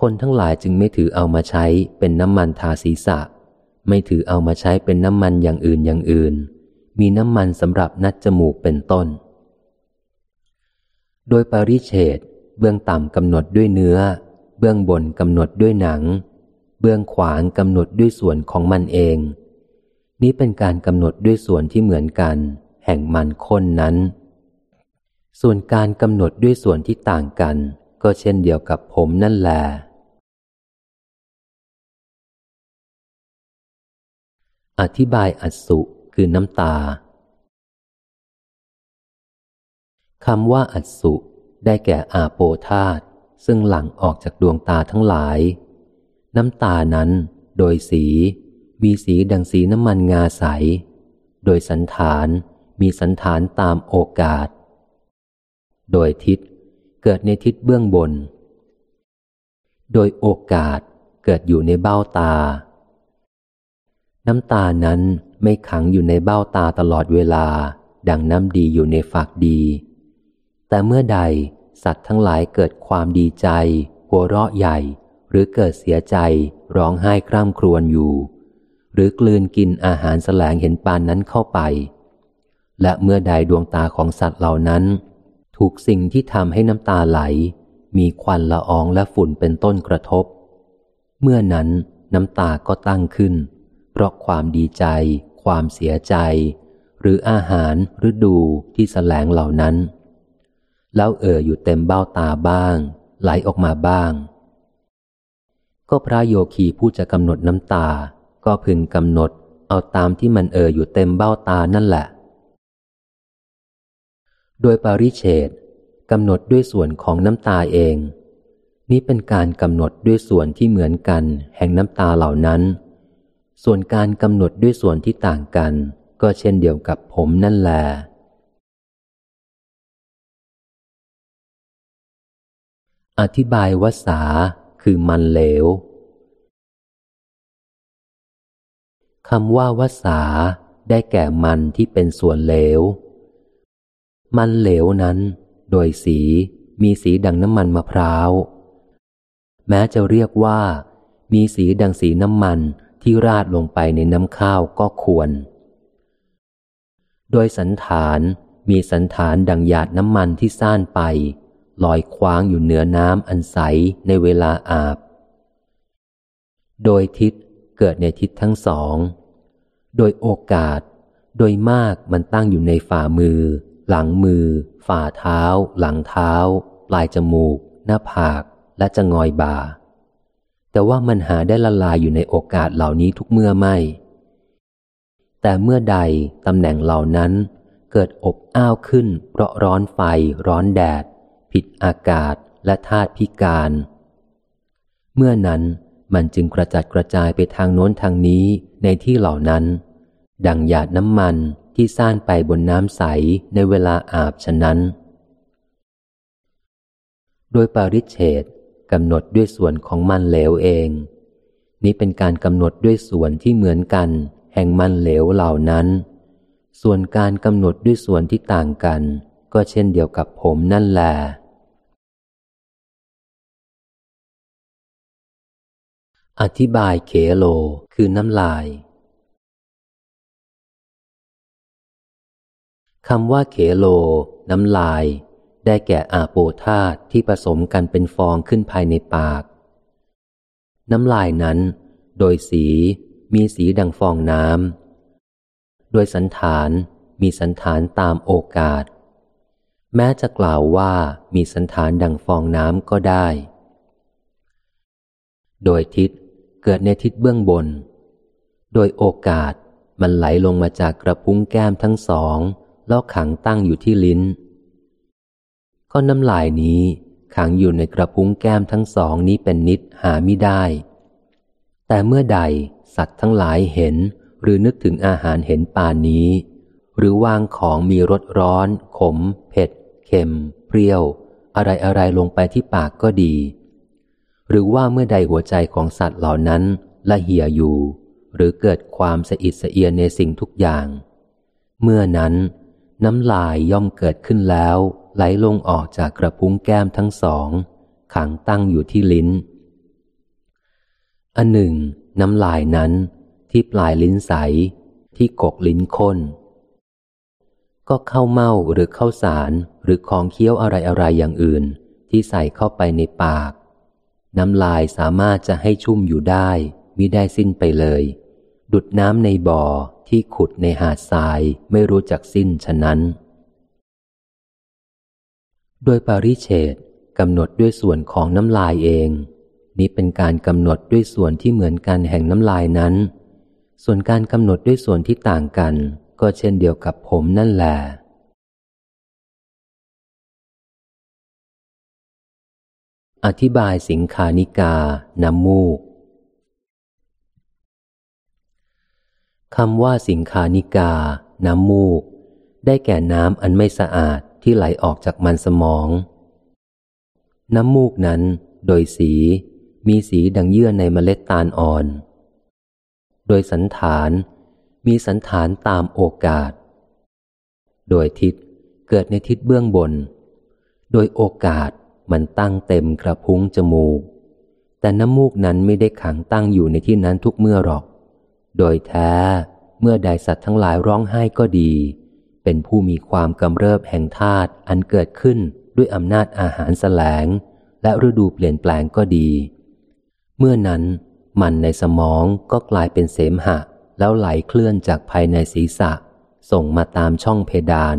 คนทั้งหลายจึงไม่ถือเอามาใช้เป็นน้ำมันทาศีรษะ ไม่ถือเอามาใช้เป็นน้ำมันอย่างอื่นอย่างอื่น มีน้ำมันสำหรับนัดจมูกเป็นต้น โดยปริเฉดเบื้องต่ำกำหนดด้วยเนื้อ เบื้องบนกำหนดด้วยหนัง เบื้องขวางกำหนดด้วยส่วนของมันเอง นี้เป็นการกำหนดด้วยส่วนที่เหมือนกัน แห่งมันค้นนั้น ส่วนการกำหนดด้วยส่วนที่ต่างกัน ก็เช่นเดียวกับผมนั่นแหละอธิบายอัสุคือน้ำตาคำว่าอัสุ ได้แก่อาโปธาตซึ่งหลั่งออกจากดวงตาทั้งหลาย น้ำตานั้น โดยสี มีสีดังสีน้ำมันงาใส โดยสันฐานมีสันฐานตามโอกาส โดยทิศเกิดในทิศเบื้องบน โดยโอกาสเกิดอยู่ในเบ้าตา น้ำตานั้นไม่ขังอยู่ในเบ้าตาตลอดเวลา ดังน้ำดีอยู่ในฝักดี แต่เมื่อใดสัตว์ทั้งหลายเกิดความดีใจ หัวเราะใหญ่ หรือเกิดเสียใจร้องไห้คร่ำครวญอยู่ หรือกลืนกินอาหารแสลงเห็นปานนั้นเข้าไป และเมื่อใดดวงตาของสัตว์เหล่านั้น ถูกสิ่งที่ทำให้น้ำตาไหล มีควันละอองและฝุ่นเป็นต้นกระทบ เมื่อนั้นน้ำตาก็ตั้งขึ้น เพราะความดีใจ ความเสียใจ หรืออาหารฤดูที่แสลงเหล่านั้น แล้วเอ่ออยู่เต็มเบ้าตาบ้าง ไหลออกมาบ้าง ก็พระโยคีผู้จะกำหนดน้ำตา ก็พึงกำหนดเอาตามที่มันเอ่ออยู่เต็มเบ้าตานั่นแหละ โดยปริเฉดกำหนดด้วยส่วนของน้ำตาเอง นี้เป็นการกำหนดด้วยส่วนที่เหมือนกันแห่งน้ำตาเหล่านั้น ส่วนการกำหนดด้วยส่วนที่ต่างกัน ก็เช่นเดียวกับผมนั่นแหละอธิบายวสาคือมันเหลวคำว่าวสาได้แก่มันที่เป็นส่วนเหลว มันเหลวนั้น โดยสีมีสีดังน้ำมันมะพร้าว แม้จะเรียกว่า มีสีดังสีน้ำมันที่ราดลงไปในน้ำข้าวก็ควร โดยสันฐานมีสันฐานดังหยาดน้ำมันที่ซ่านไป ลอยคว้างอยู่เหนือน้ำอันใสในเวลาอาบ โดยทิศเกิดในทิศทั้งสอง โดยโอกาส โดยมากมันตั้งอยู่ในฝ่ามือ หลังมือ ฝ่าเท้า หลังเท้า ปลายจมูก หน้าผาก และจะงอยบ่า แต่ว่ามันหาได้ละลายอยู่ในโอกาสเหล่านี้ทุกเมื่อไม่ แต่เมื่อใดตำแหน่งเหล่านั้นเกิดอบอ้าวขึ้น เพราะร้อนไฟ ร้อนแดด ผิดอากาศและธาตุพิการ เมื่อนั้นมันจึงกระจัดกระจายไปทางโน้นทางนี้ในที่เหล่านั้น ดังหยาดน้ำมัน ที่ซ่านไปบนน้ำใสในเวลาอาบฉะนั้น โดยปริเฉดกำหนดด้วยส่วนของมันเหลวเอง นี้เป็นการกำหนดด้วยส่วนที่เหมือนกัน แห่งมันเหลวเหล่านั้น ส่วนการกำหนดด้วยส่วนที่ต่างกัน ก็เช่นเดียวกับผมนั่นแหละอธิบายเขโลคือน้ำลาย คำว่าเขโล น้ำลาย ได้แก่อาโปธาตที่ผสมกันเป็นฟองขึ้นภายในปาก น้ำลายนั้น โดยสีมีสีดังฟองน้ำโดยสันฐานมีสันฐานตามโอกาส แม้จะกล่าวว่ามีสันฐานดังฟองน้ำก็ได้ โดยทิศเกิดในทิศเบื้องบน โดยโอกาสมันไหลลงมาจากกระพุ้งแก้มทั้งสอง แล้วขังตั้งอยู่ที่ลิ้น ก็น้ำลายนี้ขังอยู่ในกระพุ้งแก้มทั้งสองนี้เป็นนิดหาไม่ได้ แต่เมื่อใดสัตว์ทั้งหลายเห็นหรือนึกถึงอาหารเห็นป่านนี้ หรือวางของมีรสร้อน ขม เผ็ด เค็ม เปรี้ยว อะไรอะไรลงไปที่ปากก็ดี หรือว่าเมื่อใดหัวใจของสัตว์เหล่านั้นละเหี่ยอยู่ หรือเกิดความสะอิดสะเอียนในสิ่งทุกอย่าง เมื่อนั้น น้ำลายย่อมเกิดขึ้นแล้ว ไหลลงออกจากกระพุ้งแก้มทั้งสอง ขังตั้งอยู่ที่ลิ้น อันหนึ่ง น้ำลายนั้น ที่ปลายลิ้นใส ที่กกลิ้นค้น ก็เข้าเมาหรือเข้าสารหรือของเคี้ยวอะไรอะไรอย่างอื่น ที่ใส่เข้าไปในปาก น้ำลายสามารถจะให้ชุ่มอยู่ได้มิได้สิ้นไปเลย ดุดน้ำในบ่อ ที่ขุดในหาดทรายไม่รู้จักสิ้นฉะนั้น โดยปาริเชตกำหนดด้วยส่วนของน้ำลายเอง นี้เป็นการกำหนดด้วยส่วนที่เหมือนกันแห่งน้ำลายนั้น ส่วนการกำหนดด้วยส่วนที่ต่างกัน ก็เช่นเดียวกับผมนั่นแหละอธิบายสิงคานิกา น้ำมูก คำว่าสิงคานิกา น้ำมูก ได้แก่น้ำอันไม่สะอาดที่ไหลออกจากมันสมอง น้ำมูกนั้น โดยสี มีสีดังเยื่อในเมล็ดตาลอ่อน โดยสันฐาน มีสันฐานตามโอกาส โดยทิศ เกิดในทิศเบื้องบน โดยโอกาสมันตั้งเต็มกระพุ้งจมูก แต่น้ำมูกนั้นไม่ได้ขังตั้งอยู่ในที่นั้นทุกเมื่อหรอก โดยแท้เมื่อใดสัตว์ทั้งหลายร้องไห้ก็ดี เป็นผู้มีความกำเริบแห่งธาตุอันเกิดขึ้นด้วยอำนาจอาหารแสลง และฤดูเปลี่ยนแปลงก็ดี เมื่อนั้นมันในสมองก็กลายเป็นเสมหะ แล้วไหลเคลื่อนจากภายในศีรษะ ส่งมาตามช่องเพดาน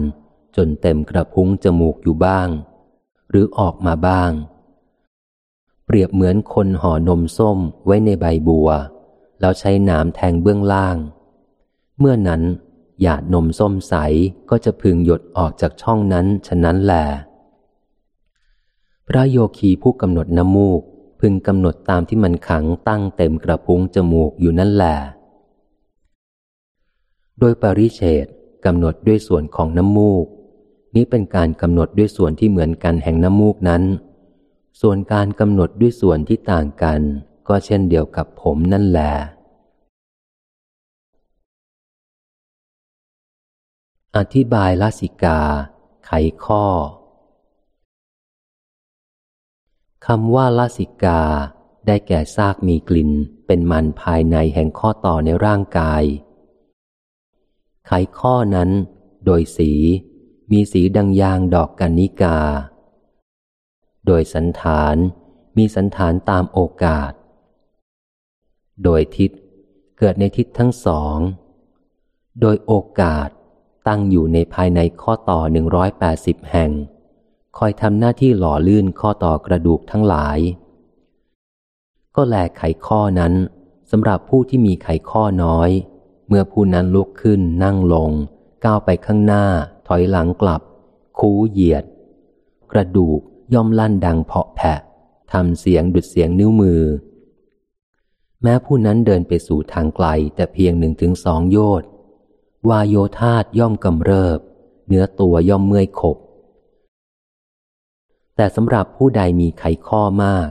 จนเต็มกระพุ้งจมูกอยู่บ้าง หรือออกมาบ้าง เปรียบเหมือนคนห่อนมส้มไว้ในใบบัว แล้วใช้หนามแทงเบื้องล่าง เมื่อนั้นหยาดนมส้มใสก็จะพึงหยดออกจากช่องนั้นฉะนั้นแหลพระโยคีผู้กำหนดน้ำมูก พึงกำหนดตามที่มันขังตั้งเต็มกระพุ้งจมูกอยู่นั่นแหละโดยปริเชตกำหนดด้วยส่วนของน้ำมูก นี้เป็นการกำหนดด้วยส่วนที่เหมือนกันแห่งน้ำมูกนั้น ส่วนการกำหนดด้วยส่วนที่ต่างกัน ก็เช่นเดียวกับผมนั่นแหละอธิบายลาสิกา ไขข้อคำว่าลาสิกา ได้แก่ซากมีกลิ่น เป็นมันภายในแห่งข้อต่อในร่างกาย ไขข้อนั้น โดยสี มีสีดังยางดอกกันนิกา โดยสันฐาน มีสันฐานตามโอกาส โดยทิศเกิดในทิศทั้งสอง โดยโอกาสตั้งอยู่ในภายในข้อต่อหนึ่งร้อยแปดสิบแห่ง คอยทำหน้าที่หล่อลื่นข้อต่อกระดูกทั้งหลาย ก็แลไขข้อนั้นสำหรับผู้ที่มีไขข้อน้อย เมื่อผู้นั้นลุกขึ้นนั่งลง ก้าวไปข้างหน้า ถอยหลังกลับ คูเหยียด กระดูกย่อมลั่นดังเพาะแผะทำเสียงดุดเสียงนิ้วมือ แม้ผู้นั้นเดินไปสู่ทางไกลแต่เพียงหนึ่งถึงสองโยชน์วายโยธาตย่อมกำเริบ เนื้อตัวย่อมเมื่อยขบ แต่สำหรับผู้ใดมีไขข้อมาก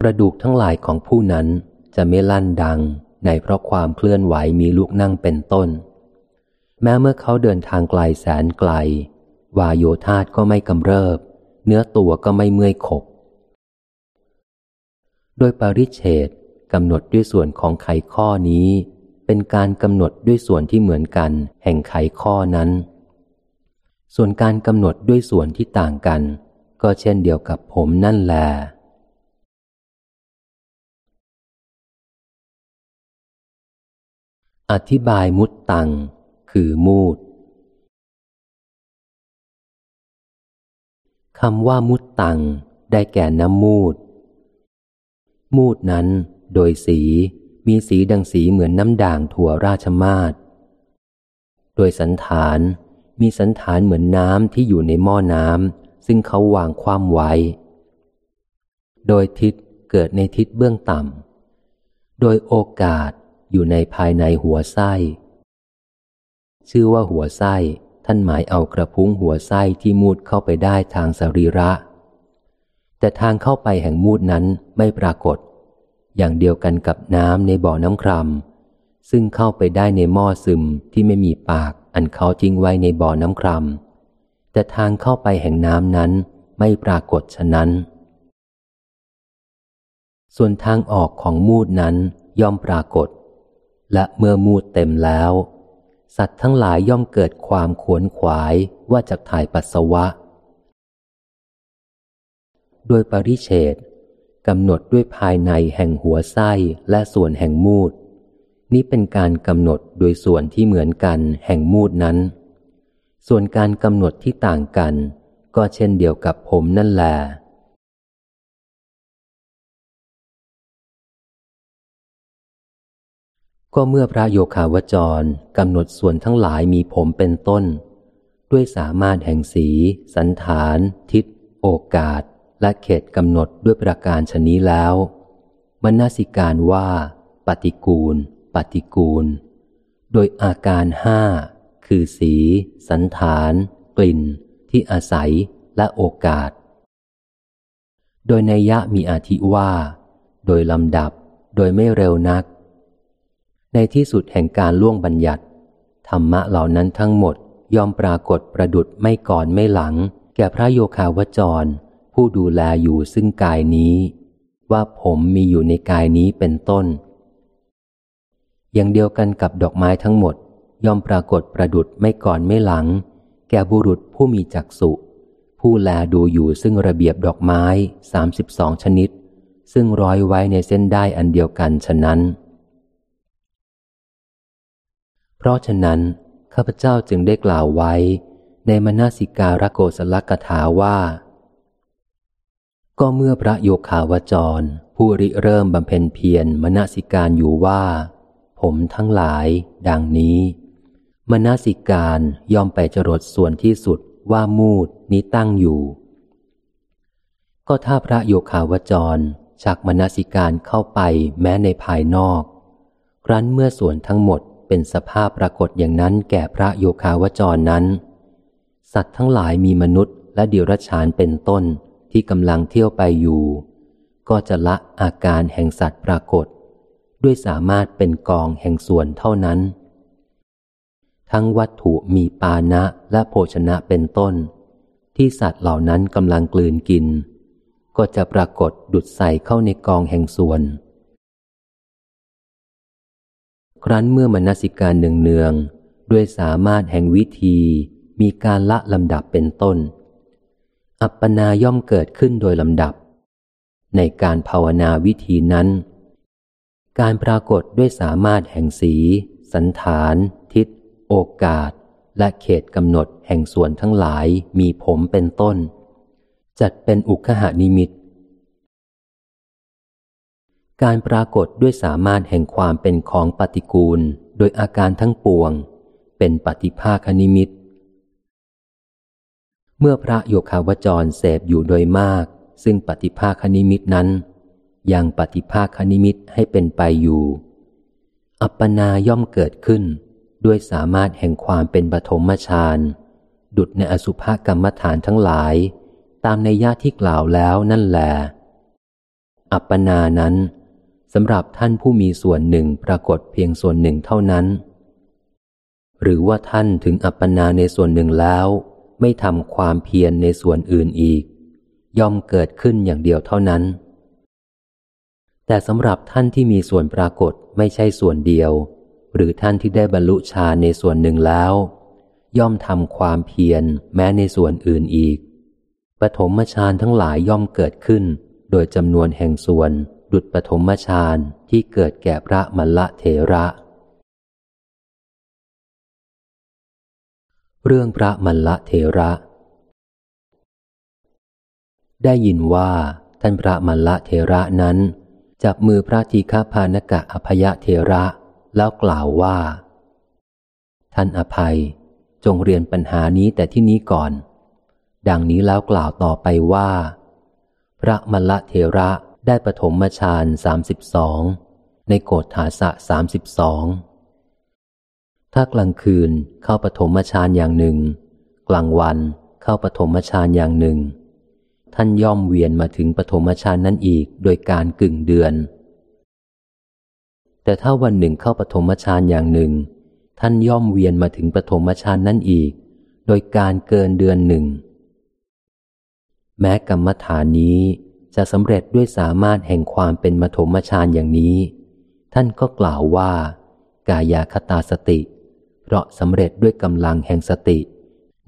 กระดูกทั้งหลายของผู้นั้นจะไม่ลั่นดัง ในเพราะความเคลื่อนไหวมีลูกนั่งเป็นต้น แม้เมื่อเขาเดินทางไกลแสนไกล วายโยธาตก็ไม่กำเริบ เนื้อตัวก็ไม่เมื่อยขบ โดยปริเฉด กำหนดด้วยส่วนของไขข้อนี้ เป็นการกำหนดด้วยส่วนที่เหมือนกัน แห่งไขข้อนั้น ส่วนการกำหนดด้วยส่วนที่ต่างกัน ก็เช่นเดียวกับผมนั่นแหละอธิบายมุตตัง คือมูดคำว่ามุตตัง ได้แก่น้ำมูด มูดนั้น โดยสีมีสีดังสีเหมือนน้ำด่างถั่วราชมาศโดยสันฐานมีสันฐานเหมือนน้ำที่อยู่ในหม้อน้ำซึ่งเขาวางความไว้ โดยทิศเกิดในทิศเบื้องต่ำ โดยโอกาสอยู่ในภายในหัวไส้ ชื่อว่าหัวไส้ท่านหมายเอากระพุ้งหัวไส้ที่มูดเข้าไปได้ทางสรีระ แต่ทางเข้าไปแห่งมูดนั้นไม่ปรากฏ อย่างเดียวกันกับน้ำในบ่อน้ำครามซึ่งเข้าไปได้ในหม้อซึมที่ไม่มีปากอันเขาทิ้งไว้ในบ่อน้ำครามแต่ทางเข้าไปแห่งน้ำนั้นไม่ปรากฏฉะนั้น ส่วนทางออกของมูดนั้นย่อมปรากฏ และเมื่อมูดเต็มแล้ว สัตว์ทั้งหลายย่อมเกิดความขวนขวายว่าจะถ่ายปัสสาวะ โดยปริเฉด กำหนดด้วยภายในแห่งหัวไส้และส่วนแห่งมูด นี้เป็นการกำหนดโดยส่วนที่เหมือนกันแห่งมูดนั้น ส่วนการกำหนดที่ต่างกัน ก็เช่นเดียวกับผมนั่นแหละก็เมื่อพระโยคาวจรกำหนดส่วนทั้งหลายมีผมเป็นต้น ด้วยสามารถแห่งสี สันฐาน ทิศ โอกาส และเขตกำหนดด้วยประการชนี้แล้วมนสิการว่า ปฏิกูล ปฏิกูล โดยอาการห้าคือสี สันฐาน กลิ่น ที่อาศัยและโอกาส โดยในยะมีอาทิว่า โดยลำดับ โดยไม่เร็วนัก ในที่สุดแห่งการล่วงบัญญัติ ธรรมะเหล่านั้นทั้งหมดยอมปรากฏประดุดไม่ก่อนไม่หลัง แก่พระโยคาวจร ผู้ดูแลอยู่ซึ่งกายนี้ ว่าผมมีอยู่ในกายนี้เป็นต้น อย่างเดียวกันกับดอกไม้ทั้งหมด ย่อมปรากฏประดุดไม่ก่อนไม่หลัง แก่บุรุษผู้มีจักษุ ผู้แลดูอยู่ซึ่งระเบียบดอกไม้สามสิบสองชนิด ซึ่งร้อยไว้ในเส้นได้อันเดียวกันฉะนั้น เพราะฉะนั้นข้าพเจ้าจึงได้กล่าวไว้ ในมนาสิการโกสลกถาว่า ก็เมื่อพระโยคาวจร ผู้ริเริ่มบำเพ็ญเพียรมณสิการอยู่ว่า ผมทั้งหลาย ดังนี้มณสิการย่อมไปจรดส่วนที่สุดว่ามูดนี้ตั้งอยู่ ก็ถ้าพระโยคาวจรชักมณสิการเข้าไปแม้ในภายนอก ครั้นเมื่อส่วนทั้งหมดเป็นสภาพปรากฏอย่างนั้นแก่พระโยคาวจรนั้น สัตว์ทั้งหลายมีมนุษย์และเดียวรชานเป็นต้น ที่กำลังเที่ยวไปอยู่ ก็จะละอาการแห่งสัตว์ปรากฏ ด้วยสามารถเป็นกองแห่งส่วนเท่านั้น ทั้งวัตถุมีปานะและโภชนะเป็นต้น ที่สัตว์เหล่านั้นกำลังกลืนกิน ก็จะปรากฏดุดใส่เข้าในกองแห่งส่วน ครั้นเมื่อมนสิการเนืองๆด้วยสามารถแห่งวิธีมีการละลำดับเป็นต้น อัปปนาย่อมเกิดขึ้นโดยลำดับ ในการภาวนาวิธีนั้น การปรากฏด้วยสามารถแห่งสี สันฐาน ทิศ โอกาส และเขตกำหนดแห่งส่วนทั้งหลายมีผมเป็นต้น จัดเป็นอุคหานิมิต การปรากฏด้วยสามารถแห่งความเป็นของปฏิกูล โดยอาการทั้งปวง เป็นปฏิภาคนิมิต มื่อพระโยคาวจรเสพอยู่โดยมาก ซึ่งปฏิภาคนิมิตนั้น ยังปฏิภาคนิมิตให้เป็นไปอยู่ อัปปนาย่อมเกิดขึ้น ด้วยสามารถแห่งความเป็นปฐมฌานดุดในอสุภกรรมฐานทั้งหลาย ตามในญาติที่กล่าวแล้วนั่นแหละอัปปนานั้นสำหรับท่านผู้มีส่วนหนึ่งปรากฏเพียงส่วนหนึ่งเท่านั้น หรือว่าท่านถึงอัปปนาในส่วนหนึ่งแล้ว ไม่ทำความเพียรในส่วนอื่นอีก ย่อมเกิดขึ้นอย่างเดียวเท่านั้น แต่สำหรับท่านที่มีส่วนปรากฏไม่ใช่ส่วนเดียว หรือท่านที่ได้บรรลุฌานในส่วนหนึ่งแล้ว ย่อมทำความเพียรแม้ในส่วนอื่นอีกปฐมฌานทั้งหลายย่อมเกิดขึ้น โดยจำนวนแห่งส่วน ดุจปฐมฌานที่เกิดแก่พระมัลละเถระ เรื่องพระมัลละเถระ ได้ยินว่าท่านพระมัลละเถระนั้น จับมือพระทีฆพานกะอภยะเถระแล้วกล่าวว่า ท่านอภัยจงเรียนปัญหานี้แต่ที่นี้ก่อน ดังนี้แล้วกล่าวต่อไปว่า พระมัลละเถระได้ปฐมฌานสามสิบสองในโกฏฐาสะสามสิบสอง ถ้ากลางคืนเข้าปฐมฌานอย่างหนึ่ง กลางวันเข้าปฐมฌานอย่างหนึ่ง ท่านย่อมเวียนมาถึงปฐมฌานนั้นอีกโดยการกึ่งเดือน แต่ถ้าวันหนึ่งเข้าปฐมฌานอย่างหนึ่ง ท่านย่อมเวียนมาถึงปฐมฌานนั้นอีก โดยการเกินเดือนหนึ่ง แม้กรรมฐานนี้จะสำเร็จด้วยสามารถแห่งความเป็นมถมฌานอย่างนี้ ท่านก็กล่าวว่า กายาคตาสติ เพราะสำเร็จด้วยกำลังแห่งสติ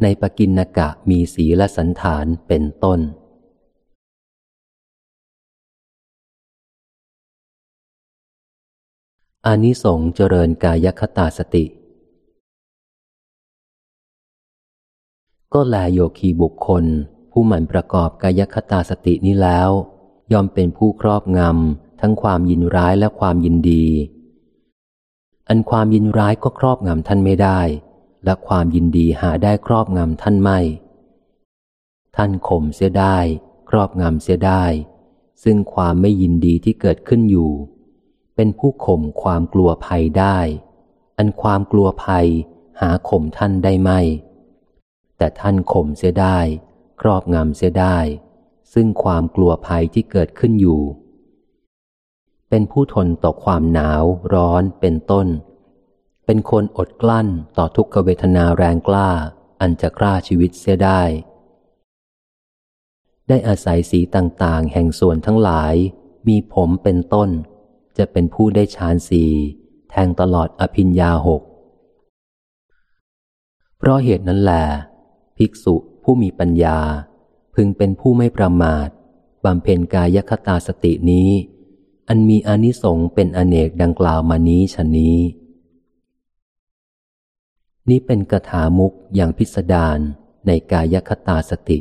ในปกินกะมีสีและสันฐานเป็นต้น อานิสงส์เจริญกายคตาสติ ก็แลโยคีบุคคล ผู้หมั่นประกอบกายคตาสตินี้แล้ว ยอมเป็นผู้ครอบงำทั้งความยินร้ายและความยินดี อันความยินร้ายก็ครอบงำท่านไม่ได้ และความยินดีหาได้ครอบงำท่านไม่ ท่านข่มเสียได้ ครอบงำเสียได้ ซึ่งความไม่ยินดีที่เกิดขึ้นอยู่ เป็นผู้ข่มความกลัวภัยได้ อันความกลัวภัยหาข่มท่านได้ไม่ แต่ท่านข่มเสียได้ ครอบงำเสียได้ ซึ่งความกลัวภัยที่เกิดขึ้นอยู่ เป็นผู้ทนต่อความหนาว ร้อนเป็นต้น เป็นคนอดกลั้นต่อทุกขเวทนาแรงกล้า อันจะกล้าชีวิตเสียได้ ได้อาศัยสีต่างๆ แห่งส่วนทั้งหลาย มีผมเป็นต้น จะเป็นผู้ได้ฌานสีแทงตลอดอภิญญาหก เพราะเหตุนั้นแหละภิกษุผู้มีปัญญา พึงเป็นผู้ไม่ประมาทบำเพ็ญกายคตาสตินี้ อันมีอนิสงส์เป็นอเนกดังกล่าวมานี้ชนนี้ นี้เป็นกถามุกอย่างพิสดารในกายคตาสติ